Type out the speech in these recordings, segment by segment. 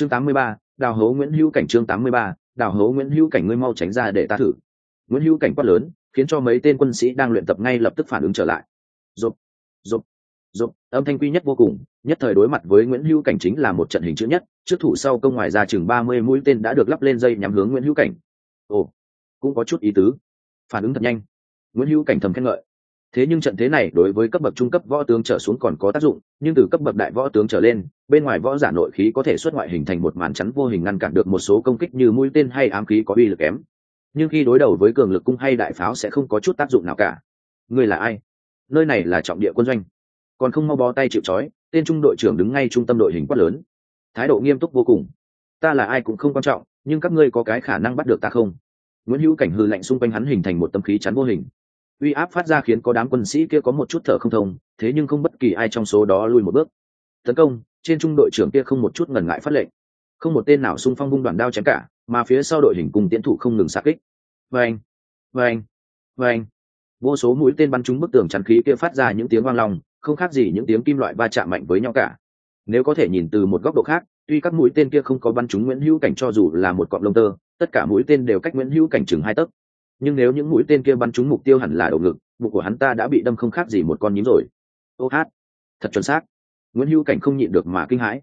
chương 83, đào hố nguyễn hữu cảnh chương 83, đào hố nguyễn hữu cảnh ngươi mau tránh ra để ta thử. Nguyễn hữu cảnh quát lớn khiến cho mấy tên quân sĩ đang luyện tập ngay lập tức phản ứng trở lại. Rộp rộp rộp âm thanh quy nhất vô cùng nhất thời đối mặt với nguyễn hữu cảnh chính là một trận hình chữ nhất trước thủ sau công ngoài ra chừng ba mươi mũi tên đã được lắp lên dây nhắm hướng nguyễn hữu cảnh. Ồ cũng có chút ý tứ. Phản ứng thật nhanh. Nguyễn hữu cảnh thầm khen ngợi thế nhưng trận thế này đối với cấp bậc trung cấp võ tướng trở xuống còn có tác dụng, nhưng từ cấp bậc đại võ tướng trở lên, bên ngoài võ giả nội khí có thể xuất ngoại hình thành một màn chắn vô hình ngăn cản được một số công kích như mũi tên hay ám khí có uy lực kém. Nhưng khi đối đầu với cường lực cung hay đại pháo sẽ không có chút tác dụng nào cả. Người là ai? Nơi này là trọng địa quân doanh. Còn không mau bó tay chịu trói, tên trung đội trưởng đứng ngay trung tâm đội hình quát lớn. Thái độ nghiêm túc vô cùng. Ta là ai cũng không quan trọng, nhưng các ngươi có cái khả năng bắt được ta không? Nguyễn hữu cảnh hư lạnh xung quanh hắn hình thành một tâm khí chắn vô hình uy áp phát ra khiến có đám quân sĩ kia có một chút thở không thông, thế nhưng không bất kỳ ai trong số đó lui một bước. Tấn công, trên trung đội trưởng kia không một chút ngần ngại phát lệnh. Không một tên nào xung phong vung đoàn đao chém cả, mà phía sau đội hình cùng tiến thủ không ngừng xa kích. Vâng vâng vâng. Vô số mũi tên bắn trúng bức tường chắn khí kia phát ra những tiếng vang lòng, không khác gì những tiếng kim loại va chạm mạnh với nhau cả. Nếu có thể nhìn từ một góc độ khác, tuy các mũi tên kia không có bắn trúng nguyễn hữu cảnh cho dù là một cọng lông tơ, tất cả mũi tên đều cách nguyễn hữu cảnh chừng hai tấc nhưng nếu những mũi tên kia bắn trúng mục tiêu hẳn là đầu ngực, bụng của hắn ta đã bị đâm không khác gì một con nhím rồi. Ô hát, thật chuẩn xác. Nguyễn hữu cảnh không nhịn được mà kinh hãi.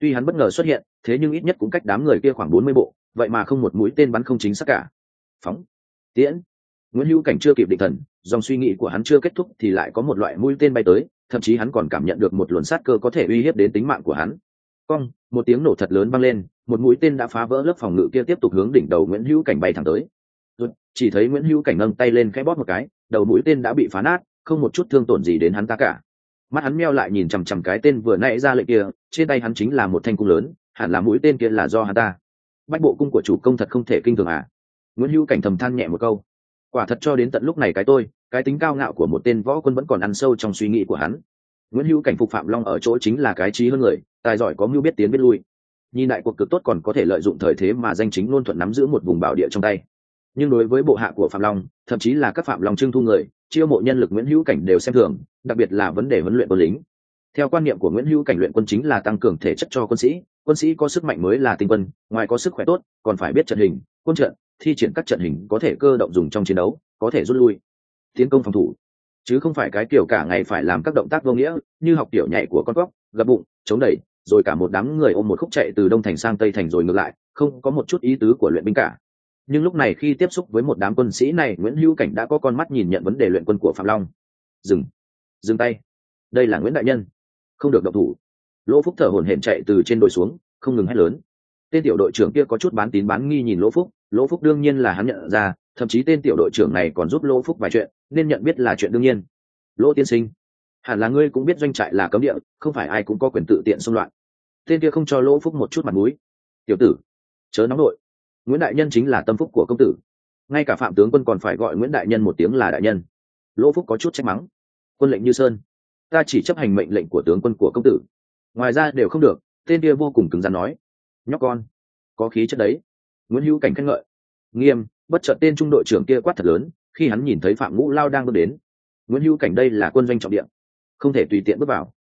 Tuy hắn bất ngờ xuất hiện, thế nhưng ít nhất cũng cách đám người kia khoảng bốn mươi bộ, vậy mà không một mũi tên bắn không chính xác cả. Phóng. Tiễn. Nguyễn hữu cảnh chưa kịp định thần, dòng suy nghĩ của hắn chưa kết thúc thì lại có một loại mũi tên bay tới, thậm chí hắn còn cảm nhận được một luồn sát cơ có thể uy hiếp đến tính mạng của hắn. Cong, một tiếng nổ thật lớn vang lên, một mũi tên đã phá vỡ lớp phòng ngự kia tiếp tục hướng đỉnh đầu nguyễn hữu cảnh bay thẳng tới chỉ thấy nguyễn hữu cảnh nâng tay lên khẽ bóp một cái đầu mũi tên đã bị phá nát không một chút thương tổn gì đến hắn ta cả mắt hắn meo lại nhìn chằm chằm cái tên vừa nãy ra lệnh kia trên tay hắn chính là một thanh cung lớn hẳn là mũi tên kia là do hắn ta bách bộ cung của chủ công thật không thể kinh thường à nguyễn hữu cảnh thầm than nhẹ một câu quả thật cho đến tận lúc này cái tôi cái tính cao ngạo của một tên võ quân vẫn còn ăn sâu trong suy nghĩ của hắn nguyễn hữu cảnh phục phạm long ở chỗ chính là cái trí hơn người tài giỏi có mưu biết tiến biết lui nhìn lại cuộc cực tốt còn có thể lợi dụng thời thế mà danh chính luôn thuận nắm giữ một vùng bảo địa trong tay nhưng đối với bộ hạ của phạm long, thậm chí là các phạm long trưng thu người, chiêu mộ nhân lực nguyễn hữu cảnh đều xem thường, đặc biệt là vấn đề huấn luyện quân lính. Theo quan niệm của nguyễn hữu cảnh, luyện quân chính là tăng cường thể chất cho quân sĩ quân sĩ có sức mạnh mới là tinh quân, ngoài có sức khỏe tốt, còn phải biết trận hình, quân trận, thi triển các trận hình có thể cơ động dùng trong chiến đấu, có thể rút lui, tiến công phòng thủ. Chứ không phải cái kiểu cả ngày phải làm các động tác vô nghĩa, như học tiểu nhảy của con cóc, gập bụng, chống đẩy, rồi cả một đám người ôm một khúc chạy từ đông thành sang tây thành rồi ngược lại, không có một chút ý tứ của luyện binh cả nhưng lúc này khi tiếp xúc với một đám quân sĩ này, nguyễn hữu cảnh đã có con mắt nhìn nhận vấn đề luyện quân của phạm long. Dừng. Dừng tay. Đây là nguyễn đại nhân. Không được động thủ. Lỗ phúc thở hổn hển chạy từ trên đồi xuống, không ngừng hét lớn. Tên tiểu đội trưởng kia có chút bán tín bán nghi nhìn lỗ phúc. Lỗ phúc đương nhiên là hắn nhận ra, thậm chí tên tiểu đội trưởng này còn giúp lỗ phúc vài chuyện, nên nhận biết là chuyện đương nhiên. Lỗ tiên sinh, hẳn là ngươi cũng biết doanh trại là cấm địa, không phải ai cũng có quyền tự tiện xung loạn. Tên kia không cho lỗ phúc một chút mặt mũi. Tiểu tử, chớ nóng đội nguyễn đại nhân chính là tâm phúc của công tử. Ngay cả phạm tướng quân còn phải gọi nguyễn đại nhân một tiếng là đại nhân. Lỗ phúc có chút trách mắng. Quân lệnh như sơn. Ta chỉ chấp hành mệnh lệnh của tướng quân của công tử. Ngoài ra đều không được, tên kia vô cùng cứng rắn nói. Nhóc con, có khí chất đấy. Nguyễn hữu cảnh khen ngợi. Nghiêm, bất chợt tên trung đội trưởng kia quát thật lớn, khi hắn nhìn thấy phạm ngũ lao đang bước đến. Nguyễn hữu cảnh đây là quân doanh trọng điện không thể tùy tiện bước vào.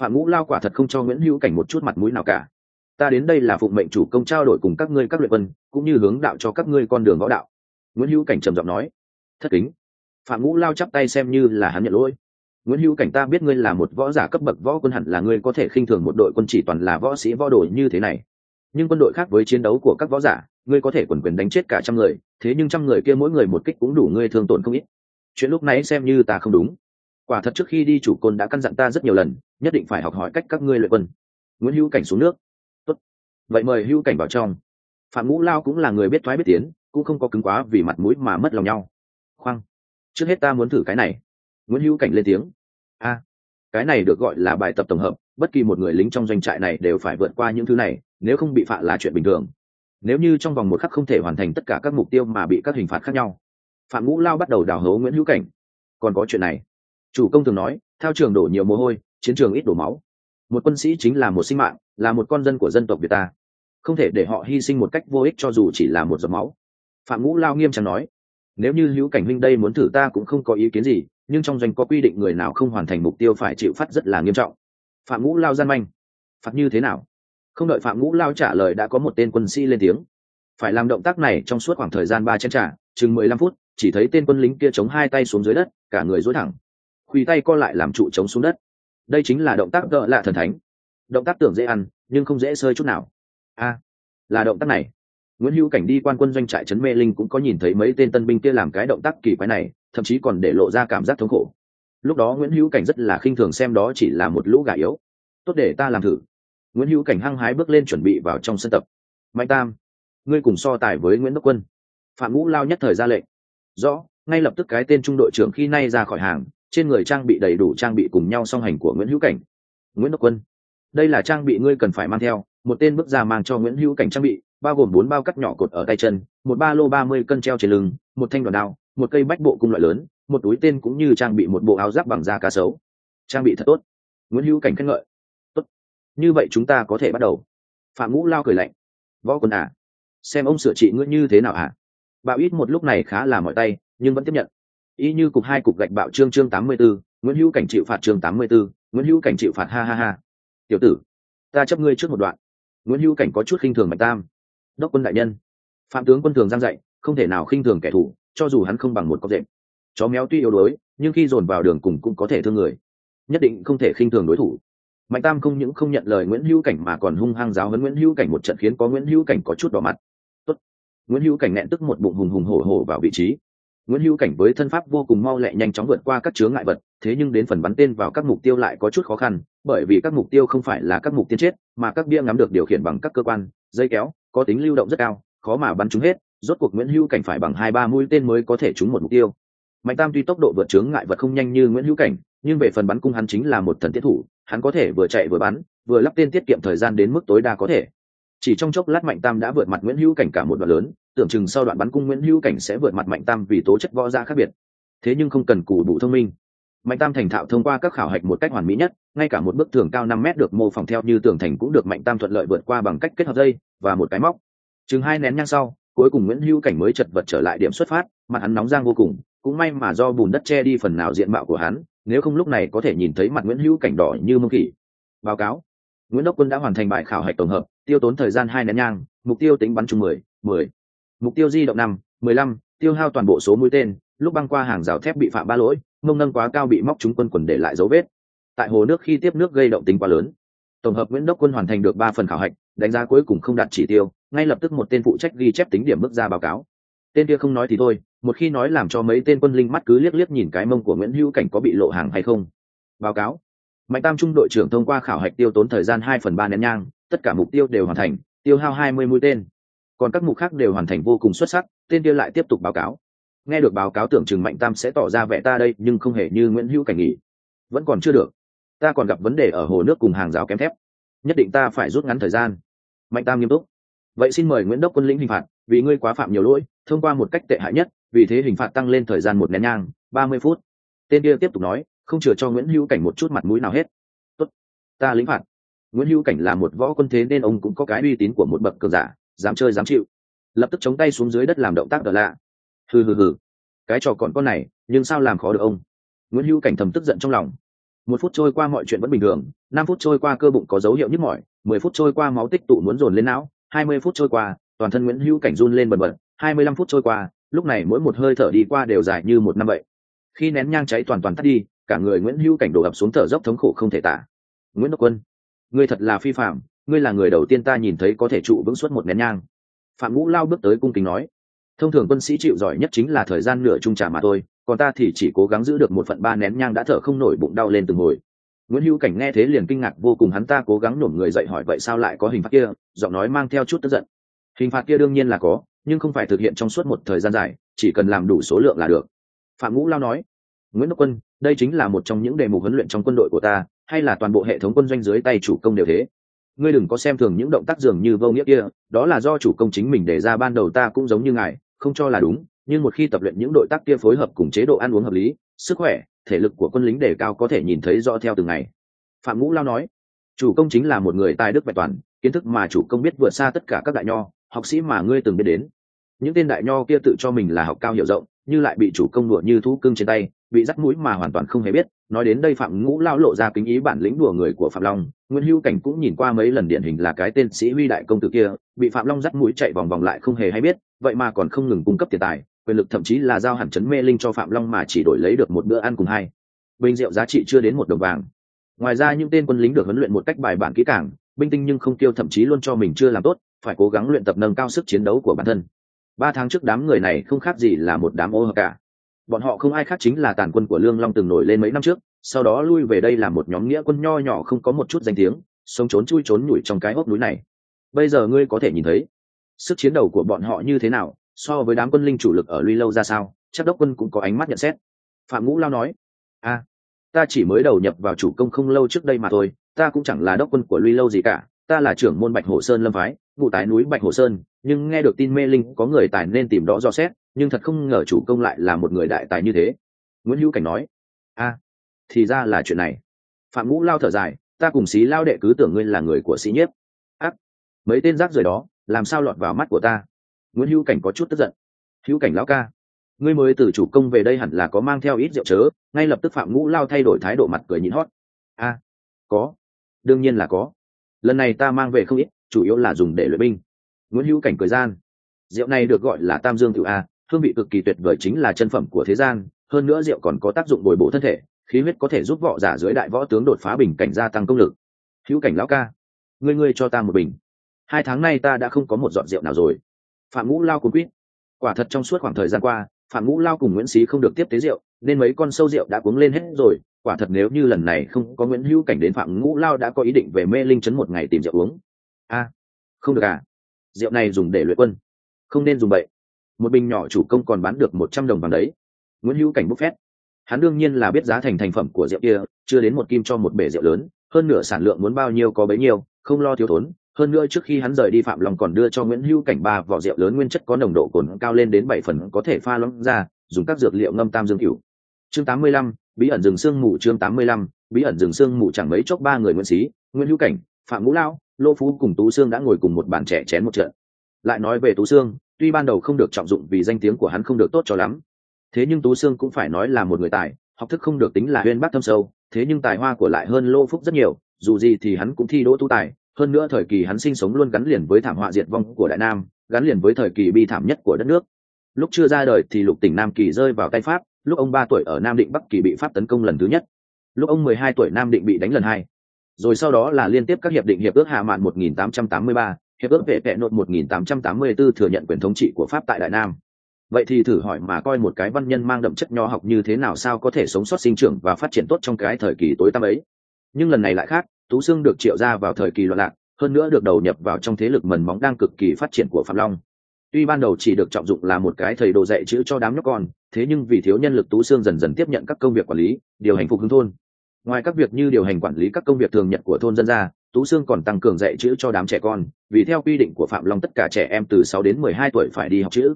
Phạm ngũ lao quả thật không cho nguyễn hữu cảnh một chút mặt mũi nào cả ta đến đây là phụng mệnh chủ công trao đổi cùng các ngươi các luyện quân, cũng như hướng đạo cho các ngươi con đường võ đạo. Nguyễn hữu cảnh trầm giọng nói. Thất kính. Phạm ngũ lao chắp tay xem như là hắn nhận lỗi. Nguyễn hữu cảnh, ta biết ngươi là một võ giả cấp bậc, võ quân hẳn là ngươi có thể khinh thường một đội quân chỉ toàn là võ sĩ võ đồ như thế này. Nhưng quân đội khác với chiến đấu của các võ giả, ngươi có thể quần quyền đánh chết cả trăm người, thế nhưng trăm người kia mỗi người một kích cũng đủ ngươi thương tổn không ít. Chuyện lúc nãy xem như ta không đúng. Quả thật trước khi đi chủ côn đã căn dặn ta rất nhiều lần, nhất định phải học hỏi cách các ngươi luyện quân. Nguyễn hữu cảnh xuống nước vậy mời hữu cảnh vào trong. Phạm ngũ lao cũng là người biết thoái biết tiến, cũng không có cứng quá vì mặt mũi mà mất lòng nhau. Khoang trước hết ta muốn thử cái này. Nguyễn hữu cảnh lên tiếng. A, cái này được gọi là bài tập tổng hợp, bất kỳ một người lính trong doanh trại này đều phải vượt qua những thứ này, nếu không bị phạt là chuyện bình thường. Nếu như trong vòng một khắc không thể hoàn thành tất cả các mục tiêu mà bị các hình phạt khác nhau. Phạm ngũ lao bắt đầu đào hấu nguyễn hữu cảnh. Còn có chuyện này. Chủ công thường nói theo trường đổ nhiều mồ hôi, chiến trường ít đổ máu. Một quân sĩ chính là một sinh mạng, là một con dân của dân tộc việt ta không thể để họ hy sinh một cách vô ích cho dù chỉ là một giọt máu. Phạm ngũ lao nghiêm trọng nói, nếu như hữu cảnh huynh đây muốn thử ta cũng không có ý kiến gì, nhưng trong doanh có quy định người nào không hoàn thành mục tiêu phải chịu phát rất là nghiêm trọng. Phạm ngũ lao gian manh, phạt như thế nào? Không đợi phạm ngũ lao trả lời đã có một tên quân sĩ lên tiếng. Phải làm động tác này trong suốt khoảng thời gian ba chén trả chừng mười lăm phút, chỉ thấy tên quân lính kia chống hai tay xuống dưới đất, cả người dối thẳng. Khuy tay co lại làm trụ chống xuống đất. Đây chính là động tác gợ lạ thần thánh. Động tác tưởng dễ ăn, nhưng không dễ sơi chút nào a là động tác này. Nguyễn hữu cảnh đi quan quân doanh trại trấn mê linh cũng có nhìn thấy mấy tên tân binh kia làm cái động tác kỳ quái này, thậm chí còn để lộ ra cảm giác thống khổ. Lúc đó nguyễn hữu cảnh rất là khinh thường xem đó chỉ là một lũ gà yếu. Tốt để ta làm thử. Nguyễn hữu cảnh hăng hái bước lên chuẩn bị vào trong sân tập. Mạnh tam, ngươi cùng so tài với nguyễn đốc quân. Phạm ngũ lao nhất thời ra lệnh. Rõ, ngay lập tức cái tên trung đội trưởng khi nay ra khỏi hàng, trên người trang bị đầy đủ trang bị cùng nhau song hành của nguyễn hữu cảnh. Nguyễn đốc quân đây là trang bị ngươi cần phải mang theo một tên bước ra mang cho nguyễn hữu cảnh trang bị bao gồm bốn bao cắt nhỏ cột ở tay chân một ba lô ba mươi cân treo trên lưng một thanh đòn đao một cây bách bộ cung loại lớn một túi tên cũng như trang bị một bộ áo giáp bằng da cá sấu. Trang bị thật tốt. Nguyễn hữu cảnh khen ngợi. Tốt. Như vậy chúng ta có thể bắt đầu. Phạm ngũ lao cười lạnh. Võ quân à xem ông sửa trị ngươi như thế nào à bạo ít một lúc này khá là mỏi tay nhưng vẫn tiếp nhận. Y như cục hai cục gạch bạo trương chương tám mươi 84, nguyễn hữu cảnh chịu phạt chương tám mươi 84, nguyễn hữu cảnh chịu phạt ha ha ha tiểu tử, ta chấp ngươi trước một đoạn. Nguyễn hữu cảnh có chút khinh thường mạnh tam. Đốc quân đại nhân. Phạm tướng quân thường giang dạy, không thể nào khinh thường kẻ thù, cho dù hắn không bằng một cọc rệm chó méo tuy yếu đuối, nhưng khi dồn vào đường cùng cũng có thể thương người. Nhất định không thể khinh thường đối thủ. Mạnh tam không những không nhận lời nguyễn hữu cảnh mà còn hung hăng giáo hấn nguyễn hữu cảnh một trận khiến có nguyễn hữu cảnh có chút đỏ mặt. Tốt. nguyễn hữu cảnh nẹn tức một bụng hùng hùng hổ hổ vào vị trí. Nguyễn hữu cảnh với thân pháp vô cùng mau lẹ nhanh chóng vượt qua các chướng ngại vật, thế nhưng đến phần bắn tên vào các mục tiêu lại có chút khó khăn bởi vì các mục tiêu không phải là các mục tiêu chết, mà các bia ngắm được điều khiển bằng các cơ quan, dây kéo, có tính lưu động rất cao, khó mà bắn chúng hết, rốt cuộc nguyễn hữu cảnh phải bằng hai ba mũi tên mới có thể trúng một mục tiêu. Mạnh tam tuy tốc độ vượt chướng ngại vật không nhanh như nguyễn hữu cảnh, nhưng về phần bắn cung hắn chính là một thần tiết thủ, hắn có thể vừa chạy vừa bắn, vừa lắp tên tiết kiệm thời gian đến mức tối đa có thể. Chỉ trong chốc lát mạnh tam đã vượt mặt nguyễn hữu cảnh cả một đoạn lớn, tưởng chừng sau đoạn bắn cung nguyễn hữu cảnh sẽ vượt mặt mạnh tam vì tố chất võ ra khác biệt. Thế nhưng không cần cù đủ thông minh mạnh tam thành thạo thông qua các khảo hạch một cách hoàn mỹ nhất, ngay cả một bức tường cao năm mét được mô phỏng theo như tường thành cũng được mạnh tam thuận lợi vượt qua bằng cách kết hợp dây và một cái móc. Chừng hai nén nhang sau, cuối cùng nguyễn hữu cảnh mới chật vật trở lại điểm xuất phát, mặt hắn nóng giang vô cùng, cũng may mà do bùn đất che đi phần nào diện mạo của hắn, nếu không lúc này có thể nhìn thấy mặt nguyễn hữu cảnh đỏ như mông khỉ. Báo cáo, nguyễn đốc quân đã hoàn thành bài khảo hạch tổng hợp, tiêu tốn thời gian hai nén nhang, mục tiêu tính bắn chung mười mười. Mục tiêu di động năm, mười lăm, tiêu hao toàn bộ số mũi tên lúc băng qua hàng rào thép bị phạm ba lỗi, mông nâng quá cao bị móc trúng quân quần để lại dấu vết. Tại hồ nước khi tiếp nước gây động tính quá lớn. Tổng hợp nguyễn đốc quân hoàn thành được ba phần khảo hạch, đánh giá cuối cùng không đạt chỉ tiêu, ngay lập tức một tên phụ trách ghi chép tính điểm bước ra báo cáo. Tên kia không nói thì thôi, một khi nói làm cho mấy tên quân linh mắt cứ liếc liếc nhìn cái mông của nguyễn hữu cảnh có bị lộ hàng hay không. Báo cáo. Mạnh tam trung đội trưởng thông qua khảo hạch tiêu tốn thời gian hai phần ba nén nhang, tất cả mục tiêu đều hoàn thành, tiêu hao hai mươi mũi tên. Còn các mục khác đều hoàn thành vô cùng xuất sắc, tên kia lại tiếp tục báo cáo nghe được báo cáo tưởng chừng mạnh tam sẽ tỏ ra vẻ ta đây nhưng không hề như nguyễn hữu cảnh nghỉ vẫn còn chưa được. Ta còn gặp vấn đề ở hồ nước cùng hàng rào kém thép. Nhất định ta phải rút ngắn thời gian. Mạnh tam nghiêm túc. Vậy xin mời nguyễn đốc quân lĩnh hình phạt vì ngươi quá phạm nhiều lỗi thông qua một cách tệ hại nhất vì thế hình phạt tăng lên thời gian một nén nhang ba mươi phút. Tên kia tiếp tục nói không chừa cho nguyễn hữu cảnh một chút mặt mũi nào hết. Tốt, ta lĩnh phạt. Nguyễn hữu cảnh là một võ quân thế nên ông cũng có cái uy tín của một bậc cường giả dám chơi dám chịu. Lập tức chống tay xuống dưới đất làm động tác đờ lạ. Hừ hừ hừ cái trò còn con này, nhưng sao làm khó được ông? Nguyễn hữu cảnh thầm tức giận trong lòng. Một phút trôi qua mọi chuyện vẫn bình thường, năm phút trôi qua cơ bụng có dấu hiệu nhức mỏi, mười phút trôi qua máu tích tụ muốn dồn lên não, hai mươi phút trôi qua, toàn thân nguyễn hữu cảnh run lên bần bật, hai mươi lăm phút trôi qua, lúc này mỗi một hơi thở đi qua đều dài như một năm vậy. Khi nén nhang cháy toàn toàn tắt đi, cả người nguyễn hữu cảnh đổ ập xuống thở dốc thống khổ không thể tả. Nguyễn đốc quân, ngươi thật là phi phạm, ngươi là người đầu tiên ta nhìn thấy có thể trụ vững suốt một nén nhang. Phạm ngũ lao bước tới cung kính nói thông thường quân sĩ chịu giỏi nhất chính là thời gian nửa trung trả mà thôi, còn ta thì chỉ cố gắng giữ được một phần ba nén nhang đã thở không nổi bụng đau lên từng hồi. Nguyễn hữu cảnh nghe thế liền kinh ngạc vô cùng, hắn ta cố gắng nổm người dậy hỏi vậy sao lại có hình phạt kia, giọng nói mang theo chút tức giận. Hình phạt kia đương nhiên là có, nhưng không phải thực hiện trong suốt một thời gian dài, chỉ cần làm đủ số lượng là được. Phạm ngũ lao nói, nguyễn đốc quân, đây chính là một trong những đề mục huấn luyện trong quân đội của ta, hay là toàn bộ hệ thống quân doanh dưới tay chủ công đều thế? Ngươi đừng có xem thường những động tác dường như vô nghĩa kia, đó là do chủ công chính mình đề ra, ban đầu ta cũng giống như ngài không cho là đúng, nhưng một khi tập luyện những đội tác kia phối hợp cùng chế độ ăn uống hợp lý, sức khỏe, thể lực của quân lính đề cao có thể nhìn thấy rõ theo từng ngày. Phạm ngũ lao nói, chủ công chính là một người tài đức vẹn toàn, kiến thức mà chủ công biết vượt xa tất cả các đại nho, học sĩ mà ngươi từng biết đến. Những tên đại nho kia tự cho mình là học cao hiểu rộng, như lại bị chủ công đùa như thú cưng trên tay, bị dắt mũi mà hoàn toàn không hề biết. Nói đến đây phạm ngũ lao lộ ra kính ý bản lĩnh đùa người của phạm long, nguyễn hữu cảnh cũng nhìn qua mấy lần điển hình là cái tên sĩ huy đại công tử kia, bị phạm long dắt mũi chạy vòng vòng lại không hề hay biết vậy mà còn không ngừng cung cấp tiền tài, quyền lực thậm chí là giao hẳn chấn mê linh cho phạm long mà chỉ đổi lấy được một bữa ăn cùng hai. Bình rượu giá trị chưa đến một đồng vàng. Ngoài ra những tên quân lính được huấn luyện một cách bài bản kỹ càng, binh tinh nhưng không tiêu thậm chí luôn cho mình chưa làm tốt, phải cố gắng luyện tập nâng cao sức chiến đấu của bản thân. Ba tháng trước đám người này không khác gì là một đám ô hợp cả. Bọn họ không ai khác chính là tàn quân của lương long từng nổi lên mấy năm trước, sau đó lui về đây là một nhóm nghĩa quân nho nhỏ không có một chút danh tiếng, sống trốn chui trốn nhủi trong cái hốc núi này. Bây giờ ngươi có thể nhìn thấy sức chiến đấu của bọn họ như thế nào, so với đám quân linh chủ lực ở lui lâu ra sao, chắc đốc quân cũng có ánh mắt nhận xét. Phạm ngũ lao nói, a, ta chỉ mới đầu nhập vào chủ công không lâu trước đây mà thôi, ta cũng chẳng là đốc quân của lui lâu gì cả, ta là trưởng môn bạch hồ sơn lâm phái vụ tái núi bạch hồ sơn, nhưng nghe được tin mê linh có người tài nên tìm đó do xét, nhưng thật không ngờ chủ công lại là một người đại tài như thế. Nguyễn hữu cảnh nói, a, thì ra là chuyện này. Phạm ngũ lao thở dài, ta cùng xí lao đệ cứ tưởng ngươi là người của sĩ nhiếp. Ác, mấy tên rác rời đó làm sao lọt vào mắt của ta? Nguyễn hữu cảnh có chút tức giận. Hữu cảnh lão ca, ngươi mới từ chủ công về đây hẳn là có mang theo ít rượu chớ, ngay lập tức phạm ngũ lao thay đổi thái độ mặt cười nhịn hót. A, có, đương nhiên là có. Lần này ta mang về không ít, chủ yếu là dùng để luyện binh. Nguyễn hữu cảnh cười gian. Rượu này được gọi là tam dương tự a, hương vị cực kỳ tuyệt vời chính là chân phẩm của thế gian, hơn nữa rượu còn có tác dụng bồi bổ thân thể, khí huyết có thể giúp võ giả dưới đại võ tướng đột phá bình cảnh gia tăng công lực. Hữu cảnh lão ca, ngươi ngươi cho ta một bình hai tháng nay ta đã không có một giọt rượu nào rồi. Phạm ngũ lao cuốn quýt. Quả thật trong suốt khoảng thời gian qua, phạm ngũ lao cùng nguyễn xí không được tiếp tế rượu, nên mấy con sâu rượu đã cuống lên hết rồi. Quả thật nếu như lần này không có nguyễn hữu cảnh đến phạm ngũ lao đã có ý định về mê linh trấn một ngày tìm rượu uống. A không được à. Rượu này dùng để luyện quân. Không nên dùng bậy. Một bình nhỏ chủ công còn bán được một trăm đồng bằng đấy. Nguyễn hữu cảnh bốc phét. Hắn đương nhiên là biết giá thành thành phẩm của rượu kia, chưa đến một kim cho một bể rượu lớn, hơn nửa sản lượng muốn bao nhiêu có bấy nhiêu, không lo thiếu thốn hơn nữa trước khi hắn rời đi phạm long còn đưa cho nguyễn hữu cảnh ba vỏ rượu lớn nguyên chất có nồng độ cồn cao lên đến bảy phần có thể pha loãng ra, dùng các dược liệu ngâm tam dương cửu. Chương tám mươi lăm, bí ẩn rừng sương mù chương tám mươi lăm, bí ẩn rừng sương mù chẳng mấy chốc ba người nguyễn sĩ nguyễn hữu cảnh, phạm ngũ lao lô phú cùng tú sương đã ngồi cùng một bàn trẻ chén một trận. Lại nói về tú sương, tuy ban đầu không được trọng dụng vì danh tiếng của hắn không được tốt cho lắm, thế nhưng tú sương cũng phải nói là một người tài, học thức không được tính là huyên bác thâm sâu, thế nhưng tài hoa của lại hơn lô phúc rất nhiều, dù gì thì hắn cũng thi đỗ tu tài hơn nữa thời kỳ hắn sinh sống luôn gắn liền với thảm họa diệt vong của đại nam gắn liền với thời kỳ bi thảm nhất của đất nước. Lúc chưa ra đời thì lục tỉnh nam kỳ rơi vào tay pháp lúc ông ba tuổi ở nam định bắc kỳ bị pháp tấn công lần thứ nhất lúc ông mười hai tuổi nam định bị đánh lần hai. Rồi sau đó là liên tiếp các hiệp định hiệp ước hạ mạn 1883, hiệp ước vệ vệ nội 1884 thừa nhận quyền thống trị của pháp tại đại nam. Vậy thì thử hỏi mà coi một cái văn nhân mang đậm chất nho học như thế nào sao có thể sống sót sinh trưởng và phát triển tốt trong cái thời kỳ tối tăm ấy. Nhưng lần này lại khác tú xương được triệu ra vào thời kỳ loạn lạc, hơn nữa được đầu nhập vào trong thế lực mần móng đang cực kỳ phát triển của phạm long. Tuy ban đầu chỉ được trọng dụng là một cái thầy đồ dạy chữ cho đám nhóc con, thế nhưng vì thiếu nhân lực tú xương dần dần tiếp nhận các công việc quản lý, điều hành phục hưng thôn. Ngoài các việc như điều hành quản lý các công việc thường nhật của thôn dân ra, tú xương còn tăng cường dạy chữ cho đám trẻ con, vì theo quy định của phạm long tất cả trẻ em từ sáu đến 12 tuổi phải đi học chữ.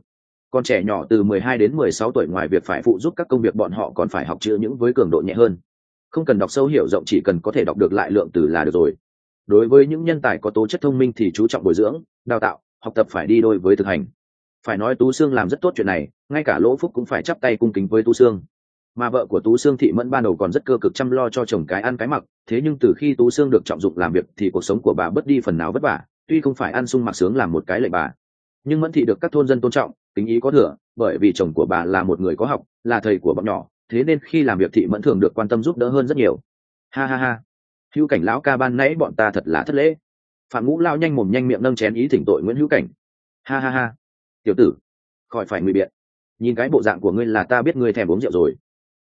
Còn trẻ nhỏ từ 12 đến 16 tuổi ngoài việc phải phụ giúp các công việc bọn họ còn phải học chữ những với cường độ nhẹ hơn không cần đọc sâu hiểu rộng, chỉ cần có thể đọc được lại lượng từ là được rồi. Đối với những nhân tài có tố chất thông minh thì chú trọng bồi dưỡng, đào tạo, học tập phải đi đôi với thực hành. Phải nói tú sương làm rất tốt chuyện này, ngay cả lỗ phúc cũng phải chắp tay cung kính với tú sương. Mà vợ của tú sương thị mẫn ban đầu còn rất cơ cực chăm lo cho chồng cái ăn cái mặc, thế nhưng từ khi tú sương được trọng dụng làm việc thì cuộc sống của bà bớt đi phần nào vất vả, tuy không phải ăn sung mặc sướng làm một cái lệnh bà. Nhưng mẫn thị được các thôn dân tôn trọng tính ý có thừa, bởi vì chồng của bà là một người có học, là thầy của bọn nhỏ thế nên khi làm việc thị mẫn thường được quan tâm giúp đỡ hơn rất nhiều. Ha ha ha. Hữu cảnh lão ca ban nãy bọn ta thật là thất lễ. Phạm ngũ lao nhanh mồm nhanh miệng nâng chén ý thỉnh tội nguyễn hữu cảnh. Ha ha ha. Tiểu tử, khỏi phải ngụy biện. Nhìn cái bộ dạng của ngươi là ta biết ngươi thèm uống rượu rồi.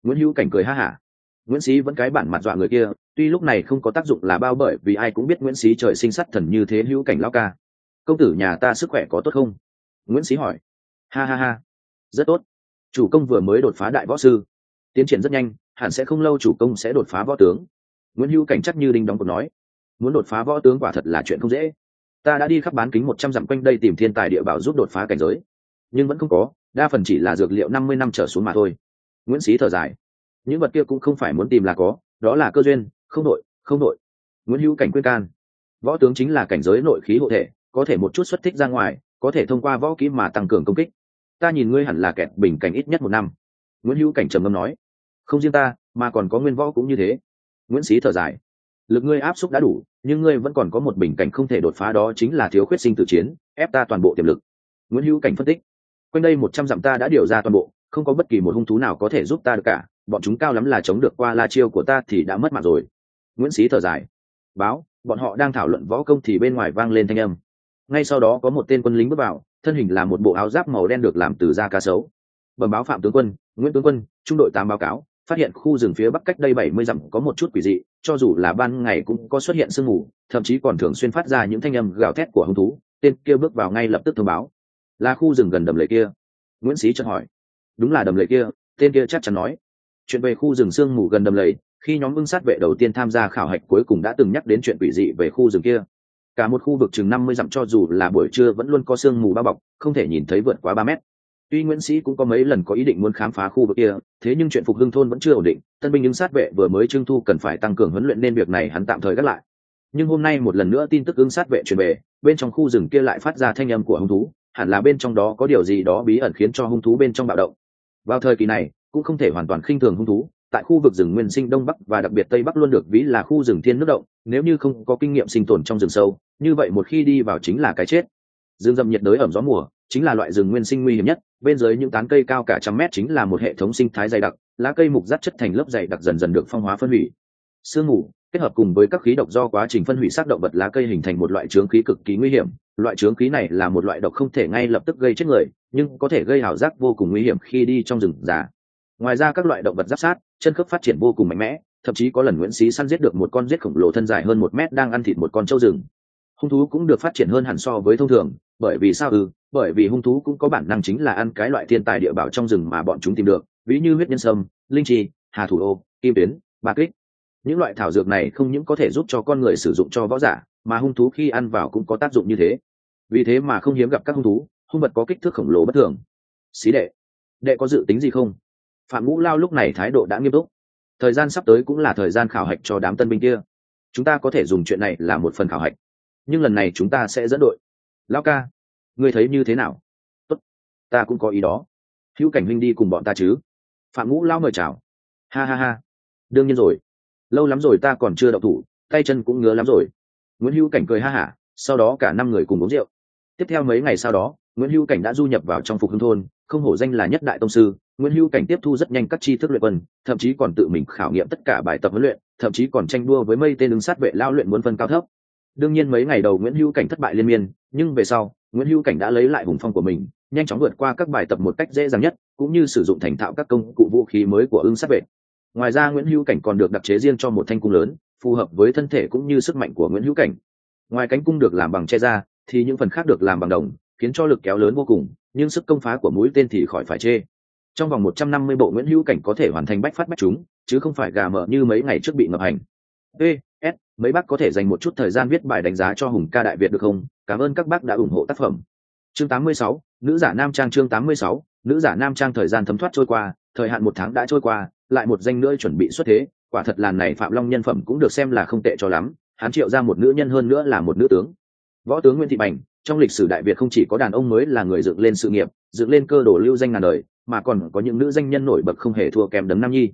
Nguyễn hữu cảnh cười ha hả. Nguyễn sĩ vẫn cái bản mặt dọa người kia, tuy lúc này không có tác dụng là bao bởi vì ai cũng biết nguyễn sĩ trời sinh sắt thần như thế hữu cảnh lao ca. Công tử nhà ta sức khỏe có tốt không? Nguyễn sĩ hỏi. Ha ha ha. Rất tốt. Chủ công vừa mới đột phá đại võ sư tiến triển rất nhanh, hẳn sẽ không lâu chủ công sẽ đột phá võ tướng. Nguyễn hữu cảnh chắc như đinh đóng cột nói, muốn đột phá võ tướng quả thật là chuyện không dễ. Ta đã đi khắp bán kính một trăm dặm quanh đây tìm thiên tài địa bảo giúp đột phá cảnh giới, nhưng vẫn không có, đa phần chỉ là dược liệu năm mươi năm trở xuống mà thôi. Nguyễn sĩ thở dài, những vật kia cũng không phải muốn tìm là có, đó là cơ duyên, không đội không đội. Nguyễn hữu cảnh quyết can, võ tướng chính là cảnh giới nội khí hộ thể, có thể một chút xuất thích ra ngoài, có thể thông qua võ kỹ mà tăng cường công kích. Ta nhìn ngươi hẳn là kẹt bình cảnh ít nhất một năm nguyễn hữu cảnh trầm ngâm nói, không riêng ta, mà còn có nguyên võ cũng như thế. nguyễn sĩ thở dài, lực ngươi áp xúc đã đủ, nhưng ngươi vẫn còn có một bình cảnh không thể đột phá đó chính là thiếu khuyết sinh tử chiến, ép ta toàn bộ tiềm lực. nguyễn hữu cảnh phân tích, quanh đây một trăm dặm ta đã điều ra toàn bộ, không có bất kỳ một hung thú nào có thể giúp ta được cả, bọn chúng cao lắm là chống được qua la chiêu của ta thì đã mất mạng rồi. nguyễn sĩ thở dài, báo, bọn họ đang thảo luận võ công thì bên ngoài vang lên thanh âm. ngay sau đó có một tên quân lính bước vào, thân hình là một bộ áo giáp màu đen được làm từ da cá sấu. bẩm báo phạm tướng quân nguyễn tướng quân, trung đội tám báo cáo, phát hiện khu rừng phía bắc cách đây bảy mươi dặm có một chút quỷ dị, cho dù là ban ngày cũng có xuất hiện sương mù, thậm chí còn thường xuyên phát ra những thanh âm gào thét của hung thú, tên kia bước vào ngay lập tức thông báo. Là khu rừng gần đầm lầy kia. Nguyễn sĩ chợt hỏi. Đúng là đầm lầy kia, tên kia chắc chắn nói. Chuyện về khu rừng sương mù gần đầm lầy, khi nhóm ưng sát vệ đầu tiên tham gia khảo hạch cuối cùng đã từng nhắc đến chuyện quỷ dị về khu rừng kia. Cả một khu vực chừng năm mươi dặm cho dù là buổi trưa vẫn luôn có sương mù bao bọc, không thể nhìn thấy vượt quá ba mét tuy nguyễn sĩ cũng có mấy lần có ý định muốn khám phá khu vực kia, thế nhưng chuyện phục hưng thôn vẫn chưa ổn định, tân binh những sát vệ vừa mới trưng thu cần phải tăng cường huấn luyện nên việc này hắn tạm thời gác lại. Nhưng hôm nay một lần nữa tin tức ứng sát vệ truyền về, bên trong khu rừng kia lại phát ra thanh âm của hung thú, hẳn là bên trong đó có điều gì đó bí ẩn khiến cho hung thú bên trong bạo động. Vào thời kỳ này, cũng không thể hoàn toàn khinh thường hung thú, tại khu vực rừng nguyên sinh đông bắc và đặc biệt tây bắc luôn được ví là khu rừng thiên nước động, nếu như không có kinh nghiệm sinh tồn trong rừng sâu, như vậy một khi đi vào chính là cái chết. Rừng rậm nhiệt đới ẩm gió mùa, chính là loại rừng nguyên sinh nguy hiểm nhất bên dưới những tán cây cao cả trăm mét chính là một hệ thống sinh thái dày đặc, lá cây mục rắt chất thành lớp dày đặc dần dần được phong hóa phân hủy. Sương mù, kết hợp cùng với các khí độc do quá trình phân hủy xác động vật lá cây hình thành một loại trướng khí cực kỳ nguy hiểm. Loại trướng khí này là một loại độc không thể ngay lập tức gây chết người, nhưng có thể gây ảo giác vô cùng nguy hiểm khi đi trong rừng già. Ngoài ra các loại động vật giáp sát, chân khớp phát triển vô cùng mạnh mẽ, thậm chí có lần nguyễn xí săn giết được một con giết khổng lồ thân dài hơn một mét đang ăn thịt một con trâu rừng. Hung thú cũng được phát triển hơn hẳn so với thông thường, bởi vì sao ư? Bởi vì hung thú cũng có bản năng chính là ăn cái loại thiên tài địa bảo trong rừng mà bọn chúng tìm được, ví như huyết nhân sâm, linh chi, hà thủ ô, kim tuyến ba kích. Những loại thảo dược này không những có thể giúp cho con người sử dụng cho võ giả, mà hung thú khi ăn vào cũng có tác dụng như thế. Vì thế mà không hiếm gặp các hung thú, hung vật có kích thước khổng lồ bất thường. Xí đệ đệ có dự tính gì không? Phạm ngũ lao lúc này thái độ đã nghiêm túc. Thời gian sắp tới cũng là thời gian khảo hạch cho đám tân binh kia. Chúng ta có thể dùng chuyện này là một phần khảo hạch. Nhưng lần này chúng ta sẽ dẫn đội. Lao ca ngươi thấy như thế nào? Tốt, ta cũng có ý đó. Hữu cảnh huynh đi cùng bọn ta chứ? Phạm ngũ lao mời chào. Ha ha ha. Đương nhiên rồi. Lâu lắm rồi ta còn chưa đậu thủ tay chân cũng ngứa lắm rồi. Nguyễn hữu cảnh cười ha hả sau đó cả năm người cùng uống rượu. Tiếp theo mấy ngày sau đó nguyễn hữu cảnh đã du nhập vào trong phục hưng thôn không hổ danh là nhất đại tông sư. Nguyễn hữu cảnh tiếp thu rất nhanh các tri thức luyện quân thậm chí còn tự mình khảo nghiệm tất cả bài tập huấn luyện thậm chí còn tranh đua với mây tên ứng sát vệ lao luyện muốn phân cao thấp. Đương nhiên mấy ngày đầu nguyễn hữu cảnh thất bại liên miên nhưng về sau nguyễn hữu cảnh đã lấy lại hùng phong của mình, nhanh chóng vượt qua các bài tập một cách dễ dàng nhất, cũng như sử dụng thành thạo các công cụ vũ khí mới của ưng sát vệ. Ngoài ra, nguyễn hữu cảnh còn được đặc chế riêng cho một thanh cung lớn, phù hợp với thân thể cũng như sức mạnh của nguyễn hữu cảnh. Ngoài cánh cung được làm bằng che ra thì những phần khác được làm bằng đồng, khiến cho lực kéo lớn vô cùng, nhưng sức công phá của mũi tên thì khỏi phải chê. Trong vòng một trăm năm mươi bộ, nguyễn hữu cảnh có thể hoàn thành bách phát bách chúng chứ không phải gà mở như mấy ngày trước bị ngập hành. Ê s mấy bác có thể dành một chút thời gian viết bài đánh giá cho hùng ca đại việt được không? Cảm ơn các bác đã ủng hộ tác phẩm. Chương 86, nữ giả nam trang chương 86, nữ giả nam trang thời gian thấm thoát trôi qua thời hạn một tháng đã trôi qua lại một danh nữa chuẩn bị xuất thế quả thật làn này phạm long nhân phẩm cũng được xem là không tệ cho lắm hắn triệu ra một nữ nhân hơn nữa là một nữ tướng. Võ tướng nguyễn thị bành trong lịch sử đại việt không chỉ có đàn ông mới là người dựng lên sự nghiệp dựng lên cơ đồ lưu danh ngàn đời mà còn có những nữ danh nhân nổi bật không hề thua kém đấng nam nhi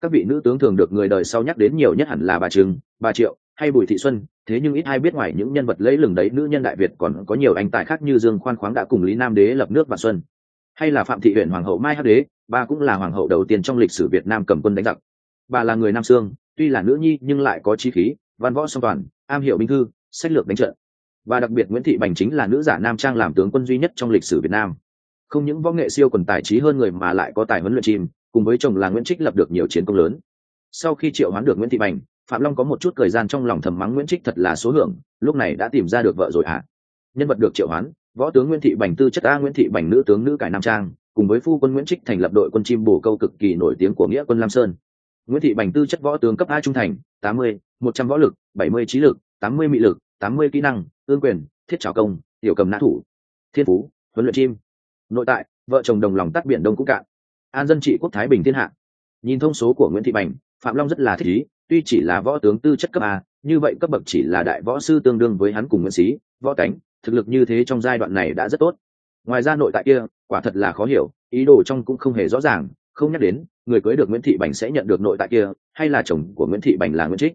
các vị nữ tướng thường được người đời sau nhắc đến nhiều nhất hẳn là bà trừng, bà triệu hay bùi thị xuân, thế nhưng ít ai biết ngoài những nhân vật lấy lừng đấy nữ nhân đại việt còn có nhiều anh tài khác như dương khoan khoáng đã cùng lý nam đế lập nước và xuân. Hay là phạm thị huyện hoàng hậu mai hắc đế, bà cũng là hoàng hậu đầu tiên trong lịch sử việt nam cầm quân đánh giặc. Bà là người nam sương, tuy là nữ nhi nhưng lại có trí khí, văn võ song toàn, am hiểu binh thư, sách lược đánh trận. Và đặc biệt nguyễn thị bành chính là nữ giả nam trang làm tướng quân duy nhất trong lịch sử việt nam. Không những võ nghệ siêu còn tài trí hơn người mà lại có tài huấn luyện chim cùng với chồng là nguyễn trích lập được nhiều chiến công lớn. Sau khi triệu hoán được nguyễn thị bành, phạm long có một chút thời gian trong lòng thầm mắng nguyễn trích thật là số hưởng, lúc này đã tìm ra được vợ rồi à? nhân vật được triệu hoán, võ tướng nguyễn thị bành tư chất a, nguyễn thị bành nữ tướng nữ cải nam trang, cùng với phu quân nguyễn trích thành lập đội quân chim bồ câu cực kỳ nổi tiếng của nghĩa quân lam sơn. Nguyễn thị bành tư chất võ tướng cấp a trung thành, tám mươi, một trăm võ lực, bảy mươi trí lực, tám mươi mị lực, tám mươi kỹ năng, ương quyền, thiết trào công, tiểu cầm nã thủ, thiên phú, huấn luyện chim. Nội tại, vợ chồng đồng lòng tắt biển đông cũng cạn an dân trị quốc thái bình thiên hạ. Nhìn thông số của nguyễn thị bành, phạm long rất là thích ý, tuy chỉ là võ tướng tư chất cấp a, như vậy cấp bậc chỉ là đại võ sư tương đương với hắn cùng nguyễn sĩ võ cánh, thực lực như thế trong giai đoạn này đã rất tốt. Ngoài ra nội tại kia, quả thật là khó hiểu, ý đồ trong cũng không hề rõ ràng, không nhắc đến, người cưới được nguyễn thị bành sẽ nhận được nội tại kia, hay là chồng của nguyễn thị bành là nguyễn trích.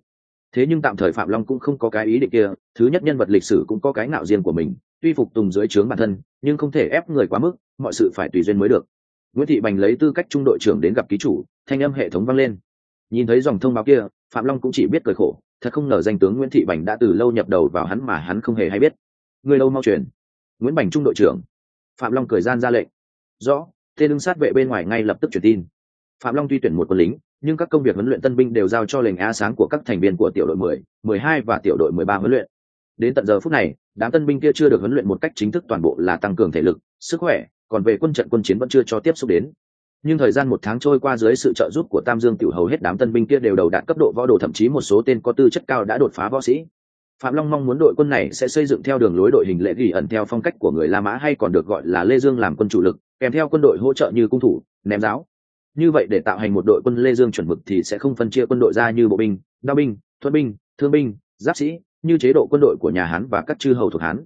Thế nhưng tạm thời phạm long cũng không có cái ý định kia, thứ nhất nhân vật lịch sử cũng có cái ngạo riêng của mình, tuy phục tùng dưới trướng bản thân, nhưng không thể ép người quá mức, mọi sự phải tùy duyên mới được nguyễn thị bành lấy tư cách trung đội trưởng đến gặp ký chủ thanh âm hệ thống vang lên. Nhìn thấy dòng thông báo kia phạm long cũng chỉ biết cười khổ thật không ngờ danh tướng nguyễn thị bành đã từ lâu nhập đầu vào hắn mà hắn không hề hay biết. Người lâu mau truyền. Nguyễn bành trung đội trưởng. Phạm long cười gian ra lệnh. Rõ tên ứng sát vệ bên ngoài ngay lập tức truyền tin. Phạm long tuy tuyển một quân lính nhưng các công việc huấn luyện tân binh đều giao cho lệnh a sáng của các thành viên của tiểu đội 10, 12 và tiểu đội 13 huấn luyện. Đến tận giờ phút này, đám tân binh kia chưa được huấn luyện một cách chính thức toàn bộ là tăng cường thể lực, sức khỏe, còn về quân trận quân chiến vẫn chưa cho tiếp xúc đến. Nhưng thời gian một tháng trôi qua dưới sự trợ giúp của Tam Dương tiểu hầu hết đám tân binh kia đều đầu đạt cấp độ võ đồ thậm chí một số tên có tư chất cao đã đột phá võ sĩ. Phạm Long mong muốn đội quân này sẽ xây dựng theo đường lối đội hình lệ ghi ẩn theo phong cách của người La Mã hay còn được gọi là Lê Dương làm quân chủ lực, kèm theo quân đội hỗ trợ như cung thủ, ném giáo, như vậy để tạo hành một đội quân lê dương chuẩn mực thì sẽ không phân chia quân đội ra như bộ binh đao binh thuận binh thương binh giáp sĩ như chế độ quân đội của nhà hán và các chư hầu thuộc hán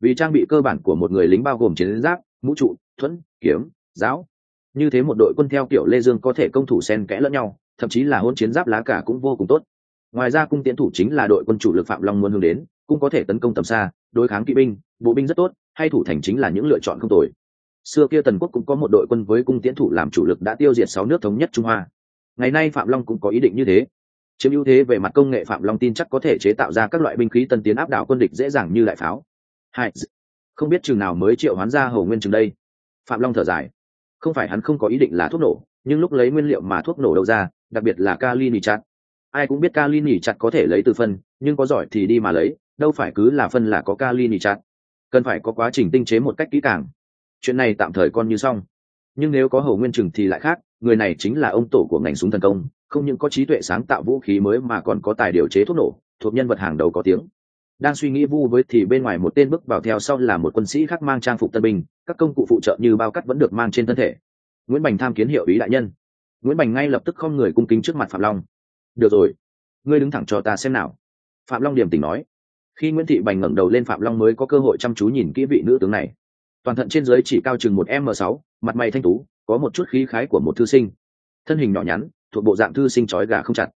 vì trang bị cơ bản của một người lính bao gồm chiến giáp mũ trụ, thuẫn, kiếm, giáo. Như thế một đội quân theo kiểu lê dương có thể công thủ xen kẽ lẫn nhau, thậm chí là hôn chiến giáp lá cả cũng vô cùng tốt. Ngoài ra cung tiến thủ chính là đội quân chủ lực phạm long muốn hướng đến, cũng có thể tấn công tầm xa, đối kháng kỵ binh, bộ binh rất tốt, hay thủ thành chính là những lựa chọn không tồi. Xưa kia tần quốc cũng có một đội quân với cung tiến thủ làm chủ lực đã tiêu diệt sáu nước thống nhất trung hoa. Ngày nay phạm long cũng có ý định như thế. Chiếm ưu thế về mặt công nghệ phạm long tin chắc có thể chế tạo ra các loại binh khí tân tiến áp đảo quân địch dễ dàng như đại pháo. Hai không biết chừng nào mới triệu hoán ra hầu nguyên chừng đây. Phạm long thở dài. Không phải hắn không có ý định là thuốc nổ, nhưng lúc lấy nguyên liệu mà thuốc nổ đâu ra, đặc biệt là kali nỉ chặt ai cũng biết kali nỉ chặt có thể lấy từ phân, nhưng có giỏi thì đi mà lấy, đâu phải cứ là phân là có kali nỉ chặt cần phải có quá trình tinh chế một cách kỹ càng. Chuyện này tạm thời con như xong. Nhưng nếu có hầu nguyên chừng thì lại khác, người này chính là ông tổ của ngành súng thần công, không những có trí tuệ sáng tạo vũ khí mới mà còn có tài điều chế thuốc nổ, thuộc nhân vật hàng đầu có tiếng đang suy nghĩ vu với thì bên ngoài một tên bước vào theo sau là một quân sĩ khác mang trang phục tân binh, các công cụ phụ trợ như bao cắt vẫn được mang trên thân thể. Nguyễn bành tham kiến hiệu ý đại nhân. Nguyễn bành ngay lập tức không người cung kính trước mặt phạm long. Được rồi, ngươi đứng thẳng cho ta xem nào. Phạm long điềm tình nói. Khi nguyễn thị bành ngẩng đầu lên phạm long mới có cơ hội chăm chú nhìn kỹ vị nữ tướng này. Toàn thận trên dưới chỉ cao chừng một m sáu, mặt mày thanh tú, có một chút khí khái của một thư sinh. Thân hình nhỏ nhắn, thuộc bộ dạng thư sinh trói gà không chặt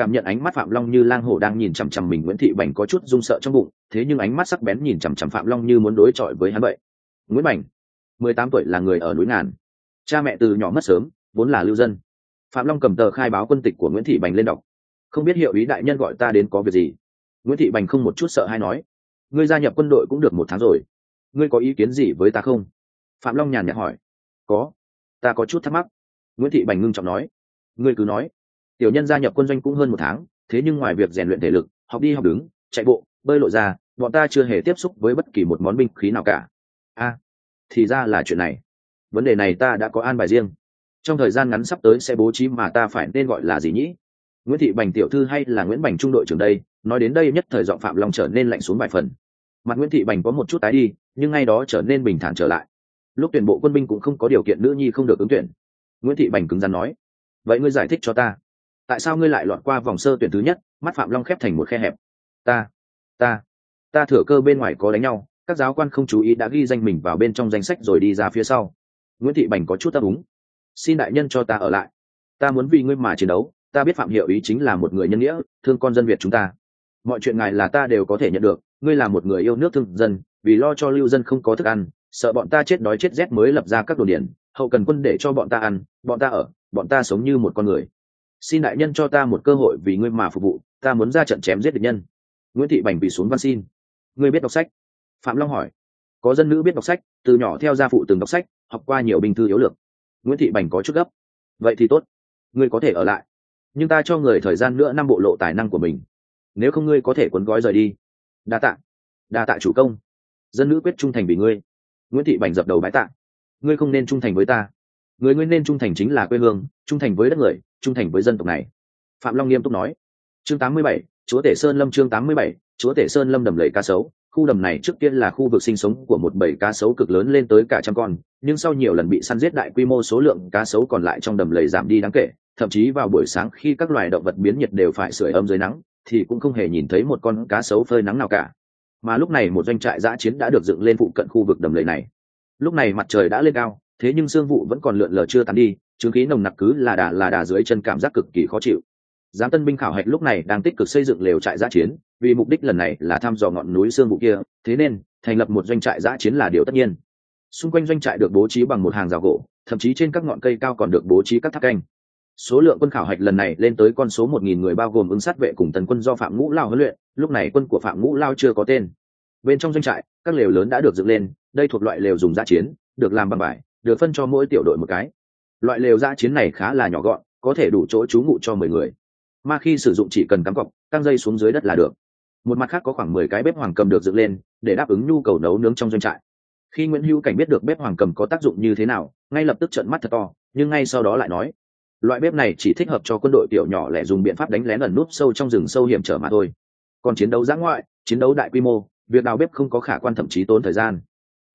cảm nhận ánh mắt phạm long như lang hổ đang nhìn chằm chằm mình nguyễn thị bành có chút rung sợ trong bụng, thế nhưng ánh mắt sắc bén nhìn chằm chằm phạm long như muốn đối chọi với hắn vậy. Nguyễn bành mười tám tuổi là người ở núi ngàn. Cha mẹ từ nhỏ mất sớm, vốn là lưu dân. Phạm long cầm tờ khai báo quân tịch của nguyễn thị bành lên đọc. Không biết hiệu ý đại nhân gọi ta đến có việc gì? Nguyễn thị bành không một chút sợ hay nói. Ngươi gia nhập quân đội cũng được một tháng rồi. Ngươi có ý kiến gì với ta không? Phạm long nhàn nhạt hỏi. Có, ta có chút thắc mắc. Nguyễn thị bành ngưng trọng nói. Ngươi cứ nói tiểu nhân gia nhập quân doanh cũng hơn một tháng, thế nhưng ngoài việc rèn luyện thể lực, học đi học đứng, chạy bộ, bơi lội ra, bọn ta chưa hề tiếp xúc với bất kỳ một món binh khí nào cả. A, thì ra là chuyện này. Vấn đề này ta đã có an bài riêng. Trong thời gian ngắn sắp tới sẽ bố trí mà ta phải nên gọi là gì nhỉ? Nguyễn thị bành tiểu thư hay là nguyễn bành trung đội trưởng đây, nói đến đây nhất thời giọng phạm long trở nên lạnh xuống vài phần. Mặt nguyễn thị bành có một chút tái đi, nhưng ngay đó trở nên bình thản trở lại. Lúc tuyển bộ quân binh cũng không có điều kiện nữ nhi không được ứng tuyển. Nguyễn thị bành cứng rắn nói, vậy ngươi giải thích cho ta tại sao ngươi lại lọt qua vòng sơ tuyển thứ nhất, mắt phạm long khép thành một khe hẹp? Ta ta ta thừa cơ bên ngoài có đánh nhau, các giáo quan không chú ý đã ghi danh mình vào bên trong danh sách rồi đi ra phía sau. Nguyễn thị bành có chút đáp úng. Xin đại nhân cho ta ở lại. Ta muốn vì ngươi mà chiến đấu, ta biết phạm hiệu ý chính là một người nhân nghĩa, thương con dân việt chúng ta. Mọi chuyện ngài là ta đều có thể nhận được, ngươi là một người yêu nước thương dân, vì lo cho lưu dân không có thức ăn, sợ bọn ta chết đói chết rét mới lập ra các đồ điển hậu cần quân để cho bọn ta ăn, bọn ta ở, bọn ta sống như một con người xin đại nhân cho ta một cơ hội vì ngươi mà phục vụ, ta muốn ra trận chém giết địch nhân. Nguyễn thị bành bị xuống văn xin. Ngươi biết đọc sách? Phạm long hỏi. Có dân nữ biết đọc sách, từ nhỏ theo gia phụ từng đọc sách, học qua nhiều bình thư yếu lược. Nguyễn thị bành có chút gấp. Vậy thì tốt. Ngươi có thể ở lại. Nhưng ta cho người thời gian nữa năm bộ lộ tài năng của mình. Nếu không ngươi có thể cuốn gói rời đi. Đa tạ. Đa tạ chủ công. Dân nữ quyết trung thành vì ngươi. Nguyễn thị bành dập đầu bái tạ. Ngươi không nên trung thành với ta người ngươi nên trung thành chính là quê hương trung thành với đất người trung thành với dân tộc này. Phạm long nghiêm túc nói. Chương 87, chúa tể sơn lâm chương 87, chúa tể sơn lâm đầm lầy cá sấu. Khu đầm này trước tiên là khu vực sinh sống của một bầy cá sấu cực lớn lên tới cả trăm con nhưng sau nhiều lần bị săn giết đại quy mô số lượng cá sấu còn lại trong đầm lầy giảm đi đáng kể. Thậm chí vào buổi sáng khi các loài động vật biến nhiệt đều phải sưởi ấm dưới nắng thì cũng không hề nhìn thấy một con cá sấu phơi nắng nào cả. Mà lúc này một doanh trại giã chiến đã được dựng lên phụ cận khu vực đầm lầy này. Lúc này mặt trời đã lên cao thế nhưng sương vụ vẫn còn lượn lờ chưa tàn đi, chứng khí nồng nặc cứ là đà là đà dưới chân cảm giác cực kỳ khó chịu. Giám tân binh khảo hạch lúc này đang tích cực xây dựng lều trại giã chiến, vì mục đích lần này là thăm dò ngọn núi xương vụ kia, thế nên, thành lập một doanh trại giã chiến là điều tất nhiên. Xung quanh doanh trại được bố trí bằng một hàng rào gỗ, thậm chí trên các ngọn cây cao còn được bố trí các tháp canh. Số lượng quân khảo hạch lần này lên tới con số một nghìn người bao gồm ứng sát vệ cùng tần quân do phạm ngũ lao huấn luyện, lúc này quân của phạm ngũ lao chưa có tên. Bên trong doanh trại, các lều lớn đã được dựng lên, đây thuộc loại lều dùng giã chiến, được làm bằng vải được phân cho mỗi tiểu đội một cái. Loại lều giã chiến này khá là nhỏ gọn, có thể đủ chỗ trú ngụ cho mười người. Mà khi sử dụng chỉ cần cắm cọc, căng dây xuống dưới đất là được. Một mặt khác có khoảng mười cái bếp hoàng cầm được dựng lên, để đáp ứng nhu cầu nấu nướng trong doanh trại. Khi nguyễn hữu cảnh biết được bếp hoàng cầm có tác dụng như thế nào, ngay lập tức trận mắt thật to, nhưng ngay sau đó lại nói, loại bếp này chỉ thích hợp cho quân đội tiểu nhỏ lẻ dùng biện pháp đánh lén ẩn núp sâu trong rừng sâu hiểm trở mà thôi. Còn chiến đấu giã ngoại, chiến đấu đại quy mô, việc đào bếp không có khả quan thậm chí tốn thời gian.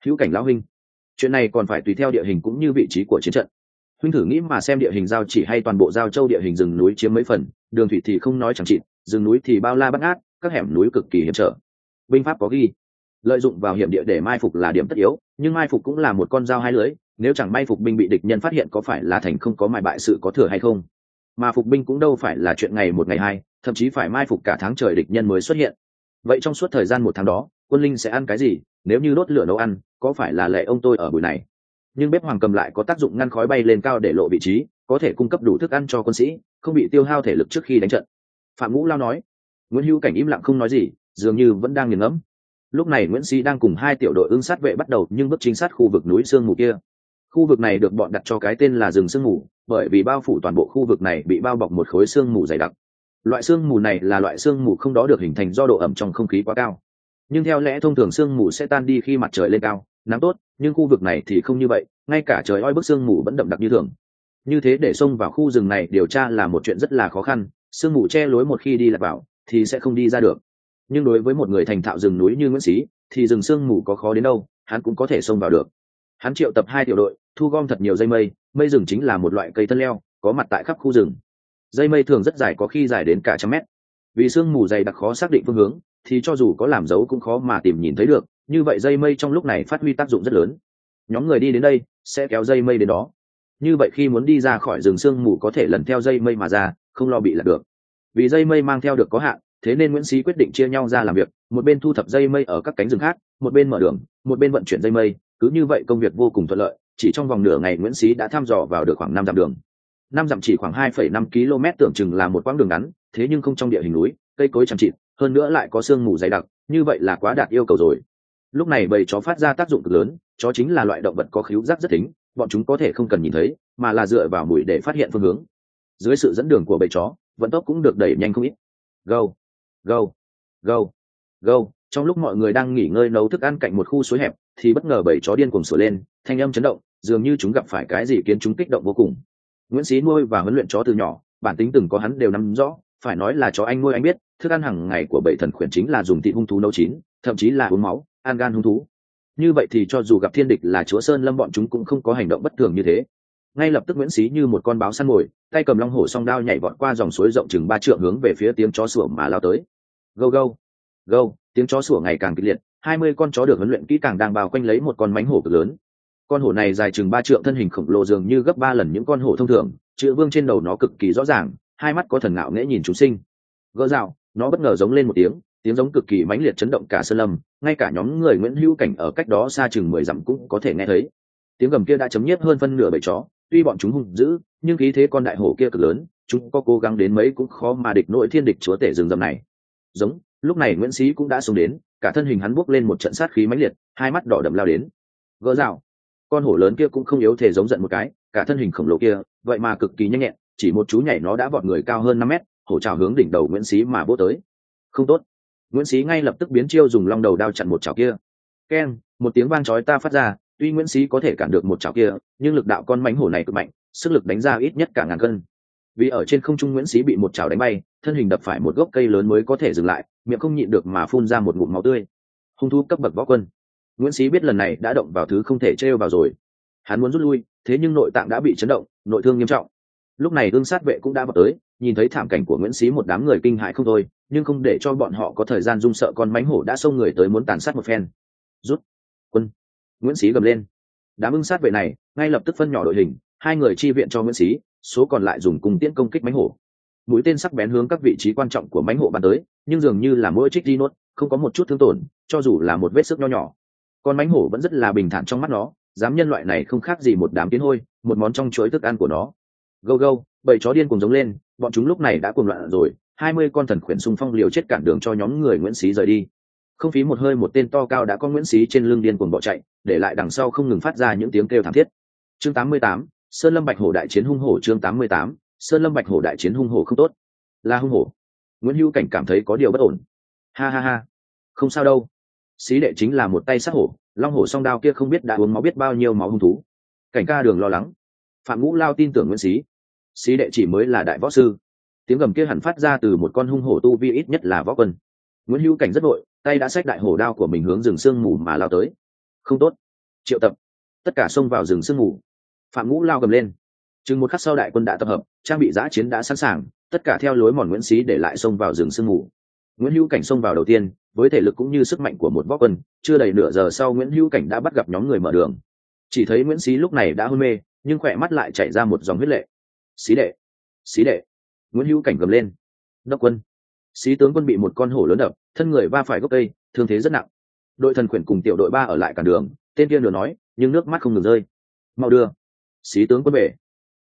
Hữu cảnh lão huynh chuyện này còn phải tùy theo địa hình cũng như vị trí của chiến trận. Huynh thử nghĩ mà xem địa hình giao chỉ hay toàn bộ giao châu địa hình rừng núi chiếm mấy phần, đường thủy thì không nói chẳng chịt, rừng núi thì bao la bắt ngát, các hẻm núi cực kỳ hiểm trở. Binh pháp có ghi. Lợi dụng vào hiểm địa để mai phục là điểm tất yếu, nhưng mai phục cũng là một con dao hai lưới nếu chẳng may phục binh bị địch nhân phát hiện có phải là thành không có mài bại sự có thừa hay không? Mà phục binh cũng đâu phải là chuyện ngày một ngày hai, thậm chí phải mai phục cả tháng trời địch nhân mới xuất hiện. Vậy trong suốt thời gian một tháng đó, quân linh sẽ ăn cái gì? Nếu như đốt lửa nấu ăn có phải là lệ ông tôi ở buổi này? Nhưng bếp hoàng cầm lại có tác dụng ngăn khói bay lên cao để lộ vị trí, có thể cung cấp đủ thức ăn cho quân sĩ, không bị tiêu hao thể lực trước khi đánh trận. Phạm ngũ lao nói. Nguyễn hữu cảnh im lặng không nói gì, dường như vẫn đang nghiền ngẫm. Lúc này nguyễn sĩ đang cùng hai tiểu đội ưng sát vệ bắt đầu nhưng bước chính sát khu vực núi sương mù kia. Khu vực này được bọn đặt cho cái tên là rừng sương mù, bởi vì bao phủ toàn bộ khu vực này bị bao bọc một khối sương mù dày đặc. Loại sương mù này là loại sương mù không đó được hình thành do độ ẩm trong không khí quá cao nhưng theo lẽ thông thường sương mù sẽ tan đi khi mặt trời lên cao, nắng tốt, nhưng khu vực này thì không như vậy, ngay cả trời oi bức sương mù vẫn đậm đặc như thường. Như thế để xông vào khu rừng này điều tra là một chuyện rất là khó khăn, sương mù che lối một khi đi lạc vào, thì sẽ không đi ra được. Nhưng đối với một người thành thạo rừng núi như nguyễn sĩ thì rừng sương mù có khó đến đâu, hắn cũng có thể xông vào được. Hắn triệu tập hai tiểu đội, thu gom thật nhiều dây mây mây rừng chính là một loại cây thân leo, có mặt tại khắp khu rừng. Dây mây thường rất dài có khi dài đến cả trăm mét vì sương mù dày đặc khó xác định phương hướng, thì cho dù có làm dấu cũng khó mà tìm nhìn thấy được, như vậy dây mây trong lúc này phát huy tác dụng rất lớn. Nhóm người đi đến đây, sẽ kéo dây mây đến đó. Như vậy khi muốn đi ra khỏi rừng sương mù có thể lần theo dây mây mà ra, không lo bị lật được. Vì dây mây mang theo được có hạn, thế nên nguyễn sĩ quyết định chia nhau ra làm việc, một bên thu thập dây mây ở các cánh rừng khác, một bên mở đường, một bên vận chuyển dây mây. Cứ như vậy công việc vô cùng thuận lợi, chỉ trong vòng nửa ngày nguyễn sĩ đã thăm dò vào được khoảng năm dặm đường. Năm dặm chỉ khoảng hai phẩy năm km tưởng chừng là một quãng đường ngắn thế nhưng không trong địa hình núi cây cối chẳng chịt hơn nữa lại có sương mù dày đặc như vậy là quá đạt yêu cầu rồi. Lúc này bầy chó phát ra tác dụng cực lớn chó chính là loại động vật có khíu giác rất tính bọn chúng có thể không cần nhìn thấy mà là dựa vào mùi để phát hiện phương hướng. Dưới sự dẫn đường của bầy chó vận tốc cũng được đẩy nhanh không ít. Gâu, gâu, gâu, gâu, trong lúc mọi người đang nghỉ ngơi nấu thức ăn cạnh một khu suối hẹp thì bất ngờ bầy chó điên cuồng sửa lên thanh âm chấn động dường như chúng gặp phải cái gì khiến chúng kích động vô cùng. Nguyễn sĩ nuôi và huấn luyện chó từ nhỏ bản tính từng có hắn đều nắm rõ phải nói là chó anh nuôi anh biết, thức ăn hàng ngày của bảy thần khuyển chính là dùng thịt hung thú nấu chín, thậm chí là uống máu, ăn gan hung thú. Như vậy thì cho dù gặp thiên địch là chúa sơn lâm bọn chúng cũng không có hành động bất thường như thế. Ngay lập tức nguyễn xí như một con báo săn mồi, tay cầm long hổ song đao nhảy vọt qua dòng suối rộng chừng ba trượng hướng về phía tiếng chó sủa mà lao tới. Gâu gâu gâu, tiếng chó sủa ngày càng kịch liệt, hai mươi con chó được huấn luyện kỹ càng đang bao quanh lấy một con mánh hổ cực lớn. Con hổ này dài chừng ba trượng thân hình khổng lồ dường như gấp ba lần những con hổ thông thường, chữ vương trên đầu nó cực kỳ rõ ràng hai mắt có thần ngạo nghễ nhìn chúng sinh. Gỡ rào, nó bất ngờ giống lên một tiếng tiếng giống cực kỳ mãnh liệt chấn động cả sơn lâm, ngay cả nhóm người nguyễn hữu cảnh ở cách đó xa chừng mười dặm cũng có thể nghe thấy. Tiếng gầm kia đã chấm nhiếp hơn phân nửa bầy chó, tuy bọn chúng hung dữ, nhưng khí thế con đại hổ kia cực lớn, chúng có cố gắng đến mấy cũng khó mà địch nội thiên địch chúa tể rừng rậm này. Giống, lúc này nguyễn sĩ cũng đã xuống đến, cả thân hình hắn buốc lên một trận sát khí mãnh liệt, hai mắt đỏ đậm lao đến. Gỡ rào, con hổ lớn kia cũng không yếu thể giống giận một cái, cả thân hình khổng lồ kia, vậy mà cực kỳ nhanh nhẹn chỉ một chú nhảy nó đã vọt người cao hơn năm mét, hổ trào hướng đỉnh đầu nguyễn xí mà bố tới. Không tốt. Nguyễn xí ngay lập tức biến chiêu dùng long đầu đao chặn một chảo kia. Keng một tiếng vang chói ta phát ra, tuy nguyễn xí có thể cản được một chảo kia, nhưng lực đạo con mánh hổ này cực mạnh, sức lực đánh ra ít nhất cả ngàn cân. Vì ở trên không trung nguyễn xí bị một chảo đánh bay, thân hình đập phải một gốc cây lớn mới có thể dừng lại, miệng không nhịn được mà phun ra một ngụm máu tươi. Hung thu cấp bậc võ quân. Nguyễn xí biết lần này đã động vào thứ không thể trêu vào rồi. Hắn muốn rút lui, thế nhưng nội tạng đã bị chấn động, nội thương nghiêm trọng lúc này ương sát vệ cũng đã vào tới, nhìn thấy thảm cảnh của nguyễn xí một đám người kinh hại không thôi, nhưng không để cho bọn họ có thời gian run sợ con mánh hổ đã xông người tới muốn tàn sát một phen. Rút, quân, nguyễn xí gầm lên. Đám ưng sát vệ này, ngay lập tức phân nhỏ đội hình, hai người chi viện cho nguyễn xí, số còn lại dùng cùng tiễn công kích mánh hổ. Mũi tên sắc bén hướng các vị trí quan trọng của mánh hổ bắn tới, nhưng dường như là mỗi trích di nốt, không có một chút thương tổn, cho dù là một vết sức nho nhỏ. Con mánh hổ vẫn rất là bình thản trong mắt nó, dám nhân loại này không khác gì một đám kiến hôi, một món trong chuỗi thức ăn của nó gâu gâu bầy chó điên cùng giống lên bọn chúng lúc này đã cuồng loạn rồi hai mươi con thần khuyển xung phong liều chết cản đường cho nhóm người nguyễn xí rời đi. Không phí một hơi một tên to cao đã có nguyễn xí trên lưng điên cuồng bỏ chạy để lại đằng sau không ngừng phát ra những tiếng kêu thảm thiết. Chương 88, sơn lâm bạch hổ đại chiến hung hổ chương 88, sơn lâm bạch hổ đại chiến hung hổ không tốt. Là hung hổ. Nguyễn hữu cảnh cảm thấy có điều bất ổn. Ha ha ha. Không sao đâu. Xí đệ chính là một tay sát hổ long hổ song đao kia không biết đã uống máu biết bao nhiêu máu hung thú. Cảnh ca đường lo lắng phạm ngũ lao tin tưởng nguyễn xí. Xí đệ chỉ mới là đại võ sư. Tiếng gầm kia hẳn phát ra từ một con hung hổ tu vi ít nhất là võ quân. Nguyễn hữu cảnh rất vội, tay đã xách đại hổ đao của mình hướng rừng sương mù mà lao tới. Không tốt. Triệu tập. Tất cả xông vào rừng sương mù. Phạm ngũ lao gầm lên. Chừng một khắc sau đại quân đã tập hợp, trang bị giã chiến đã sẵn sàng, tất cả theo lối mòn nguyễn xí để lại xông vào rừng sương mù. Nguyễn hữu cảnh xông vào đầu tiên, với thể lực cũng như sức mạnh của một võ quân, chưa đầy nửa giờ sau nguyễn hữu cảnh đã bắt gặp nhóm người mở đường. Chỉ thấy nguyễn xí lúc này đã hôn mê nhưng khỏe mắt lại chảy ra một dòng huyết lệ. Xí đệ xí đệ. Nguyễn hữu cảnh gầm lên. Đốc quân. Xí tướng quân bị một con hổ lớn đập, thân người va phải gốc cây, thương thế rất nặng. Đội thần quyển cùng tiểu đội ba ở lại cản đường, tên kia nửa nói, nhưng nước mắt không ngừng rơi. Mau đưa. Xí tướng quân về.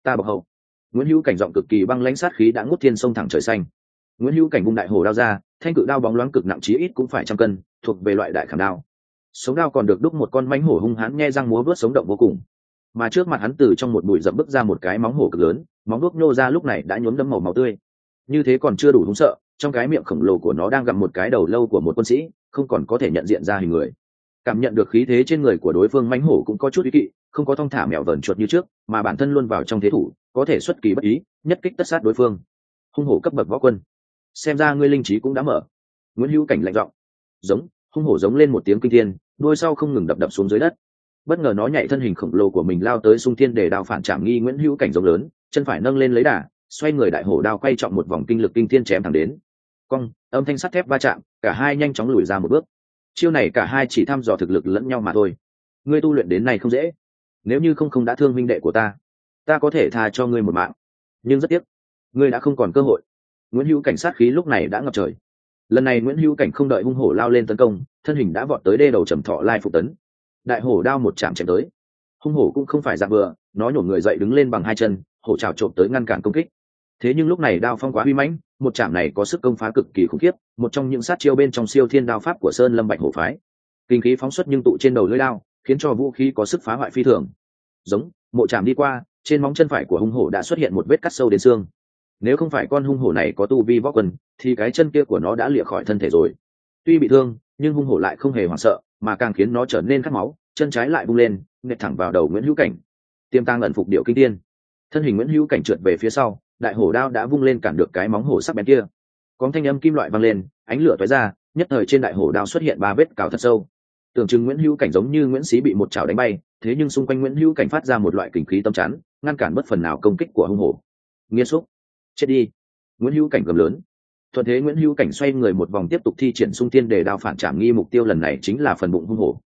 Ta bọc hậu. Nguyễn hữu cảnh giọng cực kỳ băng lãnh sát khí đã ngút thiên sông thẳng trời xanh. Nguyễn hữu cảnh vung đại hồ đao ra, thanh cự đao bóng loáng cực nặng chí ít cũng phải trăm cân, thuộc về loại đại khảm đao. Sống đao còn được đúc một con mánh hổ hung hãn nghe răng múa vớt sống động vô cùng mà trước mặt hắn từ trong một bụi rậm bước ra một cái móng hổ cực lớn, móng đuốc nhô ra lúc này đã nhuốm đẫm màu máu tươi. Như thế còn chưa đủ húng sợ, trong cái miệng khổng lồ của nó đang gặm một cái đầu lâu của một quân sĩ, không còn có thể nhận diện ra hình người. Cảm nhận được khí thế trên người của đối phương mánh hổ cũng có chút ý kỵ, không có thong thả mèo vờn chuột như trước, mà bản thân luôn vào trong thế thủ, có thể xuất kỳ bất ý, nhất kích tất sát đối phương. Hung hổ cấp bậc võ quân. Xem ra ngươi linh trí cũng đã mở. Nguyễn hữu cảnh lạnh giọng. Giống, hung hổ giống lên một tiếng kinh thiên, đuôi sau không ngừng đập đập xuống dưới đất bất ngờ nó nhảy thân hình khổng lồ của mình lao tới sung thiên để đao phản trảm nghi nguyễn hữu cảnh giống lớn, chân phải nâng lên lấy đà, xoay người đại hổ đao quay trọng một vòng kinh lực kinh thiên chém thẳng đến. Cong, âm thanh sắt thép va chạm, cả hai nhanh chóng lùi ra một bước. Chiêu này cả hai chỉ thăm dò thực lực lẫn nhau mà thôi. Ngươi tu luyện đến này không dễ. Nếu như không không đã thương minh đệ của ta ta có thể tha cho ngươi một mạng. Nhưng rất tiếc, ngươi đã không còn cơ hội. Nguyễn hữu cảnh sát khí lúc này đã ngập trời. Lần này nguyễn hữu cảnh không đợi hung hổ lao lên tấn công, thân hình đã vọt tới đê đầu trầm thọ lai phục tấn đại hổ đao một chạm chém tới. Hung hổ cũng không phải dạng vừa nó nhổn người dậy đứng lên bằng hai chân hổ trào trộm tới ngăn cản công kích. Thế nhưng lúc này đao phong quá huy mãnh một chạm này có sức công phá cực kỳ khủng khiếp một trong những sát chiêu bên trong siêu thiên đao pháp của sơn lâm bạch hổ phái. Kinh khí phóng xuất nhưng tụ trên đầu lưỡi đao khiến cho vũ khí có sức phá hoại phi thường. Giống mộ chạm đi qua trên móng chân phải của hung hổ đã xuất hiện một vết cắt sâu đến xương. Nếu không phải con hung hổ này có tu vi võ quần, thì cái chân kia của nó đã lịa khỏi thân thể rồi. Tuy bị thương nhưng hung hổ lại không hề hoảng sợ mà càng khiến nó trở nên khát máu, chân trái lại bung lên nghẹt thẳng vào đầu nguyễn hữu cảnh. Tiêm tang ẩn phục điệu kinh tiên. Thân hình nguyễn hữu cảnh trượt về phía sau, đại hổ đao đã vung lên cản được cái móng hổ sắc bén kia. Có thanh âm kim loại vang lên, ánh lửa tói ra, nhất thời trên đại hổ đao xuất hiện ba vết cào thật sâu. Tưởng chừng nguyễn hữu cảnh giống như nguyễn xí bị một chảo đánh bay, thế nhưng xung quanh nguyễn hữu cảnh phát ra một loại kình khí tâm chắn, ngăn cản bất phần nào công kích của hung hổ. Nghiêm xúc chết đi. Nguyễn hữu cảnh gầm lớn thuận thế nguyễn hữu cảnh xoay người một vòng tiếp tục thi triển sung tiên để đao phản trảm nghi mục tiêu lần này chính là phần bụng hung hổ.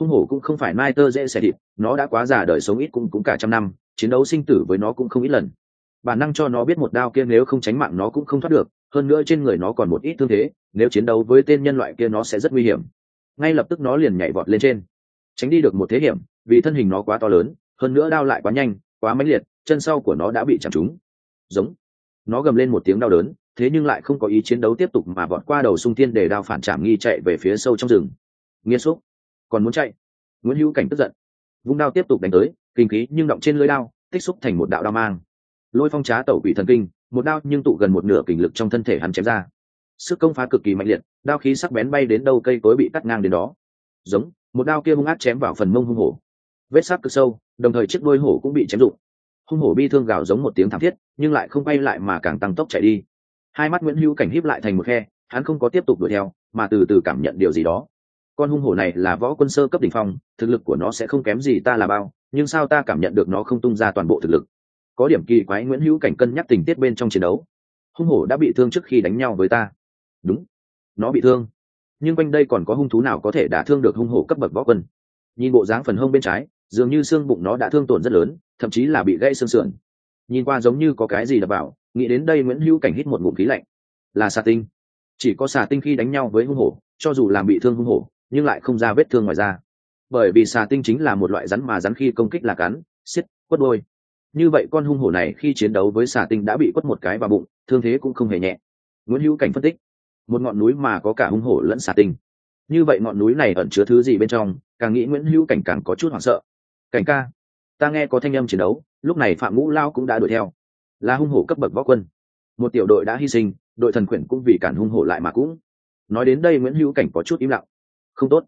Hung hổ cũng không phải mai tơ dễ xẻ thịt, nó đã quá già đời sống ít cũng cũng cả trăm năm, chiến đấu sinh tử với nó cũng không ít lần. Bản năng cho nó biết một đao kia nếu không tránh mạng nó cũng không thoát được, hơn nữa trên người nó còn một ít thương thế, nếu chiến đấu với tên nhân loại kia nó sẽ rất nguy hiểm. Ngay lập tức nó liền nhảy vọt lên trên. Tránh đi được một thế hiểm, vì thân hình nó quá to lớn, hơn nữa đao lại quá nhanh, quá mãnh liệt, chân sau của nó đã bị chạm trúng. Giống. Nó gầm lên một tiếng đau đớn thế nhưng lại không có ý chiến đấu tiếp tục mà vọt qua đầu sung thiên để đao phản trảm nghi chạy về phía sâu trong rừng. Nghiêm xúc. Còn muốn chạy? Nguyễn hữu cảnh tức giận. Vung đao tiếp tục đánh tới, kinh khí nhưng động trên lưới đao, tích xúc thành một đạo đao mang. Lôi phong trá tẩu quỷ thần kinh, một đao nhưng tụ gần một nửa kình lực trong thân thể hắn chém ra. Sức công phá cực kỳ mạnh liệt, đao khí sắc bén bay đến đâu cây cối bị cắt ngang đến đó. Giống, một đao kia hung ác chém vào phần mông hung hổ. Vết sắc cực sâu, đồng thời chiếc đôi hổ cũng bị chém rụng. Hung hổ bi thương gào giống một tiếng thảm thiết, nhưng lại không bay lại mà càng tăng tốc chạy đi hai mắt nguyễn hữu cảnh híp lại thành một khe, hắn không có tiếp tục đuổi theo, mà từ từ cảm nhận điều gì đó. Con hung hổ này là võ quân sơ cấp đ ỉ n h phong, thực lực của nó sẽ không kém gì ta là bao, nhưng sao ta cảm nhận được nó không tung ra toàn bộ thực lực? Có điểm kỳ quái nguyễn hữu cảnh cân nhắc tình tiết bên trong chiến đấu. Hung hổ đã bị thương trước khi đánh nhau với ta. Đúng, nó bị thương. Nhưng quanh đây còn có hung thú nào có thể đả thương được hung hổ cấp bậc võ quân? Nhìn bộ dáng phần hông bên trái, dường như xương bụng nó đã thương tổn rất lớn, thậm chí là bị gãy xương sườn. Nhìn qua giống như có cái gì đập vào nghĩ đến đây nguyễn hữu cảnh hít một ngụm khí lạnh. Là xà tinh. Chỉ có xà tinh khi đánh nhau với hung hổ, cho dù làm bị thương hung hổ, nhưng lại không ra vết thương ngoài da. Bởi vì xà tinh chính là một loại rắn mà rắn khi công kích là cắn xiết quất đôi như vậy con hung hổ này khi chiến đấu với xà tinh đã bị quất một cái vào bụng, thương thế cũng không hề nhẹ. Nguyễn hữu cảnh phân tích. Một ngọn núi mà có cả hung hổ lẫn xà tinh. Như vậy ngọn núi này ẩn chứa thứ gì bên trong? Càng nghĩ nguyễn hữu cảnh càng có chút hoảng sợ. Cảnh ca, ta nghe có thanh âm chiến đấu, lúc này phạm ngũ lao cũng đã đuổi theo là hung hổ cấp bậc võ quân. Một tiểu đội đã hy sinh, đội thần quyển cũng vì cản hung hổ lại mà cũng. Nói đến đây nguyễn hữu cảnh có chút im lặng. Không tốt.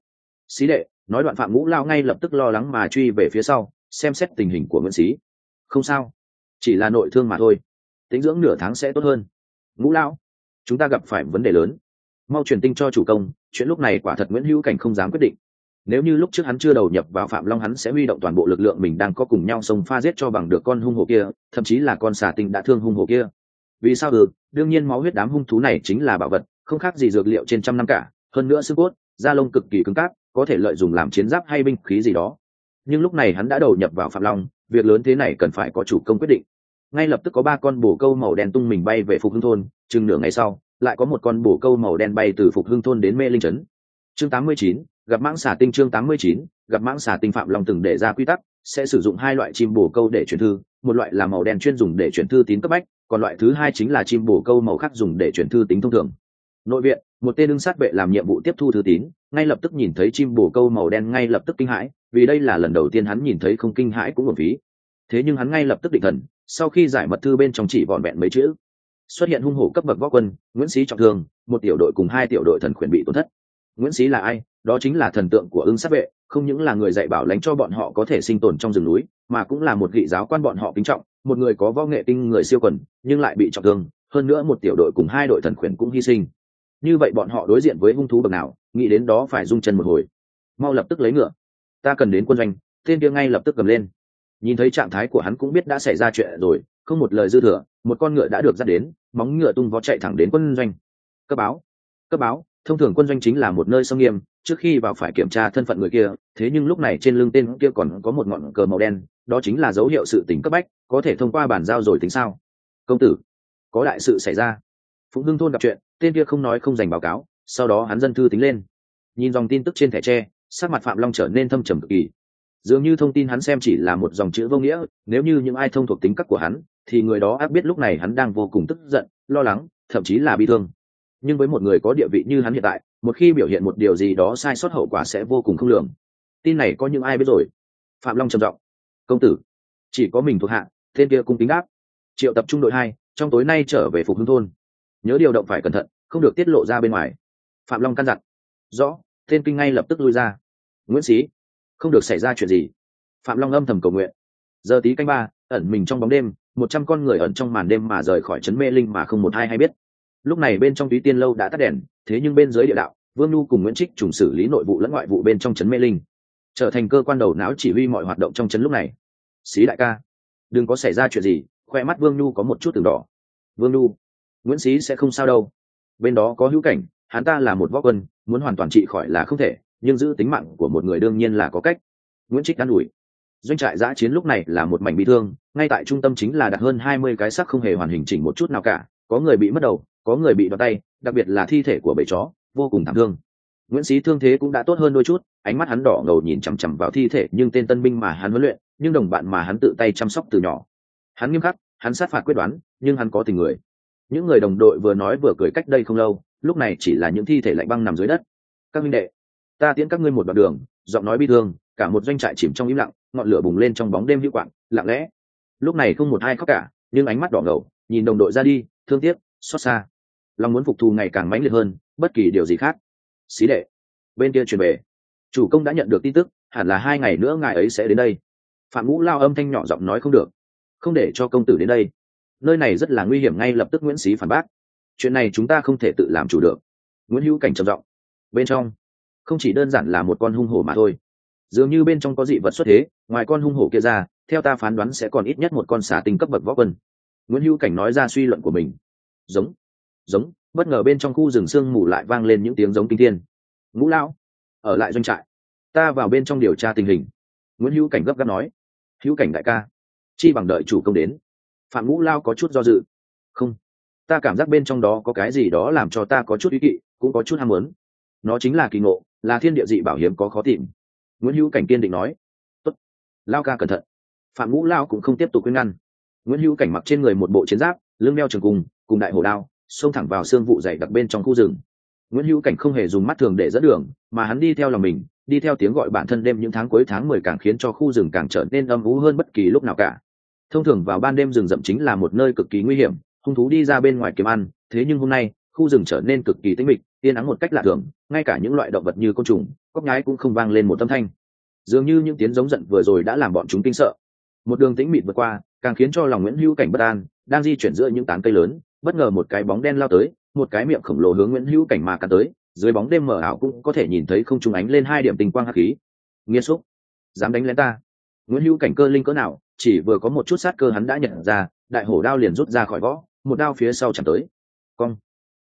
Xí đệ, nói đoạn phạm ngũ lao ngay lập tức lo lắng mà truy về phía sau, xem xét tình hình của nguyễn xí. Không sao. Chỉ là nội thương mà thôi. Tính dưỡng nửa tháng sẽ tốt hơn. Ngũ lao, chúng ta gặp phải vấn đề lớn. Mau truyền tinh cho chủ công, chuyện lúc này quả thật nguyễn hữu cảnh không dám quyết định nếu như lúc trước hắn chưa đầu nhập vào phạm long hắn sẽ huy động toàn bộ lực lượng mình đang có cùng nhau sông pha giết cho bằng được con hung hồ kia thậm chí là con xà tinh đã thương hung hồ kia. Vì sao? Ừ đương nhiên máu huyết đám hung thú này chính là bảo vật không khác gì dược liệu trên trăm năm cả. Hơn nữa xương cốt da lông cực kỳ cứng cáp có thể lợi dụng làm chiến giáp hay binh khí gì đó. Nhưng lúc này hắn đã đầu nhập vào phạm long việc lớn thế này cần phải có chủ công quyết định. Ngay lập tức có ba con bồ câu màu đen tung mình bay về phục hưng thôn chừng nửa ngày sau lại có một con bồ câu màu đen bay từ phục hưng thôn đến mê linh trấn. Chương 89, gặp mãng xà tinh chương 89, gặp mãng xà tinh phạm long từng để ra quy tắc sẽ sử dụng hai loại chim bồ câu để chuyển thư. Một loại là màu đen chuyên dùng để chuyển thư tín cấp bách còn loại thứ hai chính là chim bồ câu màu khác dùng để chuyển thư tính thông thường. Nội viện một tên đương sát vệ làm nhiệm vụ tiếp thu thư tín ngay lập tức nhìn thấy chim bồ câu màu đen ngay lập tức kinh hãi vì đây là lần đầu tiên hắn nhìn thấy không kinh hãi cũng một phí thế nhưng hắn ngay lập tức định thần sau khi giải mật thư bên trong chỉ vọn vẹn mấy chữ. Xuất hiện hung hổ cấp bậc võ quân nguyễn sĩ trọng thương một tiểu đội cùng hai tiểu đội thần khuyển bị tổn thất nguyễn sĩ là ai? Đó chính là thần tượng của ưng sát vệ, không những là người dạy bảo lánh cho bọn họ có thể sinh tồn trong rừng núi, mà cũng là một vị giáo quan bọn họ kính trọng, một người có võ nghệ tinh người siêu quần, nhưng lại bị trọng thương, hơn nữa một tiểu đội cùng hai đội thần khuyển cũng hy sinh. Như vậy bọn họ đối diện với hung thú bậc nào, nghĩ đến đó phải rung chân một hồi. Mau lập tức lấy ngựa. Ta cần đến quân doanh, tên kia ngay lập tức cầm lên. Nhìn thấy trạng thái của hắn cũng biết đã xảy ra chuyện rồi, không một lời dư thừa, một con ngựa đã được dắt đến, móng ngựa tung vó chạy thẳng đến quân doanh. Cấp báo. Cấp báo thông thường quân doanh chính là một nơi sông nghiêm, trước khi vào phải kiểm tra thân phận người kia, thế nhưng lúc này trên lưng tên kia còn có một ngọn cờ màu đen, đó chính là dấu hiệu sự tính cấp bách, có thể thông qua bản giao rồi tính sao? Công tử, có đại sự xảy ra. Phụng hưng thôn gặp chuyện, tên kia không nói không dành báo cáo, sau đó hắn dân thư tính lên. Nhìn dòng tin tức trên thẻ tre, sắc mặt phạm long trở nên thâm trầm cực kỳ. Dường như thông tin hắn xem chỉ là một dòng chữ vô nghĩa, nếu như những ai thông thuộc tính cách của hắn, thì người đó ác biết lúc này hắn đang vô cùng tức giận, lo lắng, thậm chí là bi thương nhưng với một người có địa vị như hắn hiện tại, một khi biểu hiện một điều gì đó sai sót hậu quả sẽ vô cùng không lường. Tin này có những ai biết rồi? Phạm long trầm giọng. Công tử, chỉ có mình thuộc hạ, tên kia cung tính đáp. Triệu tập trung đội hai, trong tối nay trở về phục hưng thôn. Nhớ điều động phải cẩn thận, không được tiết lộ ra bên ngoài. Phạm long căn dặn. Rõ, tên kinh ngay lập tức lui ra. Nguyễn sĩ không được xảy ra chuyện gì. Phạm long âm thầm cầu nguyện. Giờ tí canh ba, ẩn mình trong bóng đêm, một trăm con người ẩn trong màn đêm mà rời khỏi trấn mê linh mà không một ai hay biết lúc này bên trong túy tiên lâu đã tắt đèn, thế nhưng bên dưới địa đạo, vương nhu cùng nguyễn trích trùng xử lý nội vụ lẫn ngoại vụ bên trong trấn mê linh. Trở thành cơ quan đầu não chỉ huy mọi hoạt động trong trấn lúc này. Xí đại ca, đừng có xảy ra chuyện gì, khoe mắt vương nhu có một chút từng đỏ. Vương nhu, nguyễn xí sẽ không sao đâu. Bên đó có hữu cảnh, hắn ta là một võ quân, muốn hoàn toàn trị khỏi là không thể, nhưng giữ tính mạng của một người đương nhiên là có cách. Nguyễn trích đan ủi. Doanh trại giã chiến lúc này là một mảnh bị thương, ngay tại trung tâm chính là đặt hơn hai mươi cái sắc không hề hoàn hình chỉnh một chút nào cả, có người bị mất đầu có người bị đoạt tay, đặc biệt là thi thể của bầy chó, vô cùng thảm thương. Nguyễn sĩ thương thế cũng đã tốt hơn đôi chút, ánh mắt hắn đỏ ngầu nhìn chằm chằm vào thi thể nhưng tên tân binh mà hắn huấn luyện, nhưng đồng bạn mà hắn tự tay chăm sóc từ nhỏ. Hắn nghiêm khắc, hắn sát phạt quyết đoán, nhưng hắn có tình người. Những người đồng đội vừa nói vừa cười cách đây không lâu, lúc này chỉ là những thi thể lạnh băng nằm dưới đất. Các minh đệ, ta tiễn các ngươi một đoạn đường, giọng nói bi thương, cả một doanh trại chìm trong im lặng, ngọn lửa bùng lên trong bóng đêm hữu quạng, lặng lẽ. Lúc này không một ai khóc cả, nhưng ánh mắt đỏ ngầu, nhìn đồng đội ra đi, thương tiếc, xót xa lòng muốn phục thù ngày càng mãnh liệt hơn, bất kỳ điều gì khác. Xí đệ, bên kia truyền về. Chủ công đã nhận được tin tức, hẳn là hai ngày nữa ngài ấy sẽ đến đây. Phạm ngũ lao âm thanh nhỏ giọng nói không được. Không để cho công tử đến đây. Nơi này rất là nguy hiểm ngay lập tức nguyễn xí phản bác. Chuyện này chúng ta không thể tự làm chủ được. Nguyễn hữu cảnh trầm giọng. Bên trong, không chỉ đơn giản là một con hung hổ mà thôi. Dường như bên trong có dị vật xuất thế, ngoài con hung hổ kia ra, theo ta phán đoán sẽ còn ít nhất một con xả tinh cấp bậc võ quân. Nguyễn hữu cảnh nói ra suy luận của mình. Giống giống, bất ngờ bên trong khu rừng sương mù lại vang lên những tiếng giống kinh thiên. Ngũ lão, ở lại doanh trại. Ta vào bên trong điều tra tình hình. Nguyễn hữu cảnh gấp gáp nói. Hữu cảnh đại ca, chi bằng đợi chủ công đến. Phạm ngũ lao có chút do dự. Không, ta cảm giác bên trong đó có cái gì đó làm cho ta có chút ý kỵ, cũng có chút ham muốn. Nó chính là kỳ ngộ, là thiên địa dị bảo hiểm có khó tìm. Nguyễn hữu cảnh kiên định nói. Tốt. lao ca cẩn thận. Phạm ngũ lao cũng không tiếp tục khuyên ngăn. Nguyễn hữu cảnh mặc trên người một bộ chiến giáp, lưng đeo trường cùng cùng đại hổ đao xông thẳng vào xương vụ dày đặc bên trong khu rừng. Nguyễn hữu cảnh không hề dùng mắt thường để dẫn đường, mà hắn đi theo lòng mình, đi theo tiếng gọi bản thân đêm những tháng cuối tháng mười càng khiến cho khu rừng càng trở nên âm ú hơn bất kỳ lúc nào cả. Thông thường vào ban đêm rừng rậm chính là một nơi cực kỳ nguy hiểm, hung thú đi ra bên ngoài kiếm ăn, thế nhưng hôm nay, khu rừng trở nên cực kỳ tĩnh mịch, yên ắng một cách lạ thường, ngay cả những loại động vật như côn trùng, cóc nhái cũng không vang lên một âm thanh. Dường như những tiếng giống giận vừa rồi đã làm bọn chúng kinh sợ. Một đường tĩnh mịt vượt qua, càng khiến cho lòng nguyễn hữu cảnh bất an, đang di chuyển giữa những tán cây lớn bất ngờ một cái bóng đen lao tới, một cái miệng khổng lồ hướng nguyễn hữu cảnh mà cắn tới, dưới bóng đêm mở ảo cũng có thể nhìn thấy không trung ánh lên hai điểm tình quang hắc khí. Nghiêm xúc, dám đánh lén ta. Nguyễn hữu cảnh cơ linh cỡ nào, chỉ vừa có một chút sát cơ hắn đã nhận ra, đại hổ đao liền rút ra khỏi võ một đao phía sau chẳng tới. Cong.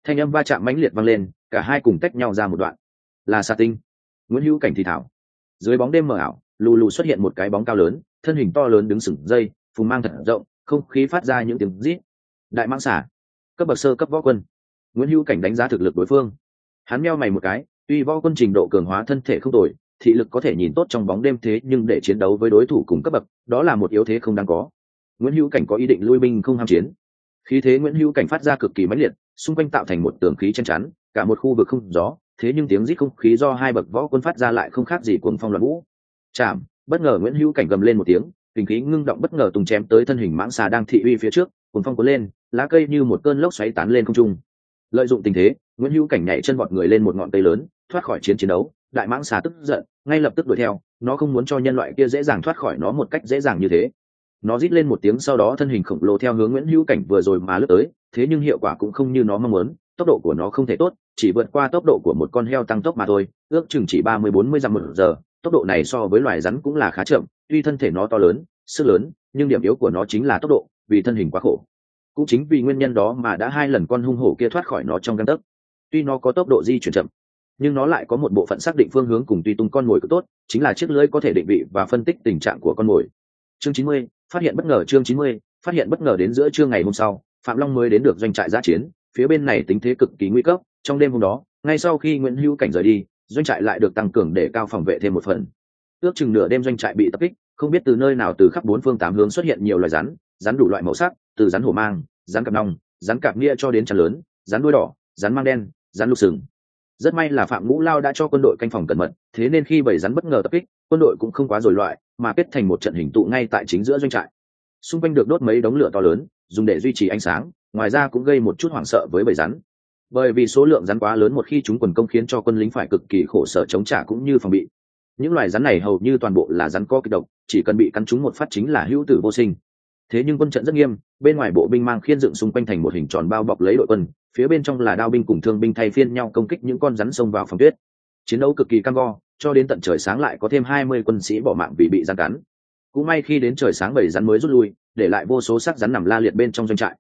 Thanh âm va chạm mãnh liệt vang lên, cả hai cùng tách nhau ra một đoạn. Là xà tinh. Nguyễn hữu cảnh thì thảo. Dưới bóng đêm mờ ảo, lù lù xuất hiện một cái bóng cao lớn, thân hình to lớn đứng sừng dây phùng mang thật rộng, không khí phát ra những tiếng rít. Đại mang xả cấp bậc sơ cấp võ quân. Nguyễn hữu cảnh đánh giá thực lực đối phương. Hắn meo mày một cái, tuy võ quân trình độ cường hóa thân thể không tồi, thị lực có thể nhìn tốt trong bóng đêm thế nhưng để chiến đấu với đối thủ cùng cấp bậc, đó là một yếu thế không đáng có. Nguyễn hữu cảnh có ý định lui binh không ham chiến. Khí thế nguyễn hữu cảnh phát ra cực kỳ mãnh liệt, xung quanh tạo thành một tường khí chen chắn, cả một khu vực không gió, thế nhưng tiếng rít không khí do hai bậc võ quân phát ra lại không khác gì cuồng phong loạn vũ. Chạm, bất ngờ nguyễn hữu cảnh gầm lên một tiếng, kinh khí ngưng động bất ngờ tung chém tới thân hình mãng xà đang thị uy phía trước cuồng phong cuốn lên, lá cây như một cơn lốc xoáy tán lên không trung. Lợi dụng tình thế, nguyễn hữu cảnh nhảy chân vọt người lên một ngọn cây lớn, thoát khỏi chiến chiến đấu, đại mãng xà tức giận, ngay lập tức đuổi theo, nó không muốn cho nhân loại kia dễ dàng thoát khỏi nó một cách dễ dàng như thế. Nó rít lên một tiếng sau đó thân hình khổng lồ theo hướng nguyễn hữu cảnh vừa rồi mà lướt tới, thế nhưng hiệu quả cũng không như nó mong muốn, tốc độ của nó không thể tốt, chỉ vượt qua tốc độ của một con heo tăng tốc mà thôi, ước chừng chỉ ba mươi bốn mươi dặm một giờ, tốc độ này so với loài rắn cũng là khá chậm, tuy thân thể nó to lớn, sức lớn, nhưng điểm yếu của nó chính là tốc độ vì thân hình quá khổ. Cũng chính vì nguyên nhân đó mà đã hai lần con hung hổ kia thoát khỏi nó trong găng tấc. Tuy nó có tốc độ di chuyển chậm, nhưng nó lại có một bộ phận xác định phương hướng cùng tùy tung con mồi cực tốt, chính là chiếc lưỡi có thể định vị và phân tích tình trạng của con mồi. Chương chín mươi, phát hiện bất ngờ chương chín mươi, phát hiện bất ngờ đến giữa trưa ngày hôm sau, phạm long mới đến được doanh trại giã chiến, phía bên này tính thế cực kỳ nguy cấp, trong đêm hôm đó, ngay sau khi nguyễn hữu cảnh rời đi, doanh trại lại được tăng cường để cao phòng vệ thêm một phần. Ước chừng nửa đêm doanh trại bị tập kích, không biết từ nơi nào từ khắp bốn phương tám hướng xuất hiện nhiều loài rắn rắn đủ loại màu sắc, từ rắn hổ mang, rắn cặp nong rắn cặp nghĩa cho đến chăn lớn, rắn đuôi đỏ, rắn mang đen, rắn lục sừng. Rất may là phạm ngũ lao đã cho quân đội canh phòng cẩn mật, thế nên khi bầy rắn bất ngờ tập kích, quân đội cũng không quá rồi loại mà kết thành một trận hình tụ ngay tại chính giữa doanh trại. Xung quanh được đốt mấy đống lửa to lớn, dùng để duy trì ánh sáng, ngoài ra cũng gây một chút hoảng sợ với bầy rắn. Bởi vì số lượng rắn quá lớn một khi chúng quần công khiến cho quân lính phải cực kỳ khổ sở chống trả cũng như phòng bị. Những loài rắn này hầu như toàn bộ là rắn có kịch độc, chỉ cần bị cắn chúng một phát chính là hữu tử vô sinh thế nhưng quân trận rất nghiêm, bên ngoài bộ binh mang khiên dựng xung quanh thành một hình tròn bao bọc lấy đội quân, phía bên trong là đao binh cùng thương binh thay phiên nhau công kích những con rắn xông vào phòng tuyết. Chiến đấu cực kỳ cam go, cho đến tận trời sáng lại có thêm hai mươi quân sĩ bỏ mạng vì bị rắn cắn. Cũng may khi đến trời sáng bảy rắn mới rút lui, để lại vô số xác rắn nằm la liệt bên trong doanh trại.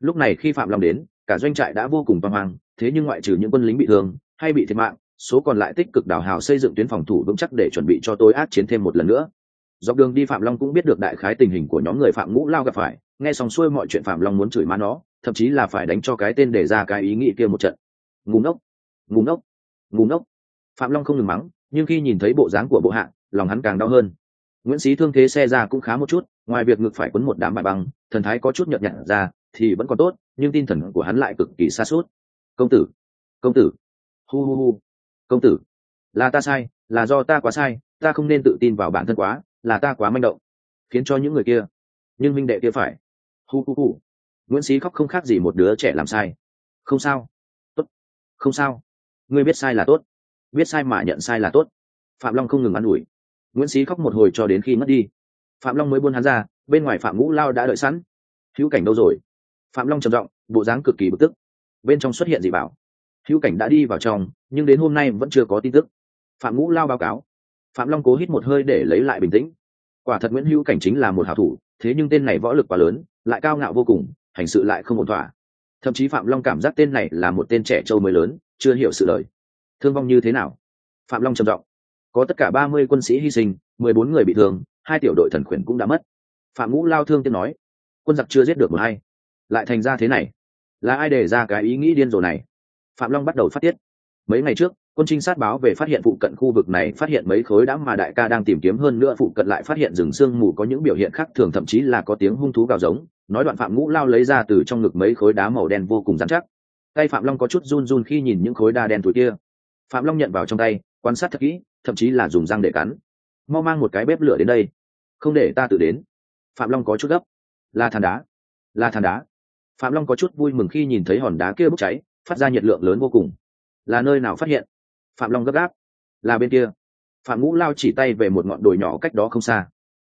Lúc này khi phạm long đến, cả doanh trại đã vô cùng băng hoàng, thế nhưng ngoại trừ những quân lính bị thương, hay bị thiệt mạng, số còn lại tích cực đào hào xây dựng tuyến phòng thủ vững chắc để chuẩn bị cho tối ác chiến thêm một lần nữa dọc đường đi phạm long cũng biết được đại khái tình hình của nhóm người phạm ngũ lao gặp phải, nghe xong xuôi mọi chuyện phạm long muốn chửi má nó, thậm chí là phải đánh cho cái tên để ra cái ý nghĩ kia một trận. Ngủ ngốc ngủ ngốc ngủ ngốc. Phạm long không ngừng mắng, nhưng khi nhìn thấy bộ dáng của bộ hạ, lòng hắn càng đau hơn. Nguyễn sĩ thương thế xe ra cũng khá một chút, ngoài việc ngực phải quấn một đám bài băng, thần thái có chút nhợt nhạt ra, thì vẫn còn tốt, nhưng tinh thần của hắn lại cực kỳ xa suốt công tử công tử. Hu hu hu. Công tử, là ta sai, là do ta quá sai, ta không nên tự tin vào bản thân quá là ta quá manh động, khiến cho những người kia, nhưng minh đệ kia phải. Hu hu hu. Nguyễn sĩ khóc không khác gì một đứa trẻ làm sai. Không sao. Tốt. Không sao. Ngươi biết sai là tốt. Biết sai mà nhận sai là tốt. Phạm long không ngừng ă n ủi. Nguyễn sĩ khóc một hồi cho đến khi mất đi. Phạm long mới buôn hắn ra, bên ngoài phạm ngũ lao đã đợi sẵn. Hữu cảnh đâu rồi? Phạm long trầm giọng, bộ dáng cực kỳ bực tức. Bên trong xuất hiện dị bảo. Hữu cảnh đã đi vào trong, nhưng đến hôm nay vẫn chưa có tin tức. Phạm ngũ lao báo cáo phạm long cố hít một hơi để lấy lại bình tĩnh. Quả thật nguyễn hữu cảnh chính là một hảo thủ, thế nhưng tên này võ lực quá lớn, lại cao ngạo vô cùng, hành sự lại không ổn thỏa. Thậm chí phạm long cảm giác tên này là một tên trẻ trâu mới lớn, chưa hiểu sự lời thương vong như thế nào? Phạm long trầm giọng. Có tất cả ba mươi quân sĩ hy sinh, mười bốn người bị thương, hai tiểu đội thần khuyển cũng đã mất. Phạm ngũ lao thương tiếng nói. Quân giặc chưa giết được một hay lại thành ra thế này. Là ai để ra cái ý nghĩ điên rồ này? Phạm long bắt đầu phát tiết. Mấy ngày trước quân trinh sát báo về phát hiện phụ cận khu vực này, phát hiện mấy khối đá mà đại ca đang tìm kiếm hơn nữa phụ cận lại phát hiện rừng sương mù có những biểu hiện khác, thường thậm chí là có tiếng hung thú gào giống. Nói đoạn phạm ngũ lao lấy ra từ trong ngực mấy khối đá màu đen vô cùng dán chắc. Tay phạm long có chút run run khi nhìn những khối đá đen tuổi kia. Phạm long nhận vào trong tay, quan sát thật kỹ, thậm chí là dùng răng để cắn. Mau mang một cái bếp lửa đến đây. Không để ta tự đến. Phạm long có chút gấp. Là than đá. Là than đá. Phạm long có chút vui mừng khi nhìn thấy hòn đá kia bốc cháy, phát ra nhiệt lượng lớn vô cùng. Là nơi nào phát hiện? Phạm long gấp gáp. Là bên kia. Phạm ngũ lao chỉ tay về một ngọn đồi nhỏ cách đó không xa.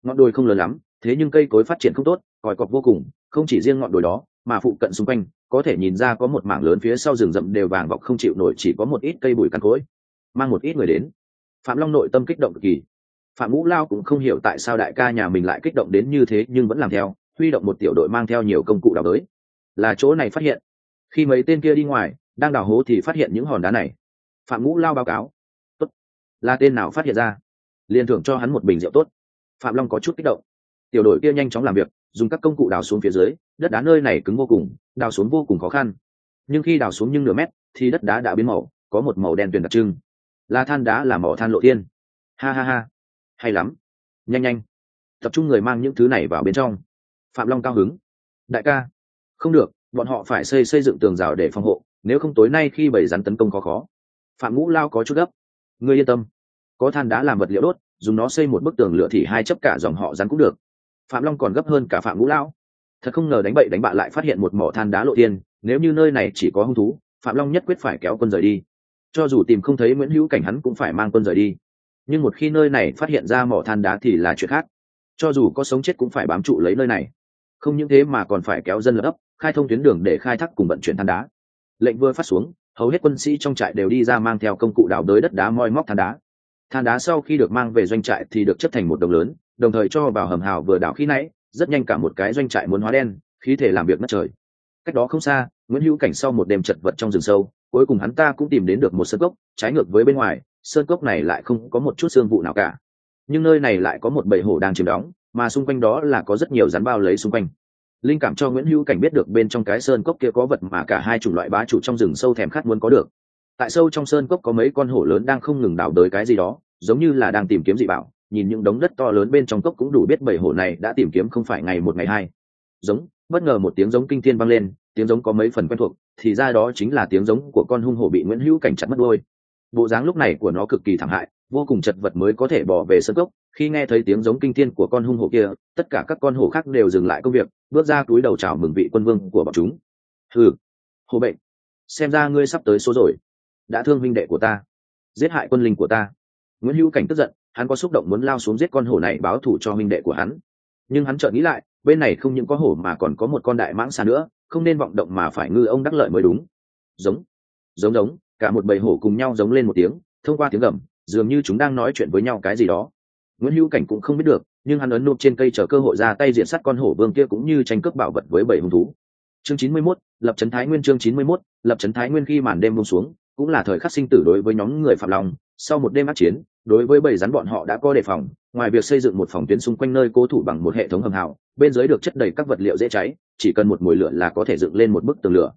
Ngọn đồi không lớn lắm, thế nhưng cây cối phát triển không tốt, còi cọc vô cùng, không chỉ riêng ngọn đồi đó, mà phụ cận xung quanh, có thể nhìn ra có một mảng lớn phía sau rừng rậm đều vàng vọc không chịu nổi, chỉ có một ít cây bụi cằn cối mang một ít người đến. Phạm long nội tâm kích động cực kỳ. Phạm ngũ lao cũng không hiểu tại sao đại ca nhà mình lại kích động đến như thế, nhưng vẫn làm theo, huy động một tiểu đội mang theo nhiều công cụ đào tới. là chỗ này phát hiện. Khi mấy tên kia đi ngoài, đang đào hố thì phát hiện những hòn đá này phạm ngũ lao báo cáo. Tốt. Là tên nào phát hiện ra? Liền thưởng cho hắn một bình rượu tốt. Phạm long có chút kích động. Tiểu đội kia nhanh chóng làm việc, dùng các công cụ đào xuống phía dưới, đất đá nơi này cứng vô cùng, đào xuống vô cùng khó khăn. Nhưng khi đào xuống nhưng nửa mét, thì đất đá đã biến màu, có một màu đen tuyền đặc trưng. Là than đá là mỏ than lộ thiên. Ha ha ha. Hay lắm. Nhanh nhanh. Tập trung người mang những thứ này vào bên trong. Phạm long cao hứng. Đại ca. Không được, bọn họ phải xây xây dựng tường rào để phòng hộ, nếu không tối nay khi bầy rắn tấn công khó khó phạm ngũ lao có chút gấp. Ngươi yên tâm. Có than đá làm vật liệu đốt, dùng nó xây một bức tường lửa thì hai chấp cả dòng họ rắn cũng được. Phạm long còn gấp hơn cả phạm ngũ lao. Thật không ngờ đánh bậy đánh bạ lại phát hiện một mỏ than đá lộ thiên, nếu như nơi này chỉ có hung thú, phạm long nhất quyết phải kéo quân rời đi. Cho dù tìm không thấy nguyễn hữu cảnh hắn cũng phải mang quân rời đi. Nhưng một khi nơi này phát hiện ra mỏ than đá thì là chuyện khác. Cho dù có sống chết cũng phải bám trụ lấy nơi này. Không những thế mà còn phải kéo dân lập ấp, khai thông tuyến đường để khai thác cùng vận chuyển than đá. Lệnh vừa phát xuống hầu hết quân sĩ trong trại đều đi ra mang theo công cụ đào đới đất đá moi móc than đá. Than đá sau khi được mang về doanh trại thì được chất thành một đồng lớn, đồng thời cho vào hầm hào vừa đào khi nãy, rất nhanh cả một cái doanh trại muốn hóa đen, khí thể làm việc mất trời. Cách đó không xa, nguyễn hữu cảnh sau một đêm chật vật trong rừng sâu, cuối cùng hắn ta cũng tìm đến được một sơn cốc, trái ngược với bên ngoài, sơn cốc này lại không có một chút xương vụ nào cả. Nhưng nơi này lại có một bầy hổ đang chiếm đóng, mà xung quanh đó là có rất nhiều rắn bao lấy xung quanh linh cảm cho nguyễn hữu cảnh biết được bên trong cái sơn cốc kia có vật mà cả hai chủng loại bá chủ trong rừng sâu thèm khát muốn có được. Tại sâu trong sơn cốc có mấy con hổ lớn đang không ngừng đào đới cái gì đó, giống như là đang tìm kiếm dị bảo, nhìn những đống đất to lớn bên trong cốc cũng đủ biết bảy hổ này đã tìm kiếm không phải ngày một ngày hai. Giống, bất ngờ một tiếng giống kinh thiên vang lên, tiếng giống có mấy phần quen thuộc, thì ra đó chính là tiếng giống của con hung hổ bị nguyễn hữu cảnh chặt mất đôi bộ dáng lúc này của nó cực kỳ thảm hại vô cùng chật vật mới có thể bỏ về sân cốc. Khi nghe thấy tiếng giống kinh thiên của con hung hổ kia, tất cả các con hổ khác đều dừng lại công việc, bước ra túi đầu chào mừng vị quân vương của bọn chúng. Ừ hồ bệnh. Xem ra ngươi sắp tới số rồi. Đã thương huynh đệ của ta. Giết hại quân linh của ta. Nguyễn hữu cảnh tức giận, hắn có xúc động muốn lao xuống giết con hổ này báo thù cho huynh đệ của hắn. Nhưng hắn chợt nghĩ lại, bên này không những có hổ mà còn có một con đại mãng xà nữa, không nên vọng động mà phải ngư ông đắc lợi mới đúng. Giống giống giống, cả một bầy hổ cùng nhau giống lên một tiếng, thông qua tiếng gầm dường như chúng đang nói chuyện với nhau cái gì đó. Nguyễn hữu cảnh cũng không biết được nhưng hắn ấn nộp trên cây chờ cơ hội ra tay diện sát con hổ vương kia cũng như tranh cướp bảo vật với bảy hung thú. Chương chín mươi 91, lập trấn thái nguyên chương chín mươi 91, lập trấn thái nguyên khi màn đêm buông xuống cũng là thời khắc sinh tử đối với nhóm người phạm lòng sau một đêm ác chiến đối với bảy rắn bọn họ đã có đề phòng ngoài việc xây dựng một phòng tuyến xung quanh nơi cố thủ bằng một hệ thống hầm hào bên dưới được chất đầy các vật liệu dễ cháy chỉ cần một mùi lửa là có thể dựng lên một bức tường lửa.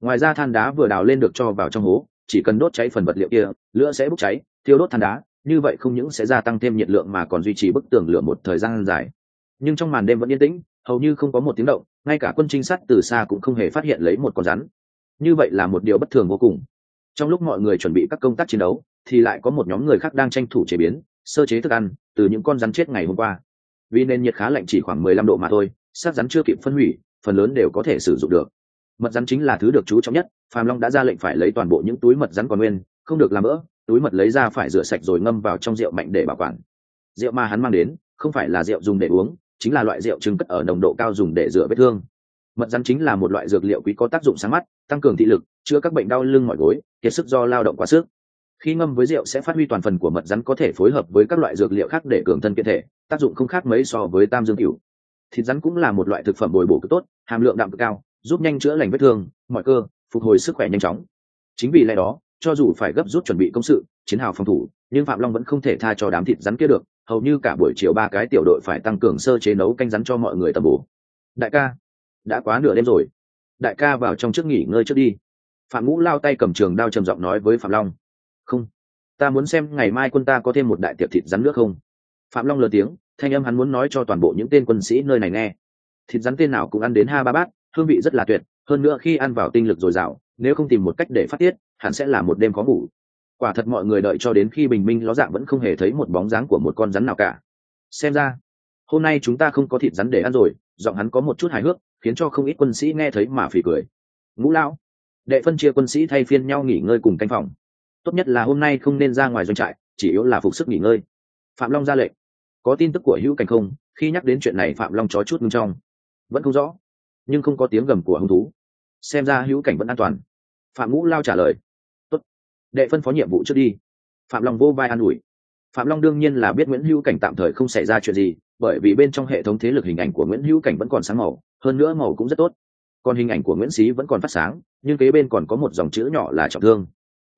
Ngoài ra than đá vừa đào lên được cho vào trong hố chỉ cần đốt cháy phần vật liệu kia lửa sẽ bốc cháy thiêu đốt than đá, như vậy không những sẽ gia tăng thêm nhiệt lượng mà còn duy trì bức tường lửa một thời gian dài. Nhưng trong màn đêm vẫn yên tĩnh, hầu như không có một tiếng động, ngay cả quân trinh sát từ xa cũng không hề phát hiện lấy một con rắn. Như vậy là một điều bất thường vô cùng. Trong lúc mọi người chuẩn bị các công tác chiến đấu, thì lại có một nhóm người khác đang tranh thủ chế biến, sơ chế thức ăn từ những con rắn chết ngày hôm qua. Vì nền nhiệt khá lạnh chỉ khoảng mười lăm độ mà thôi, xác rắn chưa kịp phân hủy, phần lớn đều có thể sử dụng được. Mật rắn chính là thứ được chú trọng nhất phạm long đã ra lệnh phải lấy toàn bộ những túi mật rắn còn nguyên, không được làm mỡ túi mật lấy ra phải rửa sạch rồi ngâm vào trong rượu mạnh để bảo quản. Rượu mà hắn mang đến, không phải là rượu dùng để uống, chính là loại rượu trứng cất ở nồng độ cao dùng để rửa vết thương. Mật rắn chính là một loại dược liệu quý có tác dụng sáng mắt, tăng cường thị lực, chữa các bệnh đau lưng mỏi gối, kiệt sức do lao động quá sức. Khi ngâm với rượu sẽ phát huy toàn phần của mật rắn có thể phối hợp với các loại dược liệu khác để cường thân kiện thể, tác dụng không khác mấy so với tam dương cửu. Thịt rắn cũng là một loại thực phẩm bồi bổ cực tốt, hàm lượng đạm cực cao, giúp nhanh chữa lành vết thương mọi cơ, phục hồi sức khỏe nhanh chóng. Chính vì lẽ đó cho dù phải gấp rút chuẩn bị công sự, chiến hào phòng thủ, nhưng phạm long vẫn không thể tha cho đám thịt rắn kia được, hầu như cả buổi chiều ba cái tiểu đội phải tăng cường sơ chế nấu canh rắn cho mọi người tầm bổ. Đại ca, đã quá nửa đêm rồi. Đại ca vào trong trước nghỉ ngơi trước đi. Phạm ngũ lao tay cầm trường đao trầm giọng nói với phạm long. Không, ta muốn xem ngày mai quân ta có thêm một đại tiệc thịt rắn nước không? Phạm long lờ tiếng, thanh âm hắn muốn nói cho toàn bộ những tên quân sĩ nơi này nghe. Thịt rắn tên nào cũng ăn đến ha ba bát, hương vị rất là tuyệt, hơn nữa khi ăn vào tinh lực dồi dào, nếu không tìm một cách để phát tiết hẳn sẽ là một đêm khó ngủ. Quả thật mọi người đợi cho đến khi bình minh ló dạng vẫn không hề thấy một bóng dáng của một con rắn nào cả. Xem ra, hôm nay chúng ta không có thịt rắn để ăn rồi, giọng hắn có một chút hài hước, khiến cho không ít quân sĩ nghe thấy mà phì cười. Ngũ lão, đệ phân chia quân sĩ thay phiên nhau nghỉ ngơi cùng canh phòng. Tốt nhất là hôm nay không nên ra ngoài doanh trại, chỉ yếu là phục sức nghỉ ngơi. Phạm long ra lệnh. Có tin tức của hữu cảnh không? Khi nhắc đến chuyện này phạm long chó chút ngưng trong. Vẫn không rõ, nhưng không có tiếng gầm của hung thú. Xem ra hữu cảnh vẫn an toàn. Phạm ngũ lao trả lời đệ phân phó nhiệm vụ trước đi. Phạm long vô vai an ủi. Phạm long đương nhiên là biết nguyễn hữu cảnh tạm thời không xảy ra chuyện gì, bởi vì bên trong hệ thống thế lực hình ảnh của nguyễn hữu cảnh vẫn còn sáng màu, hơn nữa màu cũng rất tốt. Còn hình ảnh của nguyễn xí vẫn còn phát sáng, nhưng kế bên còn có một dòng chữ nhỏ là trọng thương.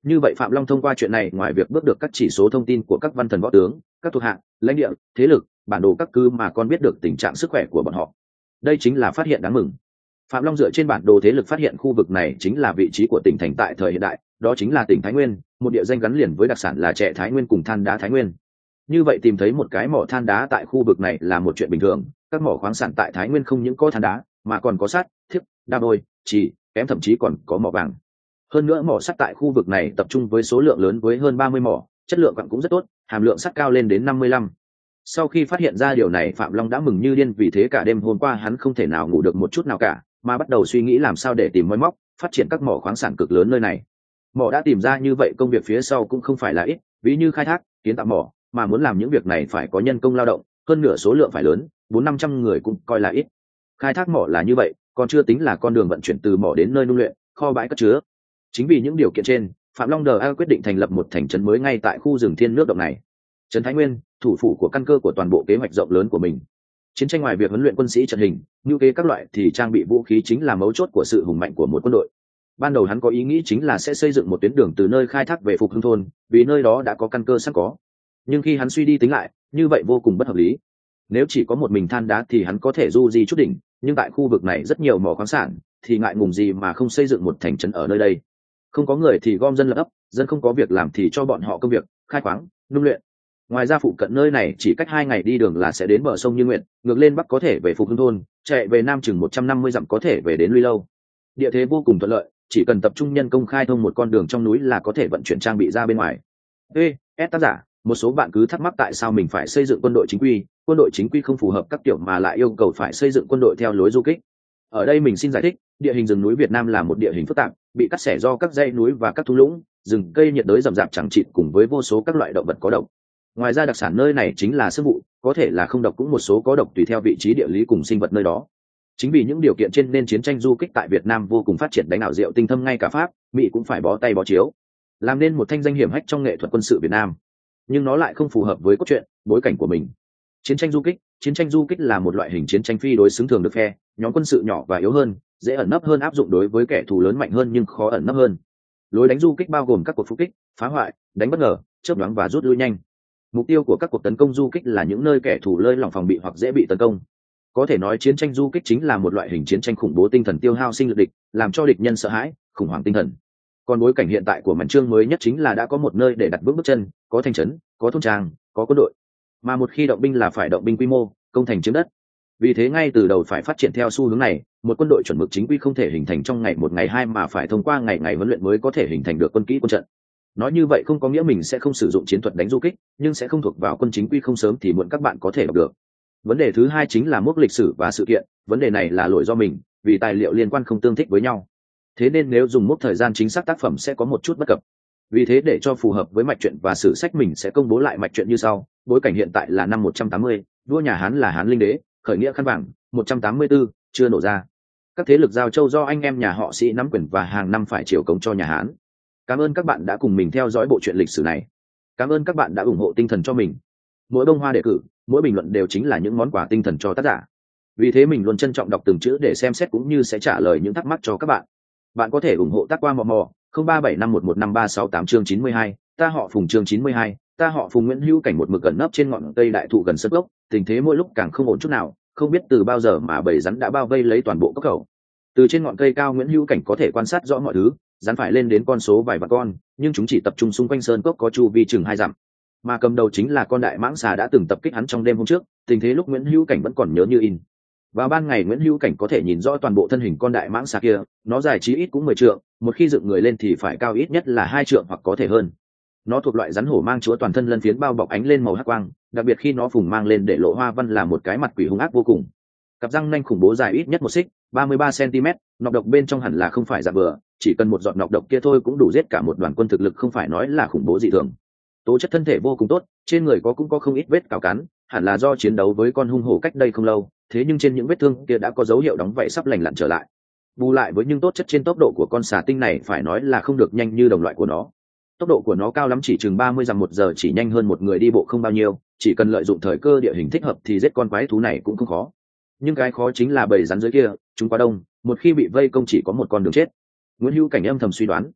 Như vậy phạm long thông qua chuyện này, ngoài việc bước được các chỉ số thông tin của các văn thần võ tướng, các thuộc hạng, lãnh địa, thế lực, bản đồ các cư mà còn biết được tình trạng sức khỏe của bọn họ. Đây chính là phát hiện đáng mừng. Phạm long dựa trên bản đồ thế lực phát hiện khu vực này chính là vị trí của tỉnh thành tại thời hiện đại đó chính là tỉnh thái nguyên, một địa danh gắn liền với đặc sản là trẻ thái nguyên cùng than đá thái nguyên. Như vậy tìm thấy một cái mỏ than đá tại khu vực này là một chuyện bình thường, các mỏ khoáng sản tại thái nguyên không những có than đá, mà còn có sắt, thiếp, đa bôi chỉ kém thậm chí còn có mỏ vàng. Hơn nữa mỏ sắt tại khu vực này tập trung với số lượng lớn với hơn ba mươi mỏ, chất lượng cũng rất tốt, hàm lượng sắt cao lên đến năm mươi lăm. Sau khi phát hiện ra điều này, phạm long đã mừng như điên vì thế cả đêm hôm qua hắn không thể nào ngủ được một chút nào cả, mà bắt đầu suy nghĩ làm sao để tìm mối móc, phát triển các mỏ khoáng sản cực lớn nơi này mỏ đã tìm ra như vậy công việc phía sau cũng không phải là ít, ví như khai thác, kiến tạo mỏ, mà muốn làm những việc này phải có nhân công lao động, hơn nửa số lượng phải lớn, bốn năm trăm người cũng coi là ít. Khai thác mỏ là như vậy, còn chưa tính là con đường vận chuyển từ mỏ đến nơi nung luyện, kho bãi cất chứa. Chính vì những điều kiện trên, phạm long đờ a quyết định thành lập một thành trấn mới ngay tại khu rừng thiên nước động này. Trấn thái nguyên, thủ phủ của căn cơ của toàn bộ kế hoạch rộng lớn của mình. Chiến tranh ngoài việc huấn luyện quân sĩ trận hình, ngữ kế các loại thì trang bị vũ khí chính là mấu chốt của sự hùng mạnh của một quân đội ban đầu hắn có ý nghĩ chính là sẽ xây dựng một tuyến đường từ nơi khai thác về phục hưng thôn, vì nơi đó đã có căn cơ sẵn có. Nhưng khi hắn suy đi tính lại, như vậy vô cùng bất hợp lý. Nếu chỉ có một mình than đá thì hắn có thể du di chút đỉnh, nhưng tại khu vực này rất nhiều mỏ khoáng sản, thì ngại ngùng gì mà không xây dựng một thành trấn ở nơi đây. Không có người thì gom dân lập ấp, dân không có việc làm thì cho bọn họ công việc, khai khoáng, nung luyện. Ngoài ra phụ cận nơi này chỉ cách hai ngày đi đường là sẽ đến bờ sông như nguyện ngược lên bắc có thể về phục hưng thôn, chạy về nam chừng một trăm năm mươi dặm có thể về đến luy lâu. Địa thế vô cùng thuận lợi chỉ cần tập trung nhân công khai thông một con đường trong núi là có thể vận chuyển trang bị ra bên ngoài. Ê s tác giả, một số bạn cứ thắc mắc tại sao mình phải xây dựng quân đội chính quy, quân đội chính quy không phù hợp các kiểu mà lại yêu cầu phải xây dựng quân đội theo lối du kích. Ở đây mình xin giải thích, địa hình rừng núi việt nam là một địa hình phức tạp, bị cắt xẻ do các dãy núi và các thung lũng, rừng cây nhiệt đới rậm rạp chẳng chịt cùng với vô số các loại động vật có độc. Ngoài ra đặc sản nơi này chính là sương vụ có thể là không độc cũng một số có độc tùy theo vị trí địa lý cùng sinh vật nơi đó chính vì những điều kiện trên nên chiến tranh du kích tại việt nam vô cùng phát triển đánh ảo diệu tinh thâm ngay cả pháp, mỹ cũng phải bó tay bó chiếu, làm nên một thanh danh hiểm hách trong nghệ thuật quân sự việt nam. Nhưng nó lại không phù hợp với cốt truyện, bối cảnh của mình. Chiến tranh du kích, chiến tranh du kích là một loại hình chiến tranh phi đối xứng thường được phe, nhóm quân sự nhỏ và yếu hơn, dễ ẩn nấp hơn áp dụng đối với kẻ thù lớn mạnh hơn nhưng khó ẩn nấp hơn. Lối đánh du kích bao gồm các cuộc phục kích, phá hoại, đánh bất ngờ, chớp nhoáng và rút lui nhanh. Mục tiêu của các cuộc tấn công du kích là những nơi kẻ thù lơi lỏng phòng bị hoặc dễ bị tấn công có thể nói chiến tranh du kích chính là một loại hình chiến tranh khủng bố tinh thần tiêu hao sinh lực địch, làm cho địch nhân sợ hãi, khủng hoảng tinh thần. Còn bối cảnh hiện tại của mảnh trương mới nhất chính là đã có một nơi để đặt bước bước chân, có thành trấn, có thôn trang, có quân đội. Mà một khi động binh là phải động binh quy mô, công thành chiếm đất. Vì thế ngay từ đầu phải phát triển theo xu hướng này, một quân đội chuẩn mực chính quy không thể hình thành trong ngày một ngày hai mà phải thông qua ngày ngày huấn luyện mới có thể hình thành được quân kỹ quân trận. Nói như vậy không có nghĩa mình sẽ không sử dụng chiến thuật đánh du kích, nhưng sẽ không thuộc vào quân chính quy không sớm thì muộn các bạn có thể đọc được vấn đề thứ hai chính là mốc lịch sử và sự kiện vấn đề này là lỗi do mình vì tài liệu liên quan không tương thích với nhau. Thế nên nếu dùng mốc thời gian chính xác tác phẩm sẽ có một chút bất cập. Vì thế để cho phù hợp với mạch truyện và sử sách mình sẽ công bố lại mạch truyện như sau bối cảnh hiện tại là năm 180, vua nhà hán là hán linh đế khởi nghĩa khăn vàng 184, chưa nổ ra. Các thế lực giao châu do anh em nhà họ sĩ nắm quyền và hàng năm phải chiều cống cho nhà hán. Cảm ơn các bạn đã cùng mình theo dõi bộ truyện lịch sử này. Cảm ơn các bạn đã ủng hộ tinh thần cho mình mỗi bông hoa đề cử, mỗi bình luận đều chính là những món quà tinh thần cho tác giả. Vì thế mình luôn trân trọng đọc từng chữ để xem xét cũng như sẽ trả lời những thắc mắc cho các bạn. Bạn có thể ủng hộ tác qua mò mò, không ba bảy năm một một năm ba sáu tám chương chín mươi hai, ta họ phùng chương chín mươi hai, ta họ phùng nguyễn hữu cảnh một mực gần nấp trên ngọn cây đại thụ gần sân gốc, tình thế mỗi lúc càng không ổn chút nào, không biết từ bao giờ mà bầy rắn đã bao vây lấy toàn bộ cốc khẩu. Từ trên ngọn cây cao nguyễn hữu cảnh có thể quan sát rõ mọi thứ, rắn phải lên đến con số vài vạn con, nhưng chúng chỉ tập trung xung quanh sơn cốc có chu vi chừng hai dặm mà cầm đầu chính là con đại mãng xà đã từng tập kích hắn trong đêm hôm trước, tình thế lúc nguyễn hữu cảnh vẫn còn nhớ như in. Vào ban ngày nguyễn hữu cảnh có thể nhìn rõ toàn bộ thân hình con đại mãng xà kia, nó dài chí ít cũng mười trượng, một khi dựng người lên thì phải cao ít nhất là hai trượng hoặc có thể hơn. Nó thuộc loại rắn hổ mang chúa toàn thân lân phiến bao bọc ánh lên màu hắc quang, đặc biệt khi nó phùng mang lên để lộ hoa văn là một cái mặt quỷ hung ác vô cùng. Cặp răng nanh khủng bố dài ít nhất một xích, ba mươi ba cm nọc độc bên trong hẳn là không phải dạng vừa chỉ cần một giọt nọc độc kia thôi cũng đủ giết cả một đoàn quân thực lực không phải nói là khủng bố dị thường tố chất thân thể vô cùng tốt, trên người có cũng có không ít vết cào cắn hẳn là do chiến đấu với con hung hổ cách đây không lâu, thế nhưng trên những vết thương kia đã có dấu hiệu đóng vậy sắp lành lặn trở lại. Bù lại với những tốt chất trên tốc độ của con xà tinh này phải nói là không được nhanh như đồng loại của nó. Tốc độ của nó cao lắm chỉ chừng ba mươi dặm một giờ chỉ nhanh hơn một người đi bộ không bao nhiêu, chỉ cần lợi dụng thời cơ địa hình thích hợp thì giết con quái thú này cũng không khó. Nhưng cái khó chính là bầy rắn dưới kia, chúng quá đông, một khi bị vây công chỉ có một con đường chết. Nguyễn hữu cảnh âm thầm suy đoán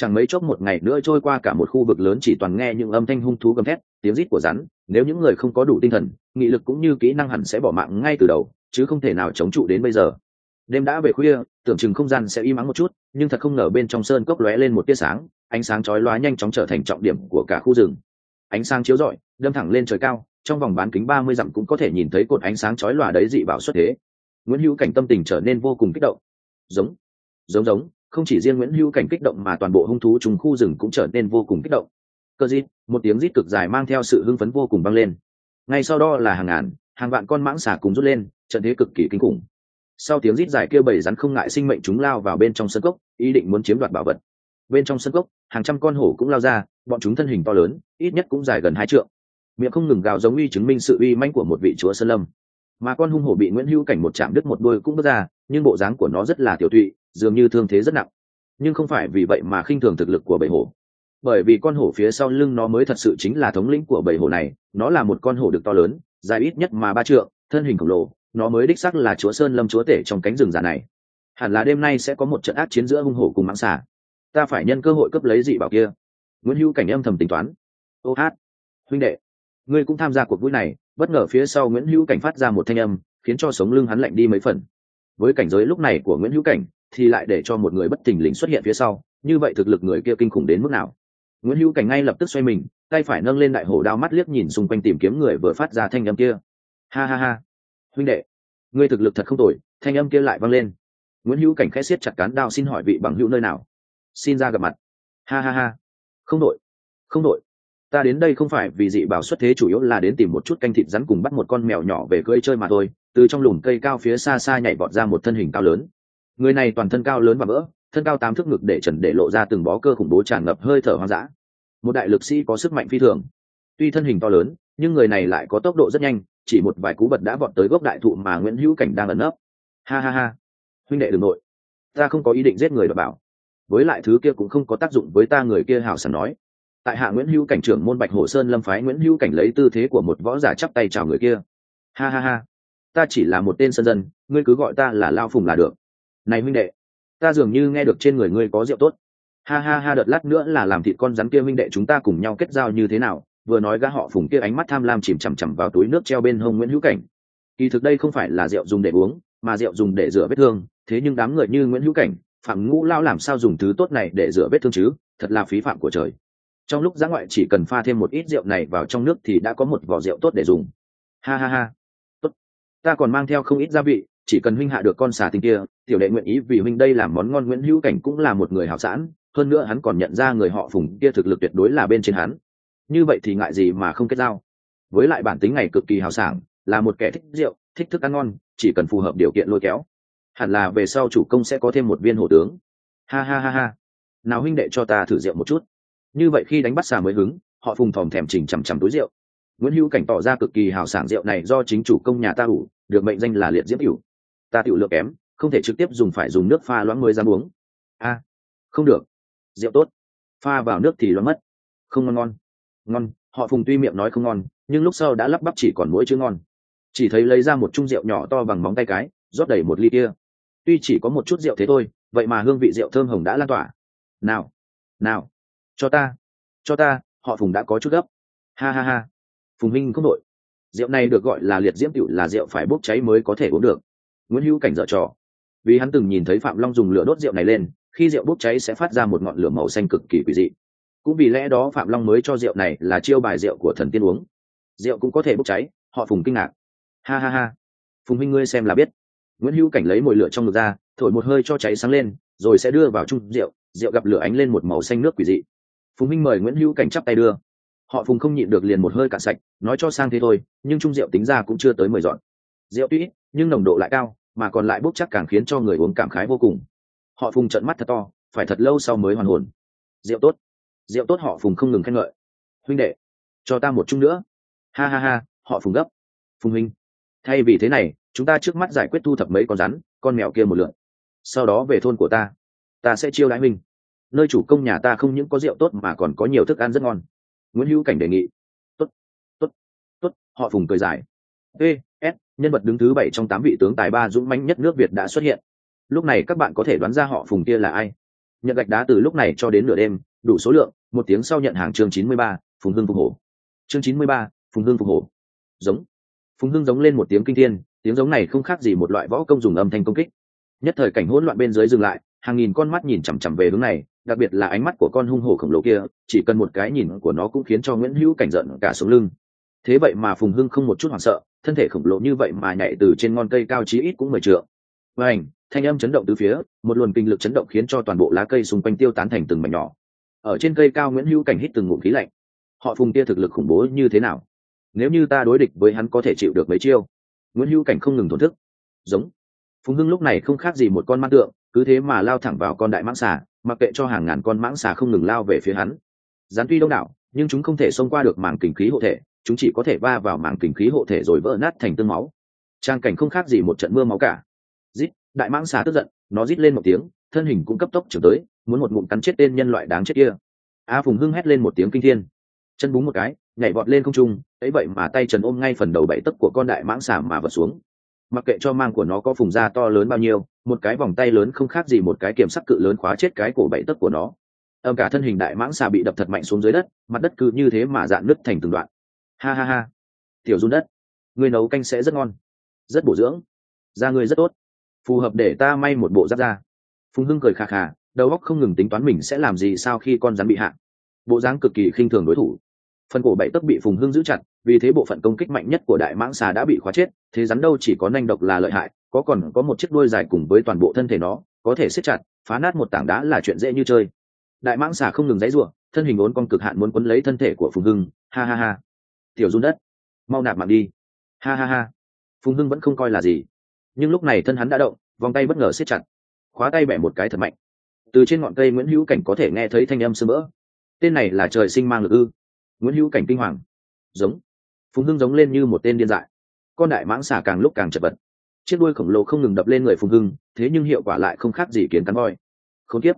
chẳng mấy chốc một ngày nữa trôi qua cả một khu vực lớn chỉ toàn nghe những âm thanh hung thú gầm thét, tiếng rít của rắn. Nếu những người không có đủ tinh thần, nghị lực cũng như kỹ năng hẳn sẽ bỏ mạng ngay từ đầu, chứ không thể nào chống trụ đến bây giờ. Đêm đã về khuya, tưởng chừng không gian sẽ im ắng một chút, nhưng thật không ngờ bên trong sơn cốc lóe lên một tia sáng, ánh sáng chói lóa nhanh chóng trở thành trọng điểm của cả khu rừng. Ánh sáng chiếu rọi, đâm thẳng lên trời cao, trong vòng bán kính ba mươi dặm cũng có thể nhìn thấy cột ánh sáng chói lòa đấy dị bảo xuất thế. Nguyễn hữu cảnh tâm tình trở nên vô cùng kích động. Giống giống giống không chỉ riêng nguyễn hữu cảnh kích động mà toàn bộ hung thú trùng khu rừng cũng trở nên vô cùng kích động. Cơ dít một tiếng rít cực dài mang theo sự hưng phấn vô cùng băng lên. Ngay sau đó là hàng ngàn, hàng vạn con mãng xà cùng rút lên, trận thế cực kỳ kinh khủng. Sau tiếng rít dài kêu bầy rắn không ngại sinh mệnh chúng lao vào bên trong sân cốc, ý định muốn chiếm đoạt bảo vật. Bên trong sân cốc, hàng trăm con hổ cũng lao ra, bọn chúng thân hình to lớn, ít nhất cũng dài gần hai trượng. Miệng không ngừng gào giống uy chứng minh sự uy manh của một vị chúa sơn lâm. Mà con hung hổ bị nguyễn hữu cảnh một chạm đứt một đôi cũng bước ra nhưng bộ dáng của nó rất là tiểu thụy dường như thương thế rất nặng. Nhưng không phải vì vậy mà khinh thường thực lực của bầy hổ. Bởi vì con hổ phía sau lưng nó mới thật sự chính là thống lĩnh của bầy hổ này, nó là một con hổ được to lớn, dài ít nhất mà ba trượng, thân hình khổng lồ, nó mới đích sắc là chúa sơn lâm chúa tể trong cánh rừng già này. Hẳn là đêm nay sẽ có một trận ác chiến giữa hung hổ cùng mãng xà. Ta phải nhân cơ hội cấp lấy dị bảo kia. Nguyễn hữu cảnh âm thầm tính toán. Ô hát, huynh đệ, ngươi cũng tham gia cuộc vui này, bất ngờ phía sau nguyễn hữu cảnh phát ra một thanh âm, khiến cho sống lưng hắn lạnh đi mấy phần với cảnh giới lúc này của nguyễn hữu cảnh, thì lại để cho một người bất thình lình xuất hiện phía sau, như vậy thực lực người kia kinh khủng đến mức nào? Nguyễn hữu cảnh ngay lập tức xoay mình, tay phải nâng lên đại hổ đao mắt liếc nhìn xung quanh tìm kiếm người vừa phát ra thanh âm kia. Ha ha ha. Huynh đệ, ngươi thực lực thật không tồi, thanh âm kia lại vang lên. Nguyễn hữu cảnh khẽ siết chặt cán đao xin hỏi vị bằng hữu nơi nào? Xin ra gặp mặt. Ha ha ha. Không đội. Không đội ta đến đây không phải vì dị bảo xuất thế chủ yếu là đến tìm một chút canh thịt rắn cùng bắt một con mèo nhỏ về cưỡi chơi mà thôi, từ trong lùm cây cao phía xa xa nhảy vọt ra một thân hình cao lớn. Người này toàn thân cao lớn và vỡ, thân cao tám thước ngực để trần để lộ ra từng bó cơ khủng bố tràn ngập hơi thở hoang dã. Một đại lực sĩ có sức mạnh phi thường. Tuy thân hình to lớn, nhưng người này lại có tốc độ rất nhanh, chỉ một vài cú bật đã vọt tới gốc đại thụ mà nguyễn hữu cảnh đang ẩn nấp. Ha ha ha. Huynh đệ đ ừ n g nội. Ta không có ý định giết người đ bảo. Với lại thứ kia cũng không có tác dụng với ta, người kia hào sảng nói tại hạ nguyễn hữu cảnh trưởng môn bạch hồ sơn lâm phái nguyễn hữu cảnh lấy tư thế của một võ giả chắp tay chào người kia. Ha ha ha, ta chỉ là một tên sân dân, ngươi cứ gọi ta là lao phùng là được. Này huynh đệ, ta dường như nghe được trên người ngươi có rượu tốt. Ha ha ha, đợt lát nữa là làm thịt con rắn kia huynh đệ chúng ta cùng nhau kết giao như thế nào? Vừa nói gã họ phùng kia ánh mắt tham lam chìm chằm chằm vào túi nước treo bên hông nguyễn hữu cảnh. Kỳ thực đây không phải là rượu dùng để uống, mà rượu dùng để rửa vết thương. Thế nhưng đám người như nguyễn hữu cảnh, phạm ngũ lao làm sao dùng thứ tốt này để rửa vết thương chứ? Thật là phí phạm của trời trong lúc giã ngoại chỉ cần pha thêm một ít rượu này vào trong nước thì đã có một vỏ rượu tốt để dùng. Ha ha ha. Tốt. Ta còn mang theo không ít gia vị, chỉ cần huynh hạ được con xà tinh kia, tiểu đệ nguyện ý vì huynh đây làm món ngon nguyễn hữu cảnh cũng là một người hảo sản hơn nữa hắn còn nhận ra người họ phùng kia thực lực tuyệt đối là bên trên hắn. Như vậy thì ngại gì mà không kết giao. Với lại bản tính này cực kỳ hào sảng, là một kẻ thích rượu, thích thức ăn ngon, chỉ cần phù hợp điều kiện lôi kéo. Hẳn là về sau chủ công sẽ có thêm một viên hổ tướng. Ha ha ha ha. Nào huynh đệ cho ta thử rượu một chút như vậy khi đánh bắt xà mới hứng, họ phùng thòm thèm chỉnh chằm chằm túi rượu. Nguyễn hữu cảnh tỏ ra cực kỳ hào sảng rượu này do chính chủ công nhà ta ủ, được mệnh danh là liệt diễm cửu ta tiểu lượng kém, không thể trực tiếp dùng phải dùng nước pha loãng mới dám uống. A, không được. Rượu tốt. Pha vào nước thì loãng mất. Không ngon ngon. Ngon, họ phùng tuy miệng nói không ngon, nhưng lúc sau đã lắp bắp chỉ còn mỗi chữ ngon. Chỉ thấy lấy ra một chung rượu nhỏ to bằng móng tay cái, rót đầy một ly kia. Tuy chỉ có một chút rượu thế thôi, vậy mà hương vị rượu thơm hồng đã lan tỏa. Nào nào cho ta. Cho ta, họ phùng đã có chút gấp. Ha ha ha. Phùng minh không đội rượu này được gọi là liệt diễm tiểu là rượu phải bốc cháy mới có thể uống được. Nguyễn hữu cảnh dở trò. Vì hắn từng nhìn thấy phạm long dùng lửa đốt rượu này lên, khi rượu bốc cháy sẽ phát ra một ngọn lửa màu xanh cực kỳ quỷ dị. Cũng vì lẽ đó phạm long mới cho rượu này là chiêu bài rượu của thần tiên uống. Rượu cũng có thể bốc cháy, họ phùng kinh ngạc. Ha ha ha. Phùng minh ngươi xem là biết. Nguyễn hữu cảnh lấy mồi lửa trong ngực ra, thổi một hơi cho cháy sáng lên, rồi sẽ đưa vào chung rượu. Rượu gặp lửa ánh lên một màu xanh nước quỷ dị phùng minh mời nguyễn hữu cảnh chắp tay đưa. Họ phùng không nhịn được liền một hơi cạn sạch, nói cho sang thế thôi, nhưng chung rượu tính ra cũng chưa tới mười dọn. Rượu tuy nhưng nồng độ lại cao, mà còn lại bốc chắc càng khiến cho người uống cảm khái vô cùng. Họ phùng trận mắt thật to, phải thật lâu sau mới hoàn hồn. Rượu tốt. Rượu tốt họ phùng không ngừng khen ngợi. Huynh đệ, cho ta một chung nữa. Ha ha ha, họ phùng gấp. Phùng huynh thay vì thế này, chúng ta trước mắt giải quyết thu thập mấy con rắn, con mèo kia một lượn. Sau đó về thôn của ta. Ta sẽ chiêu đãi huynh nơi chủ công nhà ta không những có rượu tốt mà còn có nhiều thức ăn rất ngon. Nguyễn hữu cảnh đề nghị, tốt tốt tốt, họ phùng cười giải ê s, nhân vật đứng thứ bảy trong tám vị tướng tài ba dũng mãnh nhất nước việt đã xuất hiện. Lúc này các bạn có thể đoán ra họ phùng kia là ai. Nhận gạch đá từ lúc này cho đến nửa đêm, đủ số lượng, một tiếng sau nhận hàng chương chín mươi ba, phùng hưng phục hổ. Chương chín mươi ba, phùng hưng phục hổ. Giống. Phùng hưng giống lên một tiếng kinh thiên, tiếng giống này không khác gì một loại võ công dùng âm thanh công kích. Nhất thời cảnh hỗn loạn bên dưới dừng lại, hàng nghìn con mắt nhìn chằm chằm về hướng này đặc biệt là ánh mắt của con hung hổ khổng lồ kia, chỉ cần một cái nhìn của nó cũng khiến cho nguyễn hữu cảnh giận cả sống lưng. Thế vậy mà phùng hưng không một chút hoảng sợ, thân thể khổng lồ như vậy mà nhảy từ trên ngọn cây cao chí ít cũng mười trượng. Và ảnh thanh âm chấn động từ phía, một luồng kinh lực chấn động khiến cho toàn bộ lá cây xung quanh tiêu tán thành từng mảnh nhỏ. Ở trên cây cao nguyễn hữu cảnh hít từng ngụm khí lạnh. Họ phùng kia thực lực khủng bố như thế nào? Nếu như ta đối địch với hắn có thể chịu được mấy chiêu? Nguyễn hữu cảnh không ngừng thổn thức. Giống. Phùng hưng lúc này không khác gì một con mang tượng, cứ thế mà lao thẳng vào con đại mãng xà mặc kệ cho hàng ngàn con mãng xà không ngừng lao về phía hắn. Gián tuy đông đảo, nhưng chúng không thể xông qua được mảng kình khí hộ thể, chúng chỉ có thể va vào mảng kình khí hộ thể rồi vỡ nát thành tương máu. Trang cảnh không khác gì một trận mưa máu cả. Rít đại mãng xà tức giận, nó rít lên một tiếng, thân hình cũng cấp tốc trở tới, muốn một ngụm cắn chết tên nhân loại đáng chết kia. A phùng hưng hét lên một tiếng kinh thiên. Chân búng một cái, nhảy vọt lên không trung ấy vậy mà tay trần ôm ngay phần đầu bảy tấc của con đại mãng xà mà vật xuống mặc kệ cho mang của nó có phùng da to lớn bao nhiêu, một cái vòng tay lớn không khác gì một cái kiểm sắc cự lớn khóa chết cái cổ bậy tấc của nó. Âm cả thân hình đại mãng xà bị đập thật mạnh xuống dưới đất, mặt đất cứ như thế mà dạn nứt thành từng đoạn. Ha ha ha. Tiểu run đất người nấu canh sẽ rất ngon, rất bổ dưỡng. Da người rất tốt. Phù hợp để ta may một bộ giáp da. Phùng hưng cười khà khà, đầu óc không ngừng tính toán mình sẽ làm gì sau khi con rắn bị hạ. Bộ dáng cực kỳ khinh thường đối thủ phần cổ bảy tấc bị phùng hưng giữ chặt, vì thế bộ phận công kích mạnh nhất của đại mãng xà đã bị khóa chết, thế rắn đâu chỉ có nanh độc là lợi hại, có còn có một chiếc đuôi dài cùng với toàn bộ thân thể nó, có thể siết chặt, phá nát một tảng đá là chuyện dễ như chơi. Đại mãng xà không ngừng dãy ruộng thân hình ốn con cực hạn muốn quấn lấy thân thể của phùng hưng, ha ha ha. Tiểu run đất, mau nạp mạng đi. Ha ha ha. Phùng hưng vẫn không coi là gì. Nhưng lúc này thân hắn đã động, vòng tay bất ngờ siết chặt. Khóa tay bẻ một cái thật mạnh. Từ trên ngọn cây nguyễn hữu cảnh có thể nghe thấy thanh âm sơ mỡ. Tên này là trời sinh mang lực ư nguyễn hữu cảnh kinh hoàng. Giống. Phùng hưng giống lên như một tên điên dại. Con đại mãng xà càng lúc càng chật vật. Chiếc đuôi khổng lồ không ngừng đập lên người phùng hưng, thế nhưng hiệu quả lại không khác gì kiến cắn voi. Không tiếp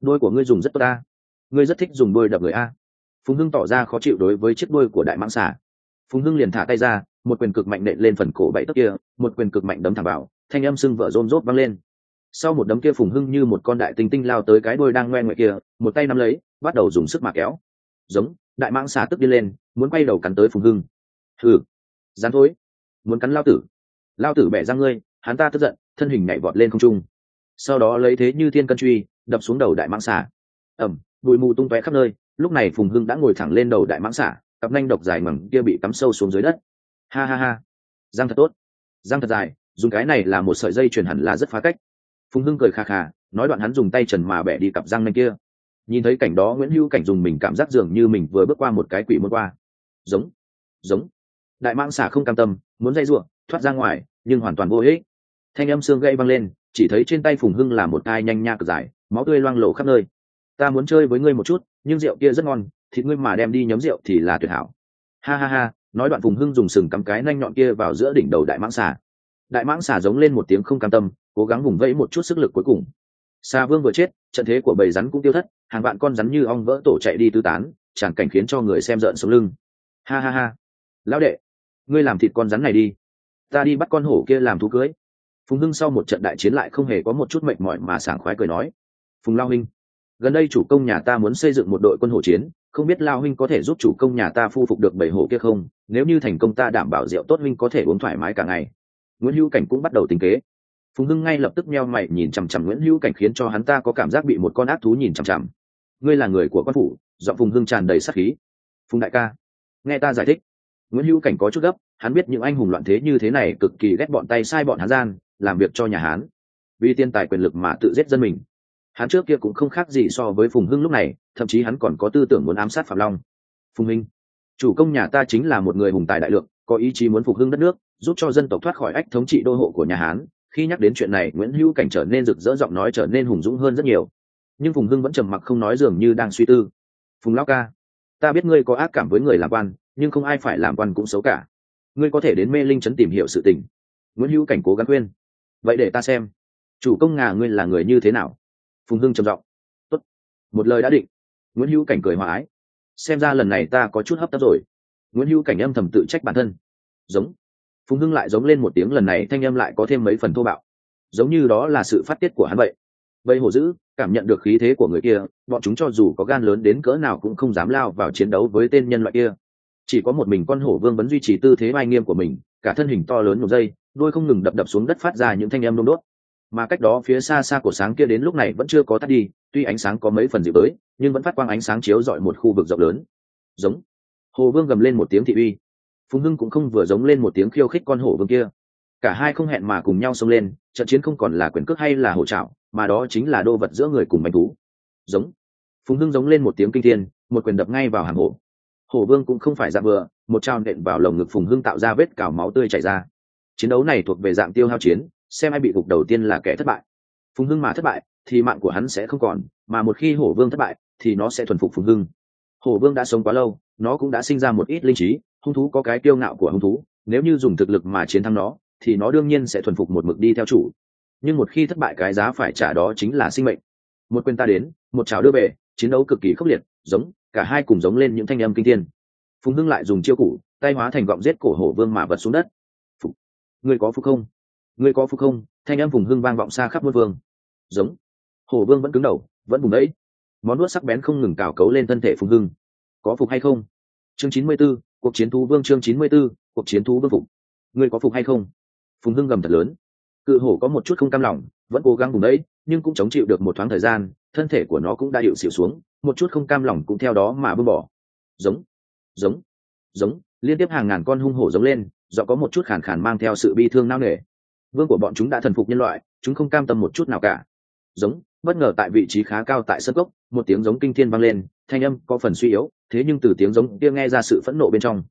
đuôi của ngươi dùng rất tốt ta ngươi rất thích dùng đuôi đập người a. Phùng hưng tỏ ra khó chịu đối với chiếc đuôi của đại mãng xà. Phùng hưng liền thả tay ra, một quyền cực mạnh nện lên phần cổ bậy tấc kia, một quyền cực mạnh đấm thẳng vào, thanh âm sưng vợ rôm rốt văng lên. Sau một đấm kia phùng hưng như một con đại tinh tinh lao tới cái đuôi đang ngoe ngoại kia, một tay nắm lấy, bắt đầu dùng sức mà kéo. Giống đại mãng xà tức đi lên, muốn quay đầu cắn tới phùng hưng. Thử dán thối, muốn cắn lao tử. Lao tử bẻ ra ngươi, hắn ta tức giận, thân hình nhảy vọt lên không trung. Sau đó lấy thế như thiên cân truy, đập xuống đầu đại mãng xà. Ẩm, bụi mù tung tóe khắp nơi, lúc này phùng hưng đã ngồi thẳng lên đầu đại mãng xà, cặp nanh độc dài mẳng kia bị cắm sâu xuống dưới đất. Ha ha ha, răng thật tốt. Răng thật dài, dùng cái này là một sợi dây chuyển hẳn là rất phá cách. Phùng hưng cười khà khà nói đoạn hắn dùng tay trần mà bẻ đi cặp răng nanh kia nhìn thấy cảnh đó nguyễn hữu cảnh dùng mình cảm giác dường như mình vừa bước qua một cái quỷ môn qua. Giống giống. Đại mãng xà không cam tâm, muốn dây ruộng, thoát ra ngoài, nhưng hoàn toàn vô ích. Thanh âm xương gây văng lên, chỉ thấy trên tay phùng hưng là một tai nhanh nha cực dài, máu tươi loang lổ khắp nơi. Ta muốn chơi với ngươi một chút, nhưng rượu kia rất ngon, thịt ngươi mà đem đi nhấm rượu thì là tuyệt hảo. Ha ha ha, nói đoạn phùng hưng dùng sừng cắm cái nanh nhọn kia vào giữa đỉnh đầu đại mãng xà đại mãng xà giống lên một tiếng không cam tâm, cố gắng vùng vẫy một chút sức lực cuối cùng. Sa vương vừa chết, trận thế của bầy rắn cũng tiêu thất, hàng vạn con rắn như ong vỡ tổ chạy đi tứ tán, chẳng cảnh khiến cho người xem rợn sống lưng. Ha ha ha. Lão đệ, ngươi làm thịt con rắn này đi. Ta đi bắt con hổ kia làm thú cưới. Phùng hưng sau một trận đại chiến lại không hề có một chút mệt mỏi mà sảng khoái cười nói. Phùng lao huynh, gần đây chủ công nhà ta muốn xây dựng một đội quân hổ chiến, không biết lao huynh có thể giúp chủ công nhà ta phu phục được bảy hổ kia không? Nếu như thành công ta đảm bảo rượu tốt huynh có thể uống thoải mái cả ngày. Nguyễn hữu cảnh cũng bắt đầu tính kế phùng hưng ngay lập tức meo mày nhìn chằm chằm nguyễn hữu cảnh khiến cho hắn ta có cảm giác bị một con ác thú nhìn chằm chằm. Ngươi là người của quan phủ dọn phùng hưng tràn đầy sắc khí. Phùng đại ca nghe ta giải thích. Nguyễn hữu cảnh có chút gấp hắn biết những anh hùng loạn thế như thế này cực kỳ ghét bọn tay sai bọn hắn gian làm việc cho nhà hán. Vì tiền tài quyền lực mà tự giết dân mình. Hắn trước kia cũng không khác gì so với phùng hưng lúc này thậm chí hắn còn có tư tưởng muốn ám sát phạm long. Phùng Minh, chủ công nhà ta chính là một người hùng tài đại lượng có ý chí muốn phục hưng đất nước giúp cho dân tộc thoát khỏi ách thống trị đô hộ của nhà hán khi nhắc đến chuyện này, nguyễn hữu cảnh trở nên rực rỡ, giọng nói trở nên hùng dũng hơn rất nhiều. Nhưng phùng hưng vẫn trầm mặc không nói dường như đang suy tư. Phùng lao ca, ta biết ngươi có ác cảm với người làm quan, nhưng không ai phải làm quan cũng xấu cả. Ngươi có thể đến mê linh trấn tìm hiểu sự tình. Nguyễn hữu cảnh cố gắng khuyên. Vậy để ta xem, chủ công ngà ngươi là người như thế nào? Phùng hưng trầm giọng. Tốt. một lời đã định. Nguyễn hữu cảnh cười hòa ái. Xem ra lần này ta có chút hấp tấp rồi. Nguyễn hữu cảnh âm thầm tự trách bản thân. Giống phùng hưng lại giống lên một tiếng lần này thanh âm lại có thêm mấy phần thô bạo. Giống như đó là sự phát tiết của hắn vậy. Vậy hổ dữ, cảm nhận được khí thế của người kia, bọn chúng cho dù có gan lớn đến cỡ nào cũng không dám lao vào chiến đấu với tên nhân loại kia. Chỉ có một mình con hổ vương vẫn duy trì tư thế mai nghiêm của mình, cả thân hình to lớn một giây đôi không ngừng đập đập xuống đất phát ra những thanh âm nôn đốt. Mà cách đó phía xa xa của sáng kia đến lúc này vẫn chưa có tắt đi, tuy ánh sáng có mấy phần dịu tới, nhưng vẫn phát quang ánh sáng chiếu rọi một khu vực rộng lớn. Giống. Hồ vương gầm lên một tiếng thị uy phùng hưng cũng không vừa giống lên một tiếng khiêu khích con hổ vương kia. Cả hai không hẹn mà cùng nhau xông lên, trận chiến không còn là quyền cước hay là hổ trạo mà đó chính là đô vật giữa người cùng bánh thú. Giống. Phùng hưng giống lên một tiếng kinh thiên, một quyền đập ngay vào hàng hổ. Hổ vương cũng không phải dạng vừa, một trao nện vào lồng ngực phùng hưng tạo ra vết cào máu tươi chảy ra. Chiến đấu này thuộc về dạng tiêu hao chiến, xem ai bị gục đầu tiên là kẻ thất bại. Phùng hưng mà thất bại, thì mạng của hắn sẽ không còn, mà một khi hổ vương thất bại, thì nó sẽ thuần phục phùng hưng. Hổ vương đã sống quá lâu, nó cũng đã sinh ra một ít linh trí hung thú có cái kiêu ngạo của hung thú, nếu như dùng thực lực mà chiến thắng nó, thì nó đương nhiên sẽ thuần phục một mực đi theo chủ. Nhưng một khi thất bại cái giá phải trả đó chính là sinh mệnh. Một quyền ta đến, một chảo đưa về, chiến đấu cực kỳ khốc liệt, giống, cả hai cùng giống lên những thanh âm kinh thiên. Phùng hưng lại dùng chiêu củ, tay hóa thành gọng giết cổ hổ vương mà vật xuống đất. Phục người có phục không? Người có phục không? Thanh âm phùng hưng vang vọng xa khắp muôn vương. Giống, hổ vương vẫn cứng đầu, vẫn bùng đấy món nuốt sắc bén không ngừng cào cấu lên thân thể phùng hưng. Có phục hay không? Chương chín mươi 94, cuộc chiến thú vương chương chín mươi 94, cuộc chiến thú vương phục. Ngươi có phục hay không? Phùng hưng gầm thật lớn. Cự hổ có một chút không cam lòng vẫn cố gắng bùng đấy nhưng cũng chống chịu được một thoáng thời gian thân thể của nó cũng đã hiệu xịu xuống một chút không cam lòng cũng theo đó mà bưng bỏ. Giống giống giống liên tiếp hàng ngàn con hung hổ giống lên do có một chút khàn khàn mang theo sự bi thương nao nề. Vương của bọn chúng đã thần phục nhân loại chúng không cam tâm một chút nào cả. Giống bất ngờ tại vị trí khá cao tại sân gốc một tiếng giống kinh thiên vang lên, thanh âm có phần suy yếu, thế nhưng từ tiếng giống kia nghe ra sự phẫn nộ bên trong.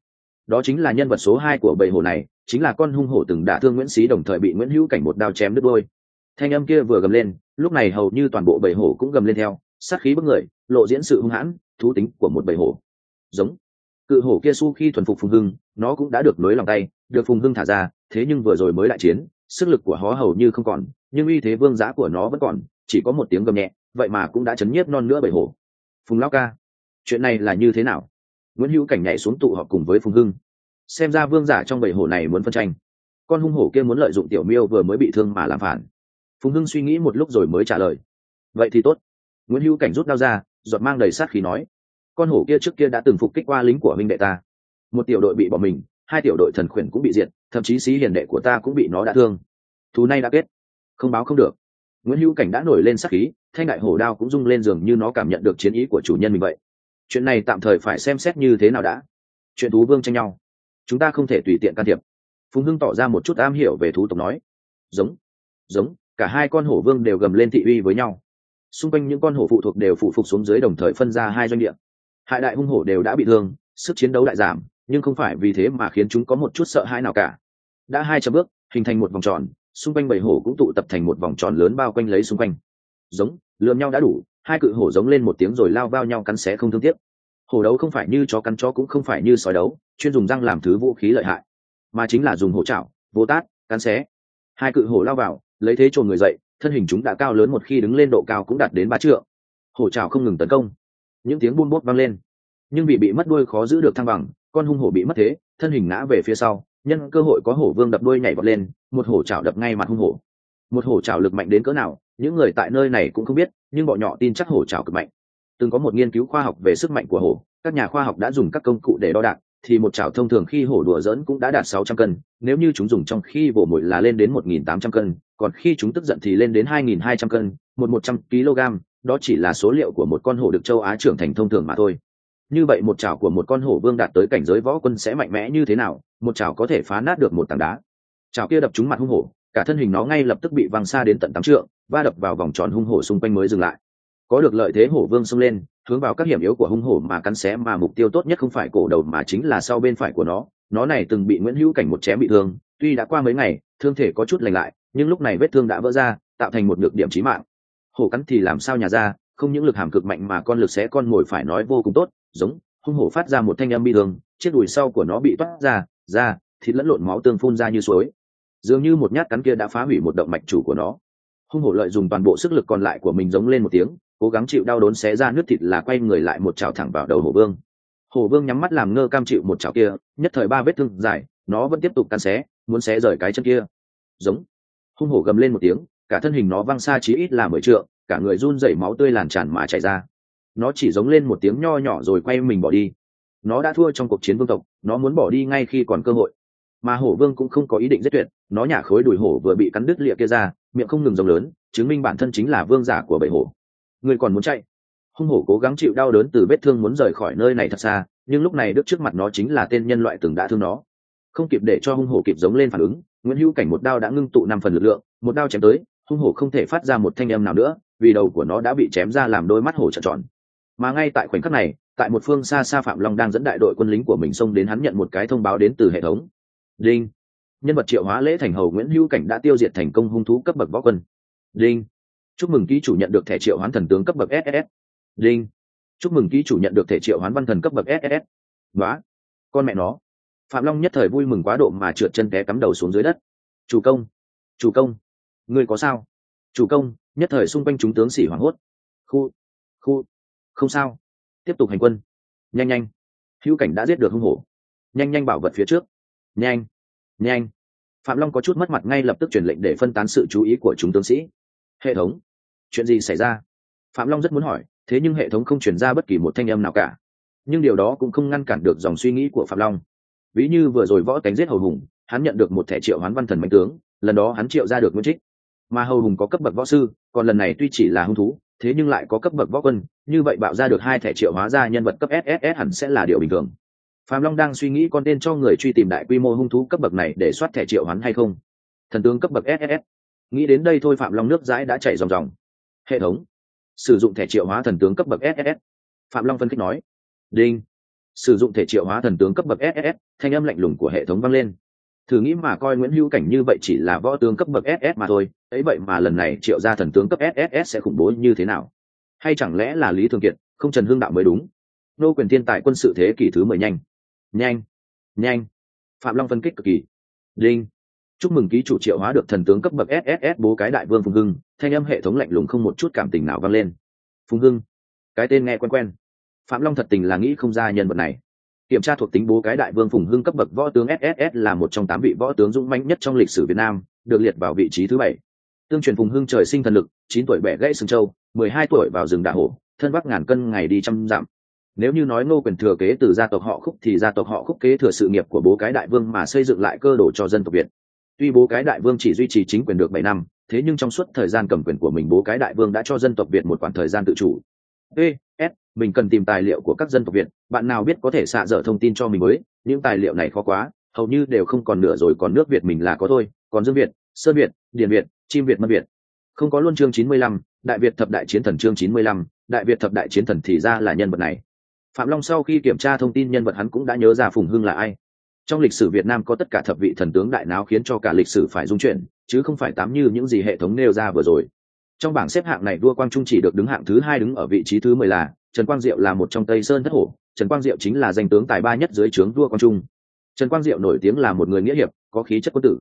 Đó chính là nhân vật số hai của bầy hổ này, chính là con hung hổ từng đả thương nguyễn xí đồng thời bị nguyễn hữu cảnh một đao chém đứt đôi. Thanh âm kia vừa gầm lên, lúc này hầu như toàn bộ bầy hổ cũng gầm lên theo, sát khí bức người, lộ diễn sự hung hãn, thú tính của một bầy hổ. Giống. Cự hổ kia su khi thuần phục phùng hưng, nó cũng đã được nối lòng tay, được phùng hưng thả ra, thế nhưng vừa rồi mới lại chiến, sức lực của nó hầu như không còn, nhưng uy thế vương giá của nó vẫn còn chỉ có một tiếng gầm nhẹ, vậy mà cũng đã chấn nhiếp non nữa bầy hổ phùng lao ca, chuyện này là như thế nào? Nguyễn hữu cảnh nhảy xuống tụ họp cùng với phùng hưng. Xem ra vương giả trong bầy hổ này muốn phân tranh. Con hung hổ kia muốn lợi dụng tiểu miêu vừa mới bị thương mà làm phản. Phùng hưng suy nghĩ một lúc rồi mới trả lời. Vậy thì tốt. Nguyễn hữu cảnh rút đao ra, giọt mang đầy sát khí nói. Con hổ kia trước kia đã từng phục kích qua lính của huynh đệ ta. Một tiểu đội bị bỏ mình, hai tiểu đội thần khuyển cũng bị diệt, thậm chí sĩ hiền đệ của ta cũng bị nó đã thương. Thú nay đã kết. Không báo không được nguyễn hữu cảnh đã nổi lên sắc khí, thanh đại hổ đao cũng rung lên giường như nó cảm nhận được chiến ý của chủ nhân mình vậy. Chuyện này tạm thời phải xem xét như thế nào đã. Chuyện thú vương tranh nhau. Chúng ta không thể tùy tiện can thiệp. Phùng hưng tỏ ra một chút am hiểu về thú tộc nói. Giống giống, cả hai con hổ vương đều gầm lên thị uy với nhau. Xung quanh những con hổ phụ thuộc đều phụ phục xuống dưới đồng thời phân ra hai doanh địa. Hại đại hung hổ đều đã bị thương, sức chiến đấu đại giảm, nhưng không phải vì thế mà khiến chúng có một chút sợ hãi nào cả. Đã hai trăm bước, hình thành một vòng tròn xung quanh bảy hổ cũng tụ tập thành một vòng tròn lớn bao quanh lấy xung quanh. Giống, lượm nhau đã đủ, hai cự hổ giống lên một tiếng rồi lao vào nhau cắn xé không thương tiếc. Hổ đấu không phải như chó cắn chó cũng không phải như sói đấu, chuyên dùng răng làm thứ vũ khí lợi hại, mà chính là dùng hổ chảo, vô tát, cắn xé. Hai cự hổ lao vào, lấy thế trồn người dậy, thân hình chúng đã cao lớn một khi đứng lên độ cao cũng đạt đến ba trượng. Hổ chảo không ngừng tấn công. Những tiếng buôn bốt vang lên. Nhưng vì bị mất đuôi khó giữ được thăng bằng, con hung hổ bị mất thế, thân hình ngã về phía sau nhân cơ hội có hổ vương đập đuôi nhảy vọt lên một hổ chảo đập ngay mặt hung hổ một hổ chảo lực mạnh đến cỡ nào những người tại nơi này cũng không biết nhưng bọn nhỏ tin chắc hổ chảo cực mạnh từng có một nghiên cứu khoa học về sức mạnh của hổ các nhà khoa học đã dùng các công cụ để đo đạc thì một chảo thông thường khi hổ đùa dỡn cũng đã đạt 600 cân, nếu như chúng dùng trong khi vồ mồi là lên đến 1.800 cân, còn khi chúng tức giận thì lên đến 2.200 cân, một 100 kg, đó chỉ là số liệu của một con hổ được châu Á trưởng thành thông thường mà thôi. Như vậy một chảo của một con hổ vương đạt tới cảnh giới võ quân sẽ mạnh mẽ như thế nào, một chảo có thể phá nát được một tảng đá. Chảo kia đập trúng mặt hung hổ, cả thân hình nó ngay lập tức bị văng xa đến tận tám trượng, va đập vào vòng tròn hung hổ xung quanh mới dừng lại. Có được lợi thế hổ vương xông lên, hướng vào các hiểm yếu của hung hổ mà cắn xé mà mục tiêu tốt nhất không phải cổ đầu mà chính là sau bên phải của nó nó này từng bị nguyễn hữu cảnh một chém bị thương tuy đã qua mấy ngày thương thể có chút lành lại nhưng lúc này vết thương đã vỡ ra tạo thành một nhược điểm chí mạng hổ cắn thì làm sao nhà ra không những lực hàm cực mạnh mà con lực xé con ngồi phải nói vô cùng tốt, giống, hung hổ phát ra một thanh âm bi thương, chiếc đùi sau của nó bị toát ra ra thịt lẫn lộn máu tương phun ra như suối. Dường như một nhát cắn kia đã phá hủy một động mạch chủ của nó. Hung hổ lợi dùng toàn bộ sức lực còn lại của mình giống lên một tiếng, cố gắng chịu đau đốn xé ra nước thịt là quay người lại một chảo thẳng vào đầu hổ vương. Hổ vương nhắm mắt làm ngơ cam chịu một chảo kia, nhất thời ba vết thương dài, nó vẫn tiếp tục cắn xé, muốn xé rời cái chân kia. Giống, hung hổ gầm lên một tiếng, cả thân hình nó văng xa chí ít là mười trượng cả người run rẩy máu tươi làn tràn mà chảy ra. Nó chỉ giống lên một tiếng nho nhỏ rồi quay mình bỏ đi. Nó đã thua trong cuộc chiến vương tộc, nó muốn bỏ đi ngay khi còn cơ hội. Mà hổ vương cũng không có ý định giết tuyệt, nó nhả khối đùi hổ vừa bị cắn đứt lịa kia ra, miệng không ngừng rồng lớn, chứng minh bản thân chính là vương giả của bảy hổ. Người còn muốn chạy? Hung hổ cố gắng chịu đau đớn từ vết thương muốn rời khỏi nơi này thật xa, nhưng lúc này đức trước mặt nó chính là tên nhân loại từng đã thương nó. Không kịp để cho hung hổ kịp giống lên phản ứng, nguyễn hữu cảnh một đao đã ngưng tụ năm phần lực lượng, một đao chém tới, hung hổ không thể phát ra một thanh âm nào nữa vì đầu của nó đã bị chém ra làm đôi mắt hổ trợn tròn. Mà ngay tại khoảnh khắc này, tại một phương xa xa phạm long đang dẫn đại đội quân lính của mình xông đến hắn nhận một cái thông báo đến từ hệ thống. Đinh. Nhân vật triệu hóa lễ thành hầu nguyễn hữu cảnh đã tiêu diệt thành công hung thú cấp bậc võ quân. Đinh. Chúc mừng ký chủ nhận được thẻ triệu hoán thần tướng cấp bậc ss đinh. Chúc mừng ký chủ nhận được thẻ triệu hoán văn thần cấp bậc ss nói con mẹ nó. Phạm long nhất thời vui mừng quá độ mà trượt chân té cắm đầu xuống dưới đất. Chủ công. Chủ công. Ngươi có sao? Chủ công nhất thời xung quanh chúng tướng xỉ hoảng hốt. Khu khu, không sao. Tiếp tục hành quân. Nhanh nhanh. Hữu cảnh đã giết được hung hổ. Nhanh nhanh bảo vật phía trước. Nhanh nhanh. Phạm long có chút mất mặt ngay lập tức truyền lệnh để phân tán sự chú ý của chúng tướng sĩ. Hệ thống, chuyện gì xảy ra? Phạm long rất muốn hỏi, thế nhưng hệ thống không chuyển ra bất kỳ một thanh âm nào cả. Nhưng điều đó cũng không ngăn cản được dòng suy nghĩ của phạm long. Ví như vừa rồi võ cánh giết hầu hùng, hắn nhận được một thẻ triệu hoán văn thần mạnh tướng, lần đó hắn triệu ra được nguyên trích mà hầu hùng có cấp bậc võ sư, còn lần này tuy chỉ là hung thú, thế nhưng lại có cấp bậc võ quân, như vậy bạo ra được hai thẻ triệu hóa ra nhân vật cấp sss hẳn sẽ là điều bình thường. Phạm long đang suy nghĩ con tên cho người truy tìm đại quy mô hung thú cấp bậc này để soát thẻ triệu hắn hay không. Thần tướng cấp bậc sss nghĩ đến đây thôi phạm long nước dãi đã chảy ròng ròng. Hệ thống. Sử dụng thẻ triệu hóa thần tướng cấp bậc ss phạm long phân tích nói. Đinh. Sử dụng thể triệu hóa thần tướng cấp bậc ss thanh âm lạnh lùng của hệ thống vang lên thử nghĩ mà coi nguyễn hữu cảnh như vậy chỉ là võ tướng cấp bậc ss mà thôi, ấy vậy mà lần này triệu ra thần tướng cấp ss sẽ khủng bố như thế nào? Hay chẳng lẽ là lý thường kiệt, không trần hương đạo mới đúng? Nô quyền thiên tài quân sự thế kỷ thứ mười nhanh. Nhanh nhanh. Phạm long phân kích cực kỳ. Linh chúc mừng ký chủ triệu hóa được thần tướng cấp bậc sss bố cái đại vương phùng hưng, thanh âm hệ thống lạnh lùng không một chút cảm tình nào vang lên. Phùng hưng. Cái tên nghe quen quen. Phạm long thật tình là nghĩ không ra nhân vật này kiểm tra thuộc tính bố cái đại vương phùng hưng cấp bậc võ tướng sss là một trong tám vị võ tướng dũng mãnh nhất trong lịch sử việt nam, được liệt vào vị trí thứ bảy. Tương truyền phùng hưng trời sinh thần lực, chín tuổi bẻ gãy sừng châu mười hai tuổi vào rừng đạ hổ, thân bắc ngàn cân ngày đi trăm dặm. Nếu như nói ngô quyền thừa kế từ gia tộc họ khúc thì gia tộc họ khúc kế thừa sự nghiệp của bố cái đại vương mà xây dựng lại cơ đồ cho dân tộc việt. Tuy bố cái đại vương chỉ duy trì chính quyền được bảy năm, thế nhưng trong suốt thời gian cầm quyền của mình bố cái đại vương đã cho dân tộc việt một khoảng thời gian tự chủ. Ê s mình cần tìm tài liệu của các dân tộc việt, bạn nào biết có thể xạ dở thông tin cho mình mới những tài liệu này khó quá, hầu như đều không còn nửa rồi, còn nước việt mình là có thôi, còn dương việt, sơn việt, điền việt, chim việt, mân việt. Không có luôn chương chín mươi lăm, đại việt thập đại chiến thần chương chín mươi lăm, đại việt thập đại chiến thần thì ra là nhân vật này. Phạm long sau khi kiểm tra thông tin nhân vật hắn cũng đã nhớ ra phùng hưng là ai. Trong lịch sử việt nam có tất cả thập vị thần tướng đại náo khiến cho cả lịch sử phải dung chuyển, chứ không phải tám như những gì hệ thống nêu ra vừa rồi. Trong bảng xếp hạng này đua quang trung chỉ được đứng hạng thứ hai đứng ở vị trí thứ mười là trần quang diệu là một trong tây sơn thất hổ trần quang diệu chính là danh tướng tài ba nhất dưới trướng đua quang trung. Trần quang diệu nổi tiếng là một người nghĩa hiệp có khí chất quân tử.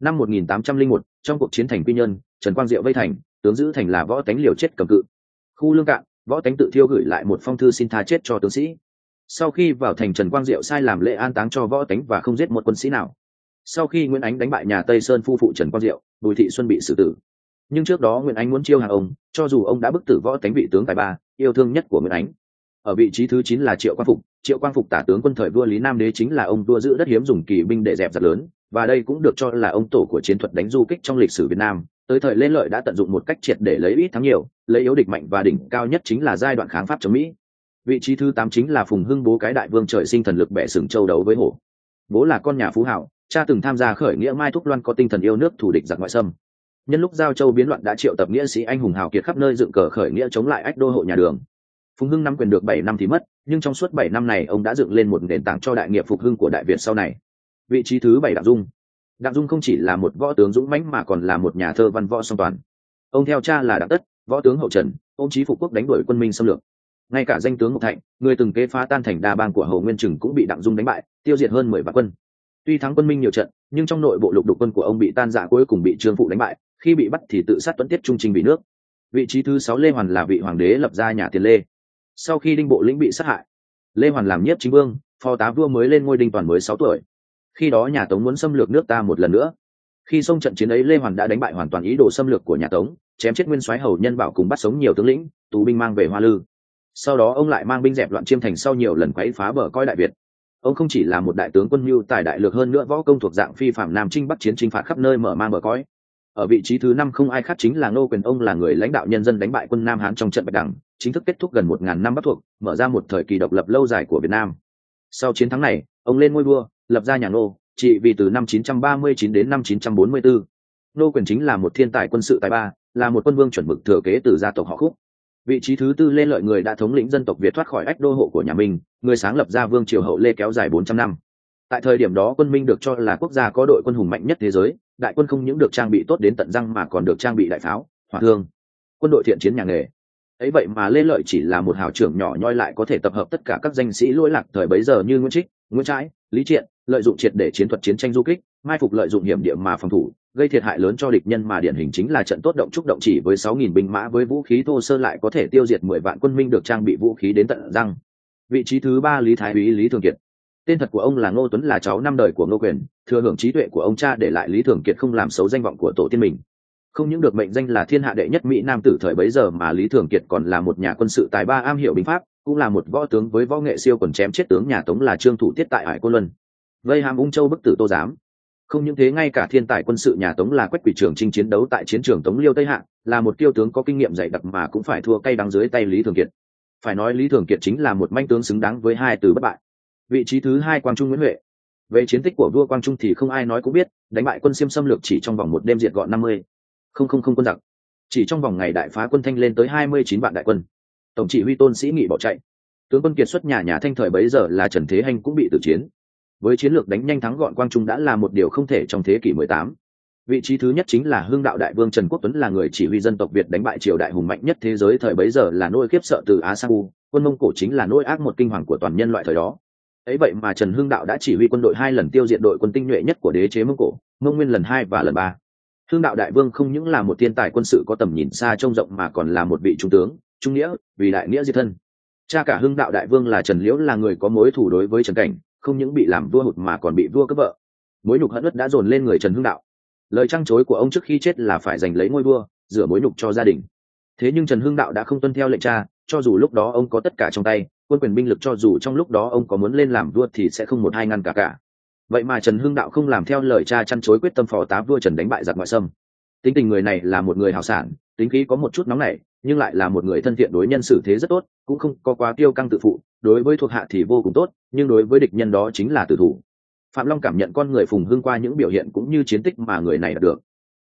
Năm 1801, trong cuộc chiến thành quy nhơn trần quang diệu vây thành tướng giữ thành là võ tánh liều chết cầm cự. Khu lương cạn võ tánh tự thiêu gửi lại một phong thư xin tha chết cho tướng sĩ. Sau khi vào thành trần quang diệu sai làm lễ an táng cho võ tánh và không giết một quân sĩ nào. Sau khi nguyễn ánh đánh bại nhà tây sơn phu phụ trần quang diệu bùi thị xuân bị xử tử. Nhưng trước đó nguyễn ánh muốn chiêu hàng ông cho dù ông đã bức tử võ tánh vị tướng tài ba yêu thương nhất của nguyễn ánh. Ở vị trí thứ chín là triệu quang phục. Triệu quang phục tả tướng quân thời vua lý nam đế chính là ông vua giữ đất hiếm dùng kỳ binh để dẹp giặc lớn, và đây cũng được cho là ông tổ của chiến thuật đánh du kích trong lịch sử việt nam. Tới thời lên lợi đã tận dụng một cách triệt để lấy ít thắng nhiều, lấy yếu địch mạnh và đỉnh cao nhất chính là giai đoạn kháng pháp chống mỹ. Vị trí thứ tám chính là phùng hưng bố cái đại vương trời sinh thần lực bẻ sừng châu đấu với hổ. Bố là con nhà phú hảo, cha từng tham gia khởi nghĩa mai thúc loan có tinh thần yêu nước thủ địch giặc ngoại xâm nhân lúc giao châu biến loạn đã triệu tập nghĩa sĩ anh hùng hào kiệt khắp nơi dựng cờ khởi nghĩa chống lại ách đô hộ nhà đường. Phùng hưng nắm quyền được bảy năm thì mất, nhưng trong suốt bảy năm này ông đã dựng lên một nền tảng cho đại nghiệp phục hưng của đại việt sau này. Vị trí thứ bảy đặng dung. Đặng dung không chỉ là một võ tướng dũng mãnh mà còn là một nhà thơ văn võ song toàn. Ông theo cha là đặng tất, võ tướng hậu trần, ông chí phục quốc đánh đuổi quân minh xâm lược. Ngay cả danh tướng ngọc thạnh, người từng kế phá tan thành đa bang của hầu nguyên trừng cũng bị đặng dung đánh bại, tiêu diệt hơn mười vạn quân. Tuy thắng quân minh nhiều trận, nhưng trong nội bộ lục đục quân của ông bị tan rã cuối cùng bị trương phụ đánh bại khi bị bắt thì tự sát tuấn tiết trung trình vì nước. Vị trí thứ sáu lê hoàn là vị hoàng đế lập ra nhà tiền lê. Sau khi đinh bộ lĩnh bị sát hại, lê hoàn làm nhiếp chính vương, phó tá vua mới lên ngôi đinh toàn mới sáu tuổi. Khi đó nhà tống muốn xâm lược nước ta một lần nữa. Khi xông trận chiến ấy, lê hoàn đã đánh bại hoàn toàn ý đồ xâm lược của nhà tống, chém chết nguyên soái hầu nhân bảo cùng bắt sống nhiều tướng lĩnh, tù binh mang về hoa lư. Sau đó ông lại mang binh dẹp loạn chiêm thành sau nhiều lần quấy phá bờ coi đại việt. Ông không chỉ là một đại tướng quân mưu tài đại lược hơn nữa, võ công thuộc dạng phi phạm nam trinh bắc chiến chinh phạt khắp nơi mở mang bờ cõi ở vị trí thứ năm không ai khác chính là ngô quyền ông là người lãnh đạo nhân dân đánh bại quân nam hán trong trận bạch đằng, chính thức kết thúc gần một ngàn năm bắc thuộc, mở ra một thời kỳ độc lập lâu dài của việt nam. Sau chiến thắng này, ông lên ngôi vua, lập ra nhà ngô, trị vì từ năm 939 đến năm 944. Ngô quyền chính là một thiên tài quân sự tài ba, là một quân vương chuẩn mực thừa kế từ gia tộc họ khúc. Vị trí thứ tư Lê lợi người đã thống lĩnh dân tộc việt thoát khỏi ách đô hộ của nhà mình, người sáng lập ra vương triều hậu lê kéo dài 400 năm tại thời điểm đó quân minh được cho là quốc gia có đội quân hùng mạnh nhất thế giới, đại quân không những được trang bị tốt đến tận răng mà còn được trang bị đại pháo, hỏa thương, quân đội thiện chiến nhà nghề. Ấy vậy mà lê lợi chỉ là một hào trưởng nhỏ nhoi lại có thể tập hợp tất cả các danh sĩ lỗi lạc thời bấy giờ như nguyễn trích, nguyễn trãi, lý triện, lợi dụng triệt để chiến thuật chiến tranh du kích, mai phục lợi dụng hiểm địa mà phòng thủ, gây thiệt hại lớn cho địch nhân mà điển hình chính là trận tốt động trúc động chỉ với sáu nghìn binh mã với vũ khí thô sơ lại có thể tiêu diệt mười vạn quân minh được trang bị vũ khí đến tận răng. Vị trí thứ ba lý thái úy lý thường kiệt tên thật của ông là ngô tuấn là cháu năm đời của ngô quyền, thừa hưởng trí tuệ của ông cha để lại lý thường kiệt không làm xấu danh vọng của tổ tiên mình. Không những được mệnh danh là thiên hạ đệ nhất mỹ nam tử thời bấy giờ mà lý thường kiệt còn là một nhà quân sự tài ba am hiểu binh pháp, cũng là một võ tướng với võ nghệ siêu còn chém chết tướng nhà tống là trương thủ tiết tại hải cô luân. Gây hàm ung châu bức tử tô giám. Không những thế, ngay cả thiên tài quân sự nhà tống là quách quỷ Trường trinh chiến đấu tại chiến trường tống liêu tây hạ, là một tiêu tướng có kinh nghiệm dày đặc mà cũng phải thua cay đắng dưới tay lý thường kiệt. Phải nói lý thường kiệt chính là một manh tướng xứng đáng với hai từ bất bại vị trí thứ hai quang trung nguyễn huệ. Về chiến tích của vua quang trung thì không ai nói cũng biết, đánh bại quân xiêm xâm lược chỉ trong vòng một đêm diệt gọn năm mươi. Không không không quân giặc. Chỉ trong vòng ngày đại phá quân thanh lên tới hai mươi chín vạn đại quân. Tổng chỉ huy tôn sĩ nghị bỏ chạy. Tướng quân kiệt xuất nhà nhà thanh thời bấy giờ là trần thế hanh cũng bị tử chiến. Với chiến lược đánh nhanh thắng gọn quang trung đã là một điều không thể trong thế kỷ 18. vị trí thứ nhất chính là hương đạo đại vương trần quốc tuấn là người chỉ huy dân tộc việt đánh bại triều đại hùng mạnh nhất thế giới thời bấy giờ là nỗi khiếp sợ từ á sang u. Quân mông cổ chính là nỗi ác một kinh hoàng của toàn nhân loại thời đó ấy vậy mà trần hưng đạo đã chỉ huy quân đội hai lần tiêu diệt đội quân tinh nhuệ nhất của đế chế mông cổ, mông nguyên lần hai và lần ba. Hưng đạo đại vương không những là một thiên tài quân sự có tầm nhìn xa trông rộng mà còn là một vị trung tướng, trung nghĩa, vì đại nghĩa diệt thân. Cha cả hưng đạo đại vương là trần liễu là người có mối thủ đối với trần cảnh, không những bị làm vua hụt mà còn bị vua cướp vợ. Mối nhục hận ất đã dồn lên người trần hưng đạo. Lời trăng chối của ông trước khi chết là phải giành lấy ngôi vua, rửa mối nhục cho gia đình. Thế nhưng trần hưng đạo đã không tuân theo lệnh cha cho dù lúc đó ông có tất cả trong tay, quân quyền binh lực cho dù trong lúc đó ông có muốn lên làm vua thì sẽ không một hai ngăn cả cả. Vậy mà trần hưng đạo không làm theo lời cha chăn chối quyết tâm phò tá vua trần đánh bại giặc ngoại xâm. Tính tình người này là một người hào sản, tính khí có một chút nóng nảy, nhưng lại là một người thân thiện đối nhân xử thế rất tốt, cũng không có quá tiêu căng tự phụ, đối với thuộc hạ thì vô cùng tốt, nhưng đối với địch nhân đó chính là tử thủ. Phạm long cảm nhận con người phùng hưng qua những biểu hiện cũng như chiến tích mà người này đạt được.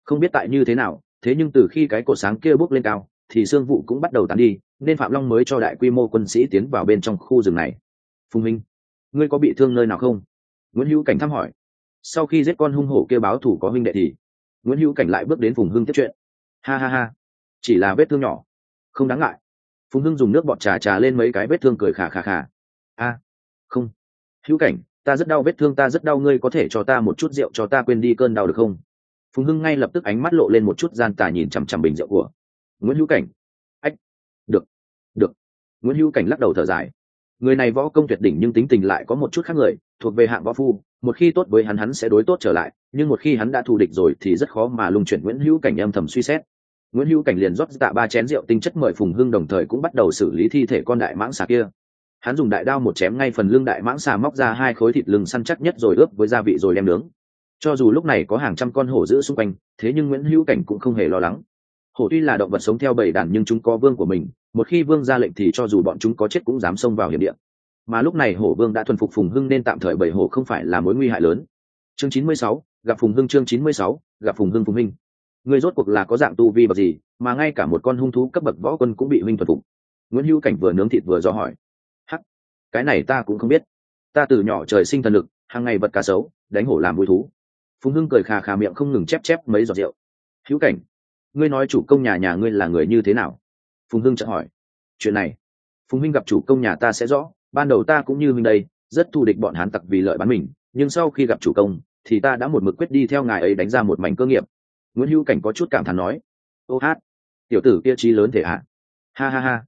Không biết tại như thế nào, thế nhưng từ khi cái cột sáng kia bước lên cao, thì sương vụ cũng bắt đầu tán đi nên phạm long mới cho đại quy mô quân sĩ tiến vào bên trong khu rừng này. Phùng minh, ngươi có bị thương nơi nào không? Nguyễn hữu cảnh thăm hỏi. Sau khi giết con hung hổ kêu báo thủ có huynh đệ thì, nguyễn hữu cảnh lại bước đến phùng hưng tiếp chuyện. Ha ha ha, chỉ là vết thương nhỏ. Không đáng ngại. Phùng hưng dùng nước bọt trà trà lên mấy cái vết thương cười khà khà khà. A, không. Hữu cảnh, ta rất đau vết thương, ta rất đau, ngươi có thể cho ta một chút rượu cho ta quên đi cơn đau được không? Phùng hưng ngay lập tức ánh mắt lộ lên một chút gian tà nhìn chằm chằm bình rượu của nguyễn hữu cảnh nguyễn hữu cảnh lắc đầu thở dài. Người này võ công tuyệt đỉnh nhưng tính tình lại có một chút khác người, thuộc về hạng võ phu, một khi tốt với hắn hắn sẽ đối tốt trở lại, nhưng một khi hắn đã thù địch rồi thì rất khó mà lung chuyển nguyễn hữu cảnh âm thầm suy xét. Nguyễn hữu cảnh liền rót tạ ba chén rượu tinh chất mời phùng hưng đồng thời cũng bắt đầu xử lý thi thể con đại mãng xà kia. Hắn dùng đại đao một chém ngay phần lưng đại mãng xà móc ra hai khối thịt lưng săn chắc nhất rồi ướp với gia vị rồi đem nướng. Cho dù lúc này có hàng trăm con hổ giữ xung quanh, thế nhưng nguyễn hữu cảnh cũng không hề lo lắng. Hổ tuy là động vật sống theo bầy đàn nhưng chúng có vương của mình một khi vương ra lệnh thì cho dù bọn chúng có chết cũng dám xông vào hiểm địa. Mà lúc này hổ vương đã thuần phục phùng hưng nên tạm thời bầy hổ không phải là mối nguy hại lớn. Chương chín mươi sáu, gặp phùng hưng chương chín mươi sáu, gặp phùng hưng phùng minh. Người rốt cuộc là có dạng tu vi bậc gì, mà ngay cả một con hung thú cấp bậc võ quân cũng bị huynh thuần phục? Nguyễn hữu cảnh vừa nướng thịt vừa dò hỏi. Hắc, cái này ta cũng không biết. Ta từ nhỏ trời sinh thần lực, hàng ngày vật cá sấu, đánh hổ làm vui thú. Phùng hưng cười khà khà miệng không ngừng chép chép mấy giọt rượu. Hữu cảnh, ngươi nói chủ công nhà nhà ngươi là người như thế nào? Phùng hưng chợt hỏi, chuyện này, phùng minh gặp chủ công nhà ta sẽ rõ, ban đầu ta cũng như huynh đây, rất thù địch bọn hán tặc vì lợi bán mình, nhưng sau khi gặp chủ công, thì ta đã một mực quyết đi theo ngài ấy đánh ra một mảnh cơ nghiệp. Nguyễn hữu cảnh có chút cảm thán nói, ô hát, tiểu tử kia trí lớn thể ạ ha ha ha,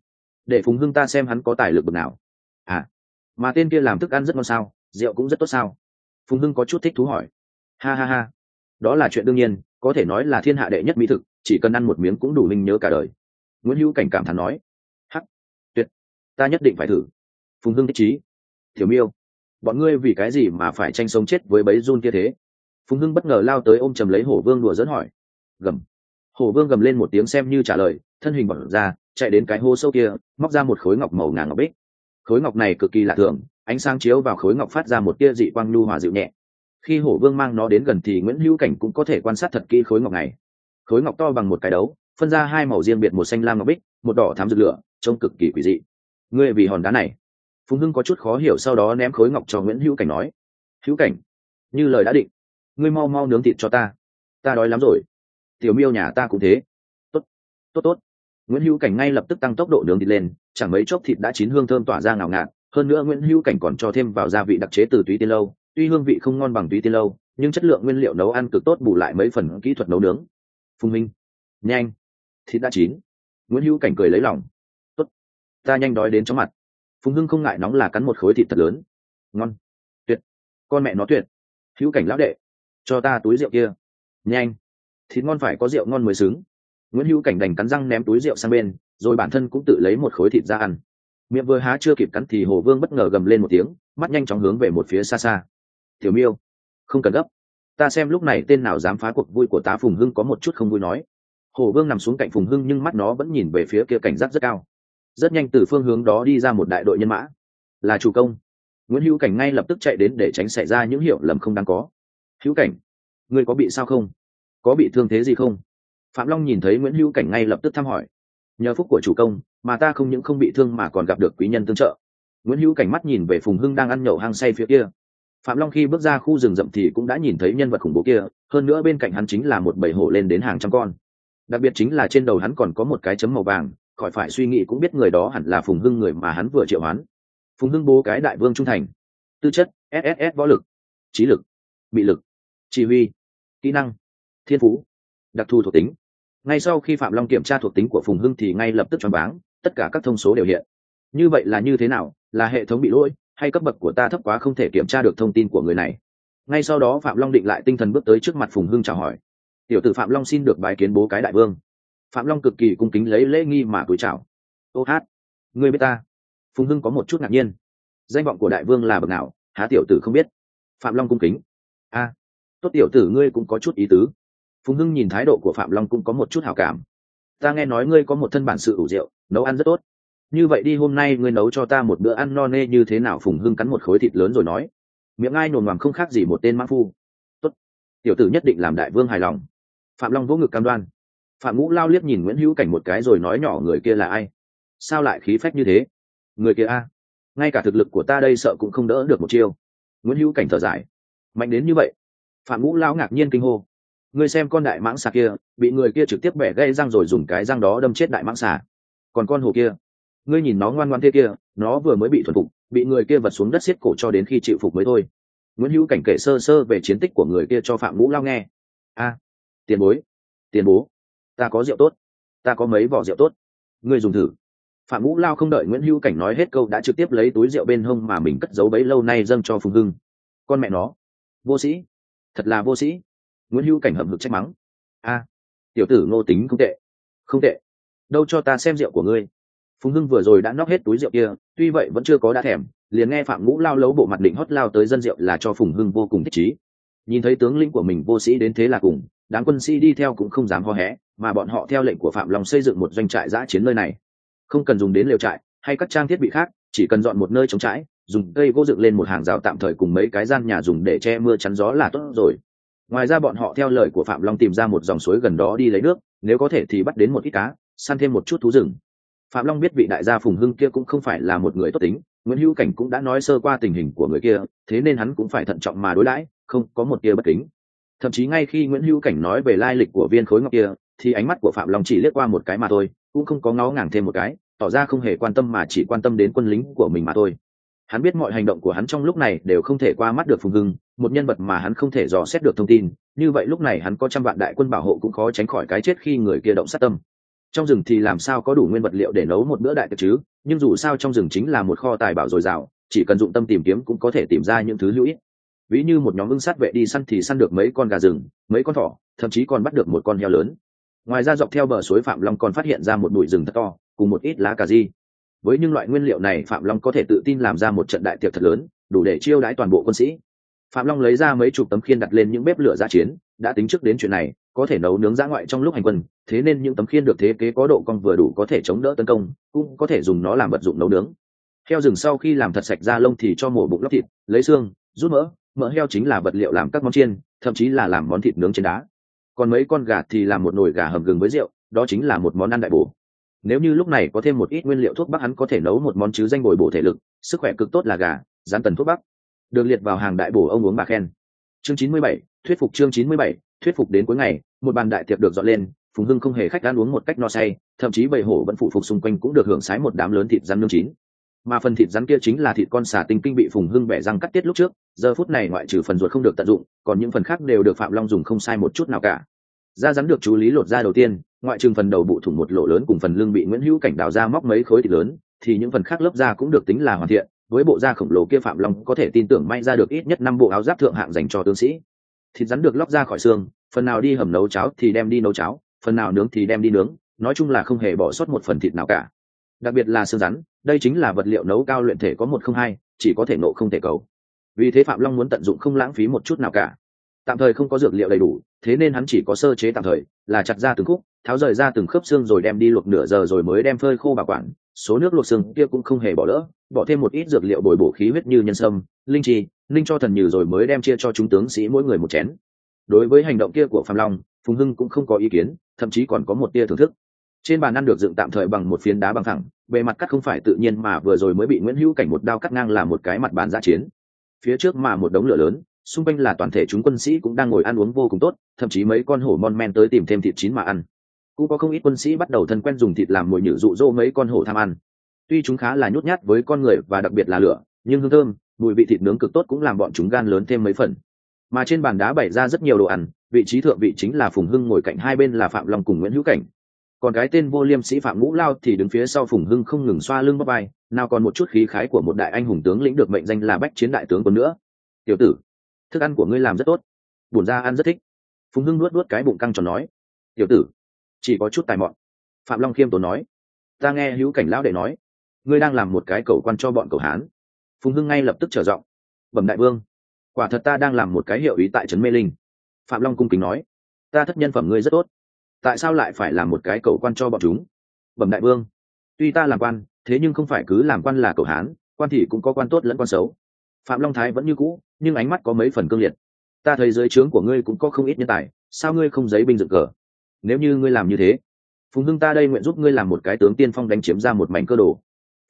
để phùng hưng ta xem hắn có tài lực bực nào. À mà tên kia làm thức ăn rất ngon sao, rượu cũng rất tốt sao? Phùng hưng có chút thích thú hỏi. Ha ha ha, đó là chuyện đương nhiên, có thể nói là thiên hạ đệ nhất mỹ thực, chỉ cần ăn một miếng cũng đủ mình nhớ cả đời nguyễn hữu cảnh cảm thán nói, hắc, tuyệt, ta nhất định phải thử. Phùng hưng thích trí thiểu miêu, bọn ngươi vì cái gì mà phải tranh sống chết với bấy run kia thế? Phùng hưng bất ngờ lao tới ôm chầm lấy hổ vương đùa dẫn hỏi, gầm. Hổ vương gầm lên một tiếng xem như trả lời, thân hình bật ra, chạy đến cái hô sâu kia, móc ra một khối ngọc màu ngà ngọc bích. Khối ngọc này cực kỳ lạ thường, ánh sáng chiếu vào khối ngọc phát ra một tia dị quang nhu hòa dịu nhẹ. Khi hổ vương mang nó đến gần thì nguyễn hữu cảnh cũng có thể quan sát thật kỹ khối ngọc này. Khối ngọc to bằng một cái đấu phân ra hai màu riêng biệt một xanh lam ngọc bích, một đỏ thám rực lửa, trông cực kỳ quỷ dị. Ngươi vì hòn đá này. Phùng hưng có chút khó hiểu sau đó ném khối ngọc cho nguyễn hữu cảnh nói, hữu cảnh, như lời đã định, ngươi mau mau nướng thịt cho ta. Ta đói lắm rồi. Tiểu miêu nhà ta cũng thế. Tốt tốt tốt. Nguyễn hữu cảnh ngay lập tức tăng tốc độ nướng thịt lên, chẳng mấy chốc thịt đã chín hương thơm tỏa ra ngào ngạt. Hơn nữa nguyễn hữu cảnh còn cho thêm vào gia vị đặc chế từ túy tiên lâu. Tuy hương vị không ngon bằng túy tiên lâu, nhưng chất lượng nguyên liệu nấu ăn cực tốt bù lại mấy phần kỹ thuật nấu nướng. Phùng minh, nhanh thịt đã chín. Nguyễn hữu cảnh cười lấy lòng. Tốt, ta nhanh đói đến chóng mặt. Phùng hưng không ngại nóng là cắn một khối thịt thật lớn. Ngon. Tuyệt. Con mẹ nó tuyệt. Hữu cảnh lão đệ, cho ta túi rượu kia. Nhanh. Thịt ngon phải có rượu ngon mới xứng. Nguyễn hữu cảnh đành cắn răng ném túi rượu sang bên, rồi bản thân cũng tự lấy một khối thịt ra ăn. Miệng vừa há chưa kịp cắn thì hồ vương bất ngờ gầm lên một tiếng, mắt nhanh chóng hướng về một phía xa xa. Tiểu miêu, không cần gấp. Ta xem lúc này tên nào dám phá cuộc vui của tá phùng hưng có một chút không vui nói hồ vương nằm xuống cạnh phùng hưng nhưng mắt nó vẫn nhìn về phía kia cảnh giác rất cao. Rất nhanh từ phương hướng đó đi ra một đại đội nhân mã. Là chủ công. Nguyễn hữu cảnh ngay lập tức chạy đến để tránh xảy ra những hiểu lầm không đáng có. Hữu cảnh, ngươi có bị sao không? Có bị thương thế gì không? Phạm long nhìn thấy nguyễn hữu cảnh ngay lập tức thăm hỏi. Nhờ phúc của chủ công, mà ta không những không bị thương mà còn gặp được quý nhân tương trợ. Nguyễn hữu cảnh mắt nhìn về phùng hưng đang ăn nhậu hang say phía kia. Phạm long khi bước ra khu rừng rậm thì cũng đã nhìn thấy nhân vật khủng bố kia, hơn nữa bên cạnh hắn chính là một bầy hổ lên đến hàng trăm con đặc biệt chính là trên đầu hắn còn có một cái chấm màu vàng, khỏi phải suy nghĩ cũng biết người đó hẳn là phùng hưng người mà hắn vừa triệu hoán. Phùng hưng bố cái đại vương trung thành. Tư chất sss võ lực, trí lực bị lực, chỉ huy, kỹ năng, thiên phú, đặc thù thuộc tính. Ngay sau khi phạm long kiểm tra thuộc tính của phùng hưng thì ngay lập tức choáng váng, tất cả các thông số đều hiện. Như vậy là như thế nào? Là hệ thống bị lỗi, hay cấp bậc của ta thấp quá không thể kiểm tra được thông tin của người này? Ngay sau đó phạm long định lại tinh thần bước tới trước mặt phùng hưng chào hỏi tiểu tử phạm long xin được bái kiến bố cái đại vương. Phạm long cực kỳ cung kính lấy lễ nghi mà cúi chào. Ô hát người biết ta? Phùng hưng có một chút ngạc nhiên. Danh vọng của đại vương là bậc nào, há tiểu tử không biết. Phạm long cung kính. A, tốt tiểu tử ngươi cũng có chút ý tứ. Phùng hưng nhìn thái độ của phạm long cũng có một chút hảo cảm. Ta nghe nói ngươi có một thân bản sự ủ rượu, nấu ăn rất tốt. Như vậy đi, hôm nay ngươi nấu cho ta một bữa ăn no nê như thế nào? Phùng hưng cắn một khối thịt lớn rồi nói. Miệng ai nồn ngoàm không khác gì một tên mã phu. Tốt, tiểu tử nhất định làm đại vương hài lòng phạm long vỗ ngực cam đoan. Phạm ngũ lao liếc nhìn nguyễn hữu cảnh một cái rồi nói nhỏ, người kia là ai? Sao lại khí phách như thế? Người kia a? Ngay cả thực lực của ta đây sợ cũng không đỡ được một chiêu. Nguyễn hữu cảnh thở dài. Mạnh đến như vậy? Phạm ngũ lao ngạc nhiên kinh hô. Ngươi xem con đại mãng xà kia, bị người kia trực tiếp bẻ gây răng rồi dùng cái răng đó đâm chết đại mãng xà. Còn con hồ kia, ngươi nhìn nó ngoan ngoan thế kia, nó vừa mới bị thuần phục, bị người kia vật xuống đất xiết cổ cho đến khi chịu phục mới thôi. Nguyễn hữu cảnh kể sơ sơ về chiến tích của người kia cho phạm ngũ lao nghe. A tiền bối. Tiền bố. Ta có rượu tốt. Ta có mấy vỏ rượu tốt. Ngươi dùng thử. Phạm ngũ lao không đợi nguyễn hữu cảnh nói hết câu đã trực tiếp lấy túi rượu bên hông mà mình cất giấu bấy lâu nay dâng cho phùng hưng. Con mẹ nó. Vô sĩ. Thật là vô sĩ. Nguyễn hữu cảnh hậm hực trách mắng. A. Tiểu tử ngô tính không tệ. Không tệ. Đâu cho ta xem rượu của ngươi. Phùng hưng vừa rồi đã nóc hết túi rượu kia, tuy vậy vẫn chưa có đã thèm, liền nghe phạm ngũ lao lấu bộ mặt định hót lao tới dân rượu là cho phùng hưng vô cùng thích trí nhìn thấy tướng lĩnh của mình vô sĩ đến thế là cùng đám quân sĩ đi theo cũng không dám ho hé, mà bọn họ theo lệnh của phạm long xây dựng một doanh trại giã chiến nơi này. Không cần dùng đến lều trại hay các trang thiết bị khác, chỉ cần dọn một nơi trống trãi dùng cây gỗ dựng lên một hàng rào tạm thời cùng mấy cái gian nhà dùng để che mưa chắn gió là tốt rồi. Ngoài ra bọn họ theo lời của phạm long tìm ra một dòng suối gần đó đi lấy nước, nếu có thể thì bắt đến một ít cá, săn thêm một chút thú rừng. Phạm long biết vị đại gia phùng hưng kia cũng không phải là một người tốt tính, nguyễn hữu cảnh cũng đã nói sơ qua tình hình của người kia, thế nên hắn cũng phải thận trọng mà đối đãi, không có một kia bất kính thậm chí ngay khi nguyễn hữu cảnh nói về lai lịch của viên khối ngọc kia, thì ánh mắt của phạm long chỉ liếc qua một cái mà thôi, cũng không có ngó ngàng thêm một cái, tỏ ra không hề quan tâm mà chỉ quan tâm đến quân lính của mình mà thôi. Hắn biết mọi hành động của hắn trong lúc này đều không thể qua mắt được phùng hưng, một nhân vật mà hắn không thể dò xét được thông tin, như vậy lúc này hắn có trăm vạn đại quân bảo hộ cũng khó tránh khỏi cái chết khi người kia động sát tâm. Trong rừng thì làm sao có đủ nguyên vật liệu để nấu một bữa đại tiệc chứ, nhưng dù sao trong rừng chính là một kho tài bảo dồi dào, chỉ cần dụng tâm tìm kiếm cũng có thể tìm ra những thứ hữu ích ví như một nhóm ưng sát vệ đi săn thì săn được mấy con gà rừng, mấy con thỏ, thậm chí còn bắt được một con heo lớn. Ngoài ra dọc theo bờ suối phạm long còn phát hiện ra một bụi rừng thật to, cùng một ít lá cà ri. Với những loại nguyên liệu này, phạm long có thể tự tin làm ra một trận đại tiệc thật lớn, đủ để chiêu đãi toàn bộ quân sĩ. Phạm long lấy ra mấy chục tấm khiên đặt lên những bếp lửa giã chiến, đã tính trước đến chuyện này, có thể nấu nướng giã ngoại trong lúc hành quân, thế nên những tấm khiên được thiết kế có độ cong vừa đủ có thể chống đỡ tấn công, cũng có thể dùng nó làm vật dụng nấu nướng. Heo rừng sau khi làm thật sạch da lông thì cho mổ bụng lóc thịt, lấy xương, rút mỡ mỡ heo chính là vật liệu làm các món chiên, thậm chí là làm món thịt nướng trên đá. Còn mấy con gà thì làm một nồi gà hầm gừng với rượu, đó chính là một món ăn đại bổ. Nếu như lúc này có thêm một ít nguyên liệu thuốc bắc, hắn có thể nấu một món chứ danh bồi bổ thể lực, sức khỏe cực tốt là gà, rán tần thuốc bắc. Được liệt vào hàng đại bổ ông uống bà khen. Chương chín mươi bảy, thuyết phục chương chín mươi bảy, thuyết phục đến cuối ngày, một bàn đại tiệc được dọn lên, phùng hưng không hề khách ăn uống một cách no say, thậm chí bầy hổ vẫn phụ phục xung quanh cũng được hưởng sái một đám lớn thịt rắn nương chín mà phần thịt rắn kia chính là thịt con xà tinh kinh bị phùng hưng bẻ răng cắt tiết lúc trước, giờ phút này ngoại trừ phần ruột không được tận dụng, còn những phần khác đều được phạm long dùng không sai một chút nào cả. Da rắn được chú lý lột ra đầu tiên, ngoại trừ phần đầu bụ thủng một lỗ lớn cùng phần lưng bị nguyễn hữu cảnh đào ra móc mấy khối thịt lớn, thì những phần khác lớp da cũng được tính là hoàn thiện, với bộ da khổng lồ kia phạm long có thể tin tưởng may ra được ít nhất năm bộ áo giáp thượng hạng dành cho tướng sĩ. Thịt rắn được lóc ra khỏi xương, phần nào đi hầm nấu cháo thì đem đi nấu cháo, phần nào nướng thì đem đi nướng, nói chung là không hề bỏ sót một phần thịt nào cả. Đặc biệt là xương rắn đây chính là vật liệu nấu cao luyện thể có một không hai, chỉ có thể nộ không thể cầu. Vì thế phạm long muốn tận dụng không lãng phí một chút nào cả. Tạm thời không có dược liệu đầy đủ, thế nên hắn chỉ có sơ chế tạm thời, là chặt ra từng khúc, tháo rời ra từng khớp xương rồi đem đi luộc nửa giờ rồi mới đem phơi khô bảo quản. Số nước luộc xương kia cũng không hề bỏ lỡ, bỏ thêm một ít dược liệu bồi bổ khí huyết như nhân sâm, linh trì linh cho thần nhừ rồi mới đem chia cho chúng tướng sĩ mỗi người một chén. Đối với hành động kia của phạm long, phùng hưng cũng không có ý kiến, thậm chí còn có một tia thưởng thức. Trên bàn ăn được dựng tạm thời bằng một phiến đá bằng thẳng bề mặt cắt không phải tự nhiên mà vừa rồi mới bị nguyễn hữu cảnh một đao cắt ngang là một cái mặt bàn giã chiến. Phía trước mà một đống lửa lớn, xung quanh là toàn thể chúng quân sĩ cũng đang ngồi ăn uống vô cùng tốt, thậm chí mấy con hổ mon men tới tìm thêm thịt chín mà ăn. Cũng có không ít quân sĩ bắt đầu thân quen dùng thịt làm mồi nhử dụ dỗ mấy con hổ tham ăn. Tuy chúng khá là nhút nhát với con người và đặc biệt là lửa, nhưng hương thơm, mùi vị thịt nướng cực tốt cũng làm bọn chúng gan lớn thêm mấy phần. Mà trên bàn đá bày ra rất nhiều đồ ăn, vị trí thượng vị chính là phùng hưng ngồi cạnh hai bên là phạm long cùng nguyễn hữu cảnh còn cái tên vô liêm sĩ phạm ngũ lao thì đứng phía sau phùng hưng không ngừng xoa lưng bắp vai, nào còn một chút khí khái của một đại anh hùng tướng lĩnh được mệnh danh là bách chiến đại tướng quân nữa. Tiểu tử, thức ăn của ngươi làm rất tốt, bổn ra ăn rất thích. Phùng hưng nuốt nuốt cái bụng căng tròn nói. Tiểu tử, chỉ có chút tài mọn. Phạm long khiêm tốn nói. Ta nghe hữu cảnh lão đệ nói, ngươi đang làm một cái cầu quan cho bọn cầu hán. Phùng hưng ngay lập tức trở giọng. Bẩm đại vương, quả thật ta đang làm một cái hiệu ý tại trấn mê linh. Phạm long cung kính nói. Ta thất nhân phẩm ngươi rất tốt tại sao lại phải làm một cái cầu quan cho bọn chúng? Bẩm đại vương. Tuy ta làm quan, thế nhưng không phải cứ làm quan là cầu hán, quan thì cũng có quan tốt lẫn quan xấu. Phạm long thái vẫn như cũ, nhưng ánh mắt có mấy phần cương liệt. Ta thấy dưới trướng của ngươi cũng có không ít nhân tài, sao ngươi không giấy binh dựng cờ? Nếu như ngươi làm như thế, phùng hưng ta đây nguyện giúp ngươi làm một cái tướng tiên phong đánh chiếm ra một mảnh cơ đồ.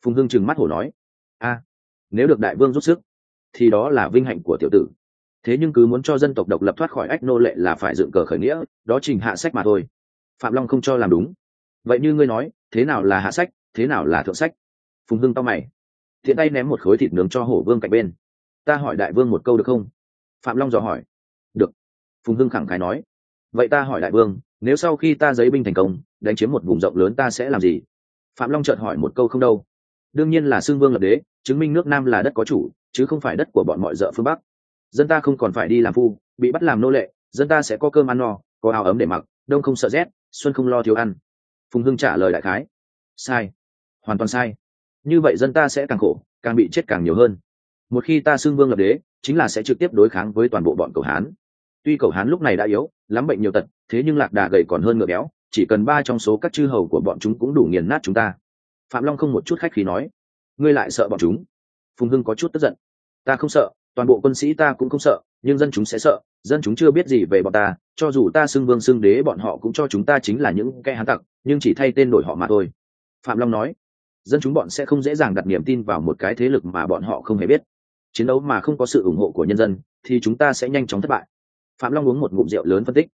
Phùng hưng trừng mắt hổ nói. A, nếu được đại vương rút sức, thì đó là vinh hạnh của tiểu tử. Thế nhưng cứ muốn cho dân tộc độc lập thoát khỏi ách nô lệ là phải dựng cờ khởi nghĩa, đó trình hạ sách mà thôi phạm long không cho làm đúng. Vậy như ngươi nói, thế nào là hạ sách, thế nào là thượng sách? Phùng hưng to mày. Thiện tay ném một khối thịt nướng cho hổ vương cạnh bên. Ta hỏi đại vương một câu được không? Phạm long dò hỏi. Được. Phùng hưng khẳng khái nói. Vậy ta hỏi đại vương, nếu sau khi ta giấy binh thành công, đánh chiếm một vùng rộng lớn ta sẽ làm gì? Phạm long chợt hỏi một câu không đâu. Đương nhiên là xưng vương lập đế, chứng minh nước nam là đất có chủ, chứ không phải đất của bọn mọi d phương bắc. Dân ta không còn phải đi làm phu, bị bắt làm nô lệ, dân ta sẽ có cơm ăn no, có áo ấm để mặc, đông không sợ rét xuân không lo thiếu ăn. Phùng hưng trả lời đại khái. Sai. Hoàn toàn sai. Như vậy dân ta sẽ càng khổ, càng bị chết càng nhiều hơn. Một khi ta xưng vương lập đế, chính là sẽ trực tiếp đối kháng với toàn bộ bọn cầu hán. Tuy cầu hán lúc này đã yếu, lắm bệnh nhiều tật, thế nhưng lạc đà gầy còn hơn ngựa béo, chỉ cần ba trong số các chư hầu của bọn chúng cũng đủ nghiền nát chúng ta. Phạm long không một chút khách khí nói. Ngươi lại sợ bọn chúng? Phùng hưng có chút tức giận. Ta không sợ, toàn bộ quân sĩ ta cũng không sợ, nhưng dân chúng sẽ sợ. Dân chúng chưa biết gì về bọn ta cho dù ta xưng vương xưng đế bọn họ cũng cho chúng ta chính là những kẻ hán tặc, nhưng chỉ thay tên đổi họ mà thôi. Phạm long nói. Dân chúng bọn sẽ không dễ dàng đặt niềm tin vào một cái thế lực mà bọn họ không hề biết. Chiến đấu mà không có sự ủng hộ của nhân dân, thì chúng ta sẽ nhanh chóng thất bại. Phạm long uống một ngụm rượu lớn phân tích.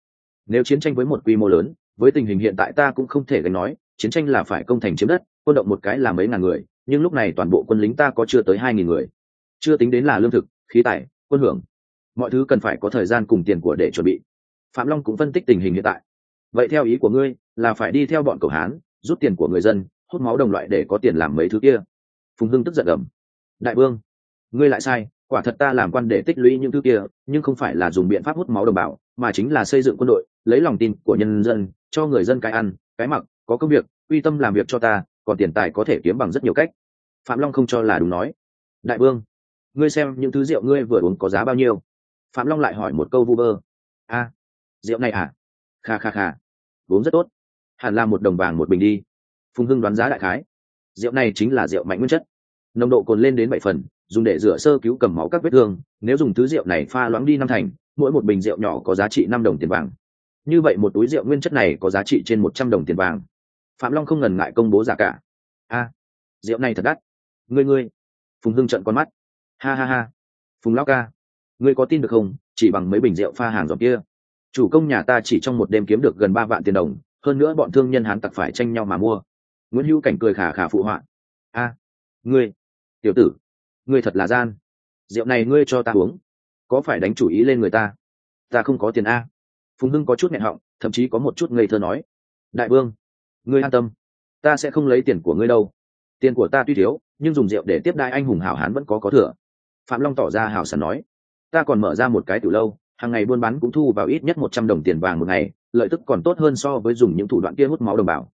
Nếu chiến tranh với một quy mô lớn, với tình hình hiện tại ta cũng không thể gánh nói, chiến tranh là phải công thành chiếm đất, quân động một cái là mấy ngàn người, nhưng lúc này toàn bộ quân lính ta có chưa tới hai nghìn người. Chưa tính đến là lương thực, khí tài, quân hưởng. Mọi thứ cần phải có thời gian cùng tiền của để chuẩn bị phạm long cũng phân tích tình hình hiện tại. Vậy theo ý của ngươi, là phải đi theo bọn cầu hán, rút tiền của người dân, hút máu đồng loại để có tiền làm mấy thứ kia. Phùng hưng tức giận gầm. Đại vương, ngươi lại sai, quả thật ta làm quan để tích lũy những thứ kia, nhưng không phải là dùng biện pháp hút máu đồng bào, mà chính là xây dựng quân đội, lấy lòng tin của nhân dân, cho người dân cái ăn, cái mặc, có công việc uy tâm làm việc cho ta, còn tiền tài có thể kiếm bằng rất nhiều cách. Phạm long không cho là đúng nói. Đại vương, ngươi xem những thứ rượu ngươi vừa uống có giá bao nhiêu? Phạm long lại hỏi một câu vu vơ. A rượu này à? Kha kha kha. Uống rất tốt. Hẳn là một đồng vàng một bình đi. Phùng hưng đoán giá đại khái. Rượu này chính là rượu mạnh nguyên chất. Nồng độ cồn lên đến bảy phần, dùng để rửa sơ cứu cầm máu các vết thương. Nếu dùng thứ rượu này pha loãng đi năm thành, mỗi một bình rượu nhỏ có giá trị năm đồng tiền vàng. Như vậy một túi rượu nguyên chất này có giá trị trên một trăm đồng tiền vàng. Phạm long không ngần ngại công bố giá cả. A, rượu này thật đắt. Ngươi ngươi. Phùng hưng trận con mắt. Ha ha ha. Phùng lao ca, ngươi có tin được không? Chỉ bằng mấy bình rượu pha hàng giọt kia chủ công nhà ta chỉ trong một đêm kiếm được gần ba vạn tiền đồng, hơn nữa bọn thương nhân hán tặc phải tranh nhau mà mua. Nguyễn hữu cảnh cười khả khả phụ họa. A, ngươi, tiểu tử, ngươi thật là gian. Rượu này ngươi cho ta uống. Có phải đánh chủ ý lên người ta? Ta không có tiền a. Phùng hưng có chút nghẹn họng, thậm chí có một chút ngây thơ nói. Đại vương, ngươi an tâm. Ta sẽ không lấy tiền của ngươi đâu. Tiền của ta tuy thiếu, nhưng dùng rượu để tiếp đai anh hùng hảo hán vẫn có có thừa. Phạm long tỏ ra hào sảng nói. Ta còn mở ra một cái từ lâu hàng ngày buôn bán cũng thu vào ít nhất một trăm đồng tiền vàng một ngày, lợi tức còn tốt hơn so với dùng những thủ đoạn kia hút máu đồng bào.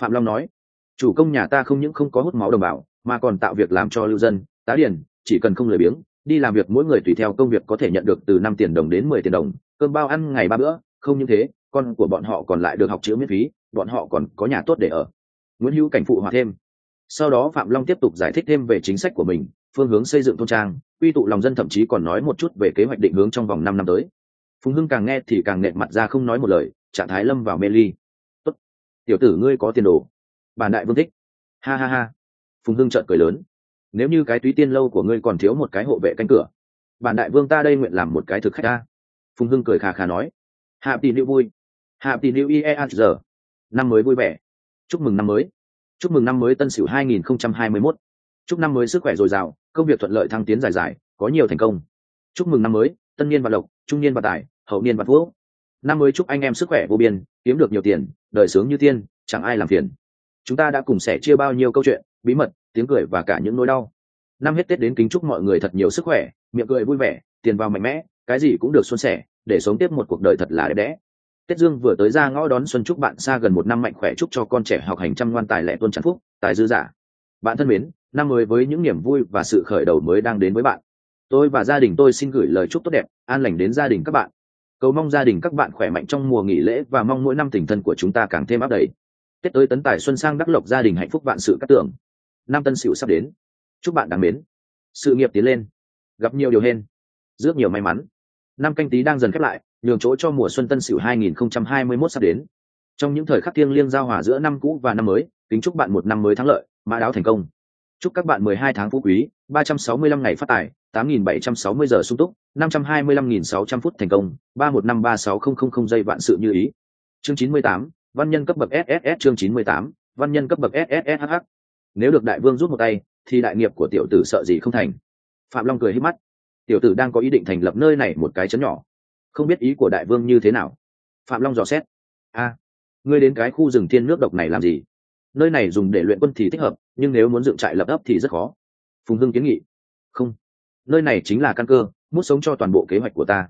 Phạm long nói, chủ công nhà ta không những không có hút máu đồng bào, mà còn tạo việc làm cho lưu dân, tá điền, chỉ cần không lười biếng, đi làm việc mỗi người tùy theo công việc có thể nhận được từ năm tiền đồng đến mười tiền đồng, cơm bao ăn ngày ba bữa, không những thế, con của bọn họ còn lại được học chữ miễn phí, bọn họ còn có nhà tốt để ở. Nguyễn hữu cảnh phụ hòa thêm. Sau đó phạm long tiếp tục giải thích thêm về chính sách của mình phương hướng xây dựng thôn trang, quy tụ lòng dân thậm chí còn nói một chút về kế hoạch định hướng trong vòng năm năm tới. Phùng hưng càng nghe thì càng nện mặt ra không nói một lời, trạng thái lâm vào mê ly. Tốt. tiểu tử ngươi có tiền đồ. Bản đại vương thích. Ha ha ha. Phùng hưng trợn cười lớn. Nếu như cái túy tiên lâu của ngươi còn thiếu một cái hộ vệ canh cửa, bản đại vương ta đây nguyện làm một cái thực khách ta. Phùng hưng cười khà khà nói. Hạ tỷ nữ vui. Hạ tỷ nữ ie giờ. Năm mới vui vẻ. Chúc mừng năm mới. Chúc mừng năm mới tân sửu 2021 chúc năm mới sức khỏe dồi dào, công việc thuận lợi thăng tiến dài dài, có nhiều thành công. Chúc mừng năm mới, tân niên và lộc, trung niên và tài, hậu niên và phú năm mới chúc anh em sức khỏe vô biên, kiếm được nhiều tiền, đời sướng như tiên, chẳng ai làm phiền. Chúng ta đã cùng sẻ chia bao nhiêu câu chuyện, bí mật, tiếng cười và cả những nỗi đau. Năm hết tết đến kính chúc mọi người thật nhiều sức khỏe, miệng cười vui vẻ, tiền vào mạnh mẽ, cái gì cũng được xuân sẻ, để sống tiếp một cuộc đời thật là đẹp đẽ. Tết dương vừa tới ra ngõ đón xuân chúc bạn xa gần một năm mạnh khỏe chúc cho con trẻ học hành trăm ngoan tài lẻ tôn tràn phúc, tài dư giả. Bạn thân mến năm mới với những niềm vui và sự khởi đầu mới đang đến với bạn. Tôi và gia đình tôi xin gửi lời chúc tốt đẹp, an lành đến gia đình các bạn. Cầu mong gia đình các bạn khỏe mạnh trong mùa nghỉ lễ và mong mỗi năm tình thân của chúng ta càng thêm áp đầy. Tết tới tấn tài xuân sang đắc lộc gia đình hạnh phúc vạn sự cát tưởng năm tân sửu sắp đến. Chúc bạn đáng mến. Sự nghiệp tiến lên. Gặp nhiều điều hên. Rước nhiều may mắn. Năm canh tí đang dần khép lại, nhường chỗ cho mùa xuân tân sửu 2021 sắp đến. Trong những thời khắc thiêng liêng giao hòa giữa năm cũ và năm mới, kính chúc bạn một năm mới thắng lợi, mã đáo thành công chúc các bạn 12 tháng phú quý 365 ngày phát tài 8.760 giờ sung túc 525.600 phút thành công 3153600 giây vạn sự như ý. Chương 98, văn nhân cấp bậc SSS chương 98, văn nhân cấp bậc SSSHH nếu được đại vương rút một tay thì đại nghiệp của tiểu tử sợ gì không thành. Phạm long cười hít mắt. Tiểu tử đang có ý định thành lập nơi này một cái chấn nhỏ. Không biết ý của đại vương như thế nào. Phạm long dò xét. A ngươi đến cái khu rừng thiên nước độc này làm gì? Nơi này dùng để luyện quân thì thích hợp nhưng nếu muốn dựng trại lập ấp thì rất khó. Phùng hưng kiến nghị, không, nơi này chính là căn cơ, mút sống cho toàn bộ kế hoạch của ta.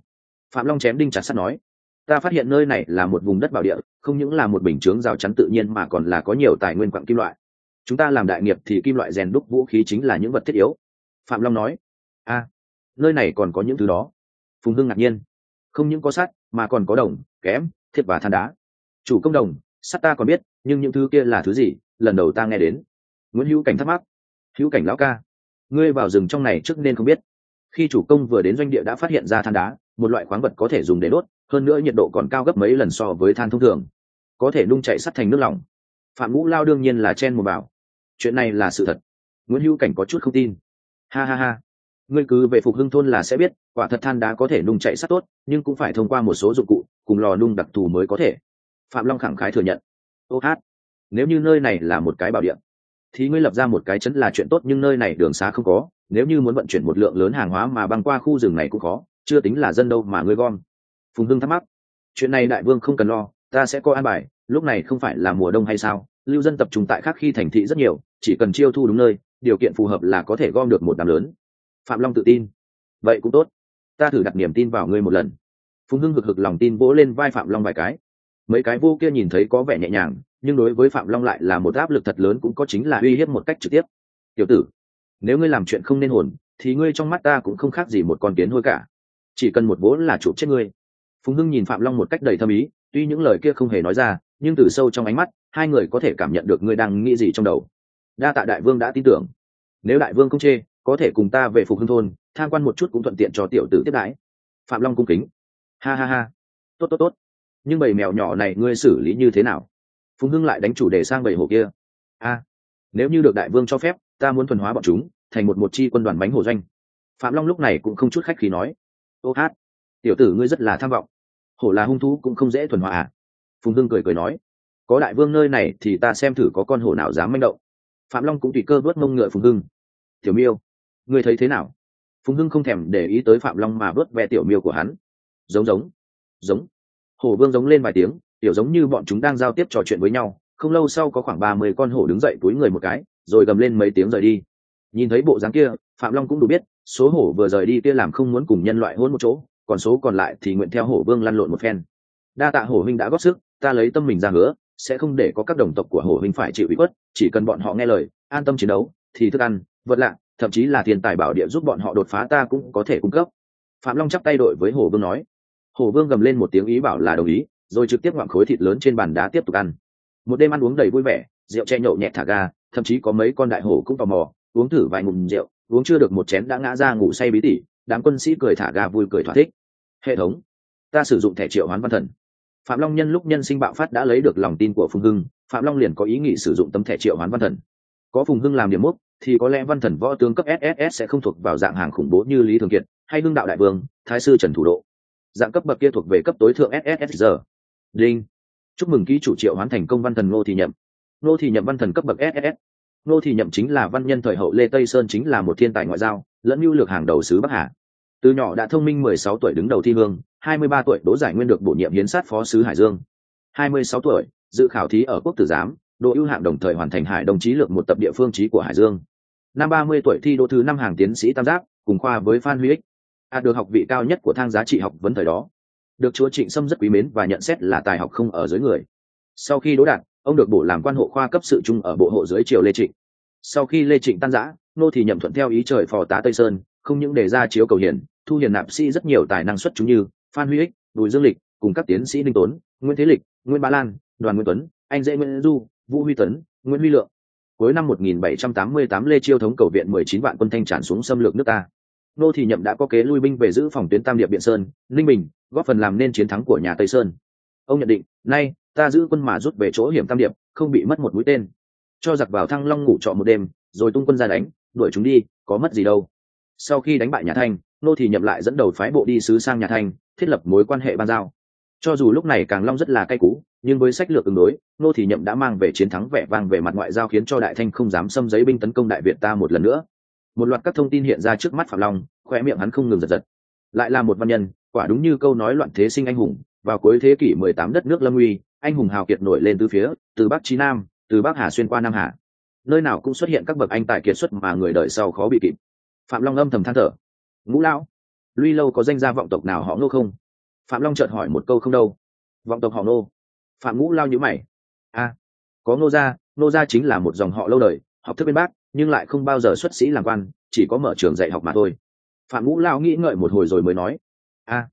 Phạm long chém đinh chặt sắt nói, ta phát hiện nơi này là một vùng đất bảo địa, không những là một bình chướng rào chắn tự nhiên mà còn là có nhiều tài nguyên quặng kim loại. Chúng ta làm đại nghiệp thì kim loại rèn đúc vũ khí chính là những vật thiết yếu. Phạm long nói, a, nơi này còn có những thứ đó. Phùng hưng ngạc nhiên, không những có sắt, mà còn có đồng, kém thiệt và than đá. Chủ công đồng, sắt ta còn biết, nhưng những thứ kia là thứ gì, lần đầu ta nghe đến nguyễn hữu cảnh thắc mắc. Hữu cảnh lão ca, ngươi vào rừng trong này trước nên không biết. Khi chủ công vừa đến doanh địa đã phát hiện ra than đá, một loại khoáng vật có thể dùng để đốt, hơn nữa nhiệt độ còn cao gấp mấy lần so với than thông thường. Có thể nung chạy sắt thành nước lỏng. Phạm ngũ lao đương nhiên là chen một bảo. Chuyện này là sự thật. Nguyễn hữu cảnh có chút không tin. Ha ha ha. Ngươi cứ về phục hưng thôn là sẽ biết, quả thật than đá có thể nung chạy sắt tốt, nhưng cũng phải thông qua một số dụng cụ, cùng lò nung đặc thù mới có thể. Phạm long khẳng khái thừa nhận. Ô hát, nếu như nơi này là một cái bảo điện thì ngươi lập ra một cái chấn là chuyện tốt, nhưng nơi này đường xá không có. Nếu như muốn vận chuyển một lượng lớn hàng hóa mà băng qua khu rừng này cũng khó, chưa tính là dân đâu mà ngươi gom. Phùng hưng thắc mắc. Chuyện này đại vương không cần lo, ta sẽ có an bài, lúc này không phải là mùa đông hay sao? Lưu dân tập trung tại khác khi thành thị rất nhiều, chỉ cần chiêu thu đúng nơi, điều kiện phù hợp là có thể gom được một đám lớn. Phạm long tự tin. Vậy cũng tốt. Ta thử đặt niềm tin vào ngươi một lần. Phùng hưng hực hực lòng tin vỗ lên vai phạm long vài cái mấy cái vô kia nhìn thấy có vẻ nhẹ nhàng, nhưng đối với phạm long lại là một áp lực thật lớn cũng có chính là uy hiếp một cách trực tiếp. Tiểu tử, nếu ngươi làm chuyện không nên hồn, thì ngươi trong mắt ta cũng không khác gì một con kiến hôi cả. Chỉ cần một vỗ là chụp chết ngươi. Phùng hưng nhìn phạm long một cách đầy thâm ý, tuy những lời kia không hề nói ra, nhưng từ sâu trong ánh mắt, hai người có thể cảm nhận được ngươi đang nghĩ gì trong đầu. Đa tạ đại vương đã tin tưởng. Nếu đại vương không chê, có thể cùng ta về phục hưng thôn, tham quan một chút cũng thuận tiện cho tiểu tử tiếp đãi. Phạm long cung kính. Ha ha ha. Tốt tốt tốt nhưng bầy mèo nhỏ này ngươi xử lý như thế nào? Phùng hưng lại đánh chủ đề sang bầy hồ kia. A, nếu như được đại vương cho phép, ta muốn thuần hóa bọn chúng, thành một một chi quân đoàn bánh hồ doanh. Phạm long lúc này cũng không chút khách khí nói. Ô hát, tiểu tử ngươi rất là tham vọng. Hổ là hung thú cũng không dễ thuần hóa à? Phùng hưng cười cười nói. Có đại vương nơi này thì ta xem thử có con hổ nào dám manh động. Phạm long cũng tùy cơ vớt mông ngựa phùng hưng. Tiểu miêu, ngươi thấy thế nào? Phùng hưng không thèm để ý tới phạm long mà vớt ve tiểu miêu của hắn. Giống giống giống hổ vương giống lên vài tiếng tiểu giống như bọn chúng đang giao tiếp trò chuyện với nhau, không lâu sau có khoảng ba mươi con hổ đứng dậy túi người một cái, rồi gầm lên mấy tiếng rời đi. Nhìn thấy bộ dáng kia, phạm long cũng đủ biết, số hổ vừa rời đi kia làm không muốn cùng nhân loại hôn một chỗ, còn số còn lại thì nguyện theo hổ vương lăn lộn một phen. Đa tạ hổ huynh đã góp sức, ta lấy tâm mình ra hứa, sẽ không để có các đồng tộc của hổ huynh phải chịu ủy khuất, chỉ cần bọn họ nghe lời, an tâm chiến đấu, thì thức ăn, vật lạ, thậm chí là tiền tài bảo địa giúp bọn họ đột phá ta cũng có thể cung cấp. Phạm long chắp tay đội với hổ vương nói hổ vương gầm lên một tiếng ý bảo là đồng ý, rồi trực tiếp ngoạm khối thịt lớn trên bàn đá tiếp tục ăn. Một đêm ăn uống đầy vui vẻ, rượu che nhậu nhẹ thả ga, thậm chí có mấy con đại hổ cũng tò mò, uống thử vài ngụm rượu, uống chưa được một chén đã ngã ra ngủ say bí tỉ, đám quân sĩ cười thả ga vui cười thỏa thích. Hệ thống, ta sử dụng thẻ triệu hoán văn thần. Phạm long nhân lúc nhân sinh bạo phát đã lấy được lòng tin của phùng hưng, phạm long liền có ý nghĩ sử dụng tấm thẻ triệu hoán văn thần. Có phùng hưng làm điểm mốc, thì có lẽ văn thần võ tướng cấp sss sẽ không thuộc vào dạng hàng khủng bố như lý thường kiệt, hay hưng đạo đại vương, thái sư trần thủ độ dạng cấp bậc kia thuộc về cấp tối thượng sss giờ đinh. Chúc mừng ký chủ triệu hoán thành công văn thần ngô thì nhậm. Ngô thì nhậm văn thần cấp bậc sss ngô thì nhậm chính là văn nhân thời hậu lê tây sơn chính là một thiên tài ngoại giao, lẫn mưu lược hàng đầu sứ bắc hà. Từ nhỏ đã thông minh mười sáu tuổi đứng đầu thi hương, hai mươi ba tuổi đỗ giải nguyên được bổ nhiệm hiến sát phó sứ hải dương. hai mươi sáu tuổi, dự khảo thí ở quốc tử giám độ ưu hạng đồng thời hoàn thành hải đồng chí lược một tập địa phương trí của hải dương. Năm ba mươi tuổi thi đỗ thứ năm hàng tiến sĩ tam giác, cùng khoa với phan huy ích a được học vị cao nhất của thang giá trị học vấn thời đó. Được chúa trịnh sâm rất quý mến và nhận xét là tài học không ở dưới người. Sau khi đỗ đạt ông được bổ làm quan hộ khoa cấp sự trung ở bộ hộ dưới triều lê trịnh. Sau khi lê trịnh tan giã nô thì nhậm thuận theo ý trời phò tá tây sơn không những đề ra chiếu cầu hiền, thu hiền nạp sĩ rất nhiều tài năng xuất chúng như phan huy ích bùi dương lịch cùng các tiến sĩ ninh tốn nguyễn thế lịch nguyễn ba lan đoàn nguyễn tuấn anh dễ nguyễn du vũ huy tấn nguyễn huy lượng. Cuối năm 1788 lê chiêu thống cầu viện 19 vạn quân thanh tràn xuống xâm lược nước ta nô thì nhậm đã có kế lui binh về giữ phòng tuyến tam điệp biện sơn ninh bình góp phần làm nên chiến thắng của nhà tây sơn ông nhận định nay ta giữ quân mà rút về chỗ hiểm tam điệp không bị mất một mũi tên cho giặc vào thăng long ngủ trọ một đêm rồi tung quân ra đánh đuổi chúng đi có mất gì đâu sau khi đánh bại nhà thanh nô thì nhậm lại dẫn đầu phái bộ đi sứ sang nhà thanh thiết lập mối quan hệ ban giao cho dù lúc này càng long rất là cay cú nhưng với sách lược ứng đối nô thì nhậm đã mang về chiến thắng vẻ vang về mặt ngoại giao khiến cho đại thanh không dám xâm giấy binh tấn công đại việt ta một lần nữa một loạt các thông tin hiện ra trước mắt phạm long khoe miệng hắn không ngừng giật giật. Lại là một văn nhân, quả đúng như câu nói loạn thế sinh anh hùng, vào cuối thế kỷ 18 đất nước lâm uy, anh hùng hào kiệt nổi lên từ phía, từ bắc chí nam, từ bắc hà xuyên qua nam hà. Nơi nào cũng xuất hiện các bậc anh tài kiệt xuất mà người đời sau khó bị kịp. Phạm long âm thầm than thở. Ngũ lão, luy lâu có danh gia vọng tộc nào họ ngô không? Phạm long chợt hỏi một câu không đâu. Vọng tộc họ nô phạm ngũ lao nhữ mày. A có nô gia nô gia chính là một dòng họ lâu đời, học thức bên bác nhưng lại không bao giờ xuất sĩ làm quan, chỉ có mở trường dạy học mà thôi. Phạm ngũ lao nghĩ ngợi một hồi rồi mới nói, a,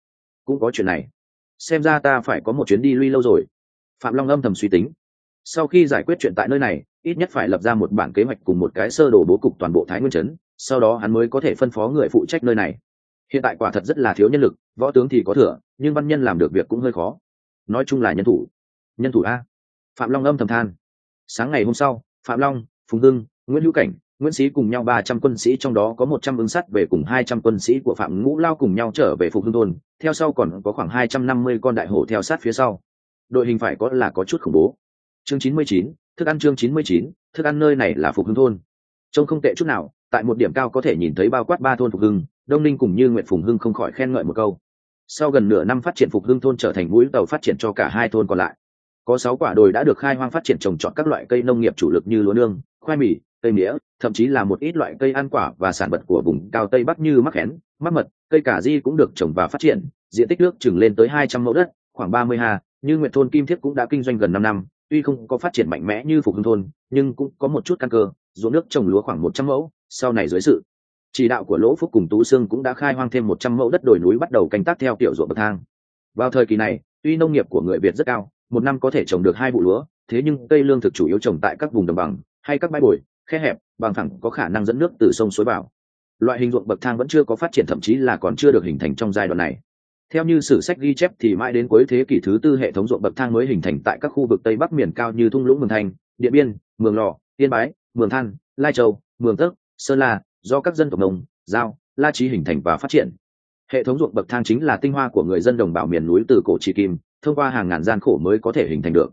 cũng có chuyện này. Xem ra ta phải có một chuyến đi lui lâu rồi. Phạm long âm thầm suy tính. Sau khi giải quyết chuyện tại nơi này, ít nhất phải lập ra một bản kế hoạch cùng một cái sơ đồ bố cục toàn bộ thái nguyên trấn, sau đó hắn mới có thể phân phó người phụ trách nơi này. Hiện tại quả thật rất là thiếu nhân lực, võ tướng thì có thừa, nhưng văn nhân làm được việc cũng hơi khó. Nói chung là nhân thủ. Nhân thủ a. Phạm long âm thầm than. Sáng ngày hôm sau, phạm long, phùng hưng nguyễn hữu cảnh, nguyễn sĩ cùng nhau ba trăm quân sĩ, trong đó có một trăm ứng sắt về cùng hai trăm quân sĩ của phạm ngũ lao cùng nhau trở về phục hưng thôn, theo sau còn có khoảng hai trăm năm mươi con đại hổ theo sát phía sau. Đội hình phải có là có chút khủng bố. Chương chín mươi chín, thức ăn chương chín mươi chín, thức ăn nơi này là phục hưng thôn. Trông không tệ chút nào, tại một điểm cao có thể nhìn thấy bao quát ba thôn phục hưng, đông ninh cùng như nguyện phùng hưng không khỏi khen ngợi một câu. Sau gần nửa năm phát triển phục hưng thôn trở thành mũi tàu phát triển cho cả hai thôn còn lại. Có sáu quả đồi đã được khai hoang phát triển trồng trọt các loại cây nông nghiệp chủ lực như lúa nương, khoai mì cây mía, thậm chí là một ít loại cây ăn quả và sản vật của vùng cao tây bắc như mắc khén mắc mật, cây cà ri cũng được trồng và phát triển, diện tích nước chừng lên tới hai trăm mẫu đất, khoảng ba mươi ha, như nguyện thôn kim thiết cũng đã kinh doanh gần năm năm, tuy không có phát triển mạnh mẽ như phục hưng thôn, nhưng cũng có một chút căn cơ, ruộng nước trồng lúa khoảng một trăm mẫu, sau này dưới sự chỉ đạo của lỗ phúc cùng tú sương cũng đã khai hoang thêm một trăm mẫu đất đồi núi bắt đầu canh tác theo kiểu ruộng bậc thang. Vào thời kỳ này, tuy nông nghiệp của người việt rất cao, một năm có thể trồng được hai vụ lúa, thế nhưng cây lương thực chủ yếu trồng tại các vùng đồng bằng hay các bãi bồi khe hẹp, bằng thẳng có khả năng dẫn nước từ sông suối vào. Loại hình ruộng bậc thang vẫn chưa có phát triển, thậm chí là còn chưa được hình thành trong giai đoạn này. Theo như sử sách ghi chép thì mãi đến cuối thế kỷ thứ tư, hệ thống ruộng bậc thang mới hình thành tại các khu vực tây bắc miền cao như thung lũng, mường thành điện biên, mường lò, yên bái, mường than, lai châu, mường tấc sơn la, do các dân tộc nông, giao, la trí hình thành và phát triển. Hệ thống ruộng bậc thang chính là tinh hoa của người dân đồng bào miền núi từ cổ trì kim, thông qua hàng ngàn gian khổ mới có thể hình thành được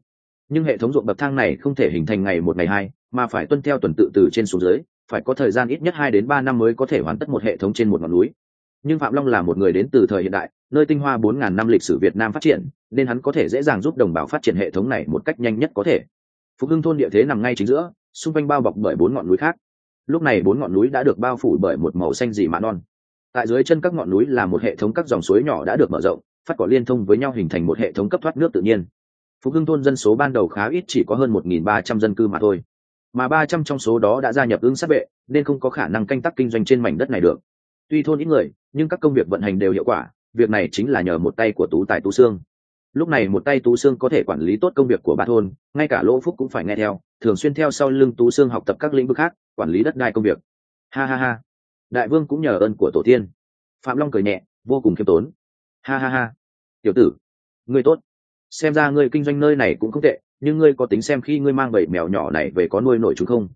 nhưng hệ thống ruộng bậc thang này không thể hình thành ngày một ngày hai, mà phải tuân theo tuần tự từ trên xuống dưới, phải có thời gian ít nhất hai đến ba năm mới có thể hoàn tất một hệ thống trên một ngọn núi. Nhưng phạm long là một người đến từ thời hiện đại, nơi tinh hoa bốn ngàn năm lịch sử việt nam phát triển, nên hắn có thể dễ dàng giúp đồng bào phát triển hệ thống này một cách nhanh nhất có thể. Phục hưng thôn địa thế nằm ngay chính giữa, xung quanh bao bọc bởi bốn ngọn núi khác. Lúc này bốn ngọn núi đã được bao phủ bởi một màu xanh dị mã non. Tại dưới chân các ngọn núi là một hệ thống các dòng suối nhỏ đã được mở rộng, phát cỏ liên thông với nhau hình thành một hệ thống cấp thoát nước tự nhiên phục hưng thôn dân số ban đầu khá ít chỉ có hơn một nghìn ba trăm dân cư mà thôi. Mà ba trăm trong số đó đã gia nhập ứng sát vệ, nên không có khả năng canh tác kinh doanh trên mảnh đất này được. Tuy thôn ít người, nhưng các công việc vận hành đều hiệu quả, việc này chính là nhờ một tay của tú tài tú sương. Lúc này một tay tú sương có thể quản lý tốt công việc của ba thôn, ngay cả lỗ phúc cũng phải nghe theo, thường xuyên theo sau lưng tú sương học tập các lĩnh vực khác, quản lý đất đai công việc. Ha ha ha. Đại vương cũng nhờ ơn của tổ tiên. Phạm long cười nhẹ, vô cùng khiêm tốn. Ha ha ha. Tiểu tử, ngươi tốt xem ra ngươi kinh doanh nơi này cũng không tệ, nhưng ngươi có tính xem khi ngươi mang bầy mèo nhỏ này về có nuôi nổi chúng không?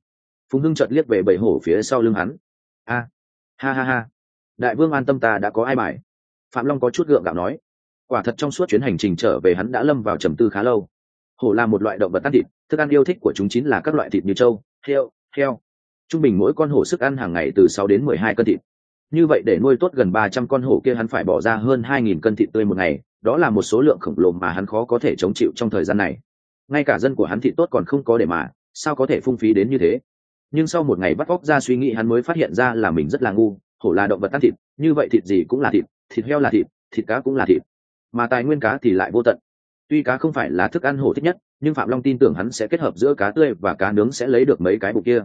Phùng hưng chợt liếc về bầy hổ phía sau lưng hắn. A, ha ha ha. Đại vương an tâm ta đã có ai bài. Phạm long có chút gượng gạo nói. Quả thật trong suốt chuyến hành trình trở về hắn đã lâm vào trầm tư khá lâu. Hổ là một loại động vật ăn thịt, thức ăn yêu thích của chúng chính là các loại thịt như trâu, heo heo. Trung bình mỗi con hổ sức ăn hàng ngày từ sáu đến mười hai cân thịt. Như vậy để nuôi tốt gần ba trăm con hổ kia hắn phải bỏ ra hơn hai nghìn cân thịt tươi một ngày đó là một số lượng khổng lồ mà hắn khó có thể chống chịu trong thời gian này. Ngay cả dân của hắn thị tốt còn không có để mà, sao có thể phung phí đến như thế? Nhưng sau một ngày bắt óc ra suy nghĩ, hắn mới phát hiện ra là mình rất là ngu, hổ là động vật ăn thịt, như vậy thịt gì cũng là thịt thịt heo là thịt thịt cá cũng là thịt. Mà tài nguyên cá thì lại vô tận. Tuy cá không phải là thức ăn hổ thích nhất, nhưng phạm long tin tưởng hắn sẽ kết hợp giữa cá tươi và cá nướng sẽ lấy được mấy cái bụng kia.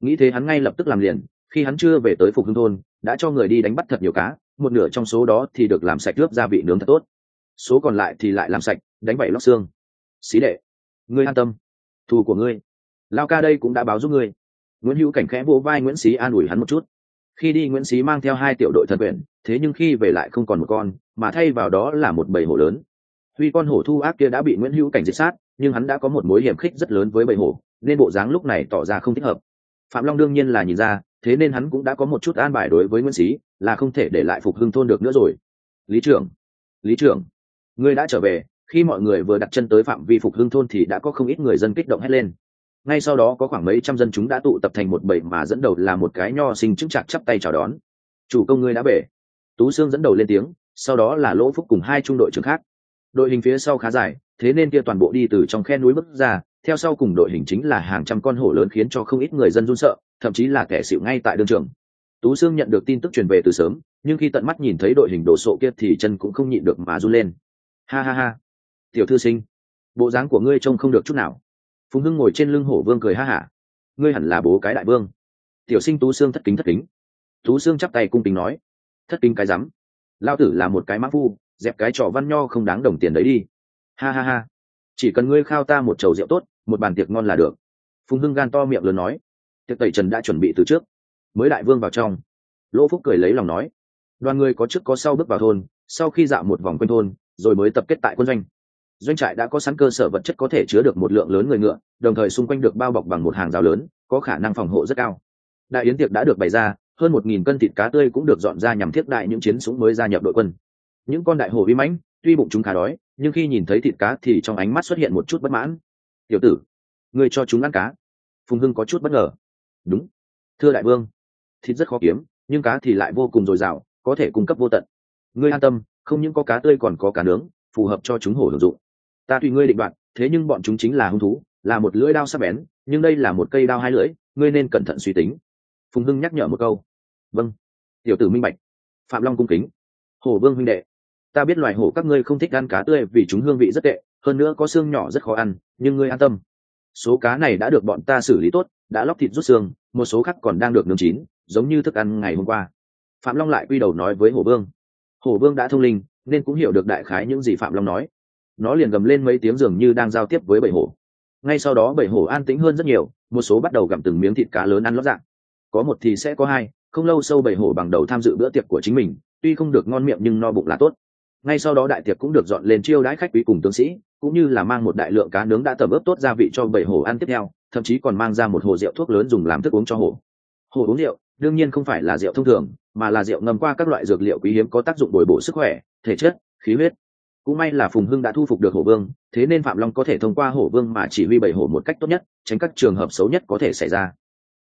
Nghĩ thế hắn ngay lập tức làm liền, khi hắn chưa về tới phục hưng thôn, đã cho người đi đánh bắt thật nhiều cá, một nửa trong số đó thì được làm sạch ướp gia vị nướng thật tốt số còn lại thì lại làm sạch, đánh bảy lóc xương. Xí đệ, ngươi an tâm. Thù của ngươi, lao ca đây cũng đã báo giúp ngươi. Nguyễn hữu cảnh khẽ vỗ vai nguyễn xí an ủi hắn một chút. Khi đi, nguyễn xí mang theo hai tiểu đội thần quyền thế nhưng khi về lại không còn một con, mà thay vào đó là một bầy hổ lớn. Tuy con hổ thu ác kia đã bị nguyễn hữu cảnh diệt sát, nhưng hắn đã có một mối hiểm khích rất lớn với bầy hổ, nên bộ dáng lúc này tỏ ra không thích hợp. Phạm long đương nhiên là nhìn ra, thế nên hắn cũng đã có một chút an bài đối với nguyễn xí, là không thể để lại phục hưng thôn được nữa rồi. Lý trưởng lý trưởng ngươi đã trở về, khi mọi người vừa đặt chân tới phạm vi phục hưng thôn thì đã có không ít người dân kích động hét lên. Ngay sau đó có khoảng mấy trăm dân chúng đã tụ tập thành một bầy mà dẫn đầu là một cái nho sinh chứng chặt chắp tay chào đón. Chủ công ngươi đã về. Tú sương dẫn đầu lên tiếng, sau đó là lỗ phúc cùng hai trung đội trưởng khác. Đội hình phía sau khá dài, thế nên kia toàn bộ đi từ trong khe núi bước ra, theo sau cùng đội hình chính là hàng trăm con hổ lớn khiến cho không ít người dân run sợ, thậm chí là kẻ xỉu ngay tại đường trường. Tú sương nhận được tin tức truyền về từ sớm, nhưng khi tận mắt nhìn thấy đội hình đồ sộ kia thì chân cũng không nhịn được mà run lên ha ha ha. Tiểu thư sinh, bộ dáng của ngươi trông không được chút nào. Phùng hưng ngồi trên lưng hổ vương cười ha hả. Ngươi hẳn là bố cái đại vương. Tiểu sinh tú xương thất kính thất kính. Tú xương chắp tay cung kính nói, thất kính cái rắm. Lao tử là một cái mã phu, dẹp cái trò văn nho không đáng đồng tiền đấy đi. Ha ha ha. Chỉ cần ngươi khao ta một chầu rượu tốt, một bàn tiệc ngon là được. Phùng hưng gan to miệng lớn nói, tiệc tẩy trần đã chuẩn bị từ trước. Mới đại vương vào trong. Lỗ phúc cười lấy lòng nói, đoàn người có trước có sau bước vào thôn, sau khi dạo một vòng quanh thôn rồi mới tập kết tại quân doanh. Doanh trại đã có sẵn cơ sở vật chất có thể chứa được một lượng lớn người ngựa, đồng thời xung quanh được bao bọc bằng một hàng rào lớn, có khả năng phòng hộ rất cao. Đại yến tiệc đã được bày ra, hơn một nghìn cân thịt cá tươi cũng được dọn ra nhằm thiết đại những chiến súng mới gia nhập đội quân. Những con đại hồ vi mãnh, tuy bụng chúng khá đói, nhưng khi nhìn thấy thịt cá thì trong ánh mắt xuất hiện một chút bất mãn. Tiểu tử người cho chúng ăn cá. Phùng hưng có chút bất ngờ. Đúng. Thưa đại vương, thịt rất khó kiếm, nhưng cá thì lại vô cùng dồi dào, có thể cung cấp vô tận. Ngươi an tâm không những có cá tươi còn có cá nướng, phù hợp cho chúng hổ hưởng dụng. Ta tùy ngươi định đoạt, thế nhưng bọn chúng chính là hung thú, là một lưỡi đao sắc bén, nhưng đây là một cây đao hai lưỡi, ngươi nên cẩn thận suy tính. Phùng hưng nhắc nhở một câu. Vâng. Tiểu tử minh bạch. Phạm long cung kính. Hổ vương huynh đệ, ta biết loài hổ các ngươi không thích ăn cá tươi vì chúng hương vị rất tệ, hơn nữa có xương nhỏ rất khó ăn, nhưng ngươi an tâm. Số cá này đã được bọn ta xử lý tốt, đã lóc thịt rút xương, một số khác còn đang được nướng chín, giống như thức ăn ngày hôm qua. Phạm long lại quy đầu nói với hổ vương hổ vương đã thông linh, nên cũng hiểu được đại khái những gì phạm long nói. Nó liền gầm lên mấy tiếng dường như đang giao tiếp với bảy hổ. Ngay sau đó bảy hổ an tĩnh hơn rất nhiều, một số bắt đầu gặm từng miếng thịt cá lớn ăn lót dạng. Có một thì sẽ có hai, không lâu sâu bảy hổ bằng đầu tham dự bữa tiệc của chính mình, tuy không được ngon miệng nhưng no bụng là tốt. Ngay sau đó đại tiệc cũng được dọn lên chiêu đãi khách quý cùng tướng sĩ, cũng như là mang một đại lượng cá nướng đã tẩm ướp tốt gia vị cho bảy hổ ăn tiếp theo, thậm chí còn mang ra một hồ rượu thuốc lớn dùng làm thức uống cho hổ. Hổ uống rượu đương nhiên không phải là rượu thông thường, mà là rượu ngâm qua các loại dược liệu quý hiếm có tác dụng bồi bổ sức khỏe, thể chất, khí huyết. Cũng may là phùng hưng đã thu phục được hổ vương, thế nên phạm long có thể thông qua hổ vương mà chỉ huy bảy hổ một cách tốt nhất, tránh các trường hợp xấu nhất có thể xảy ra.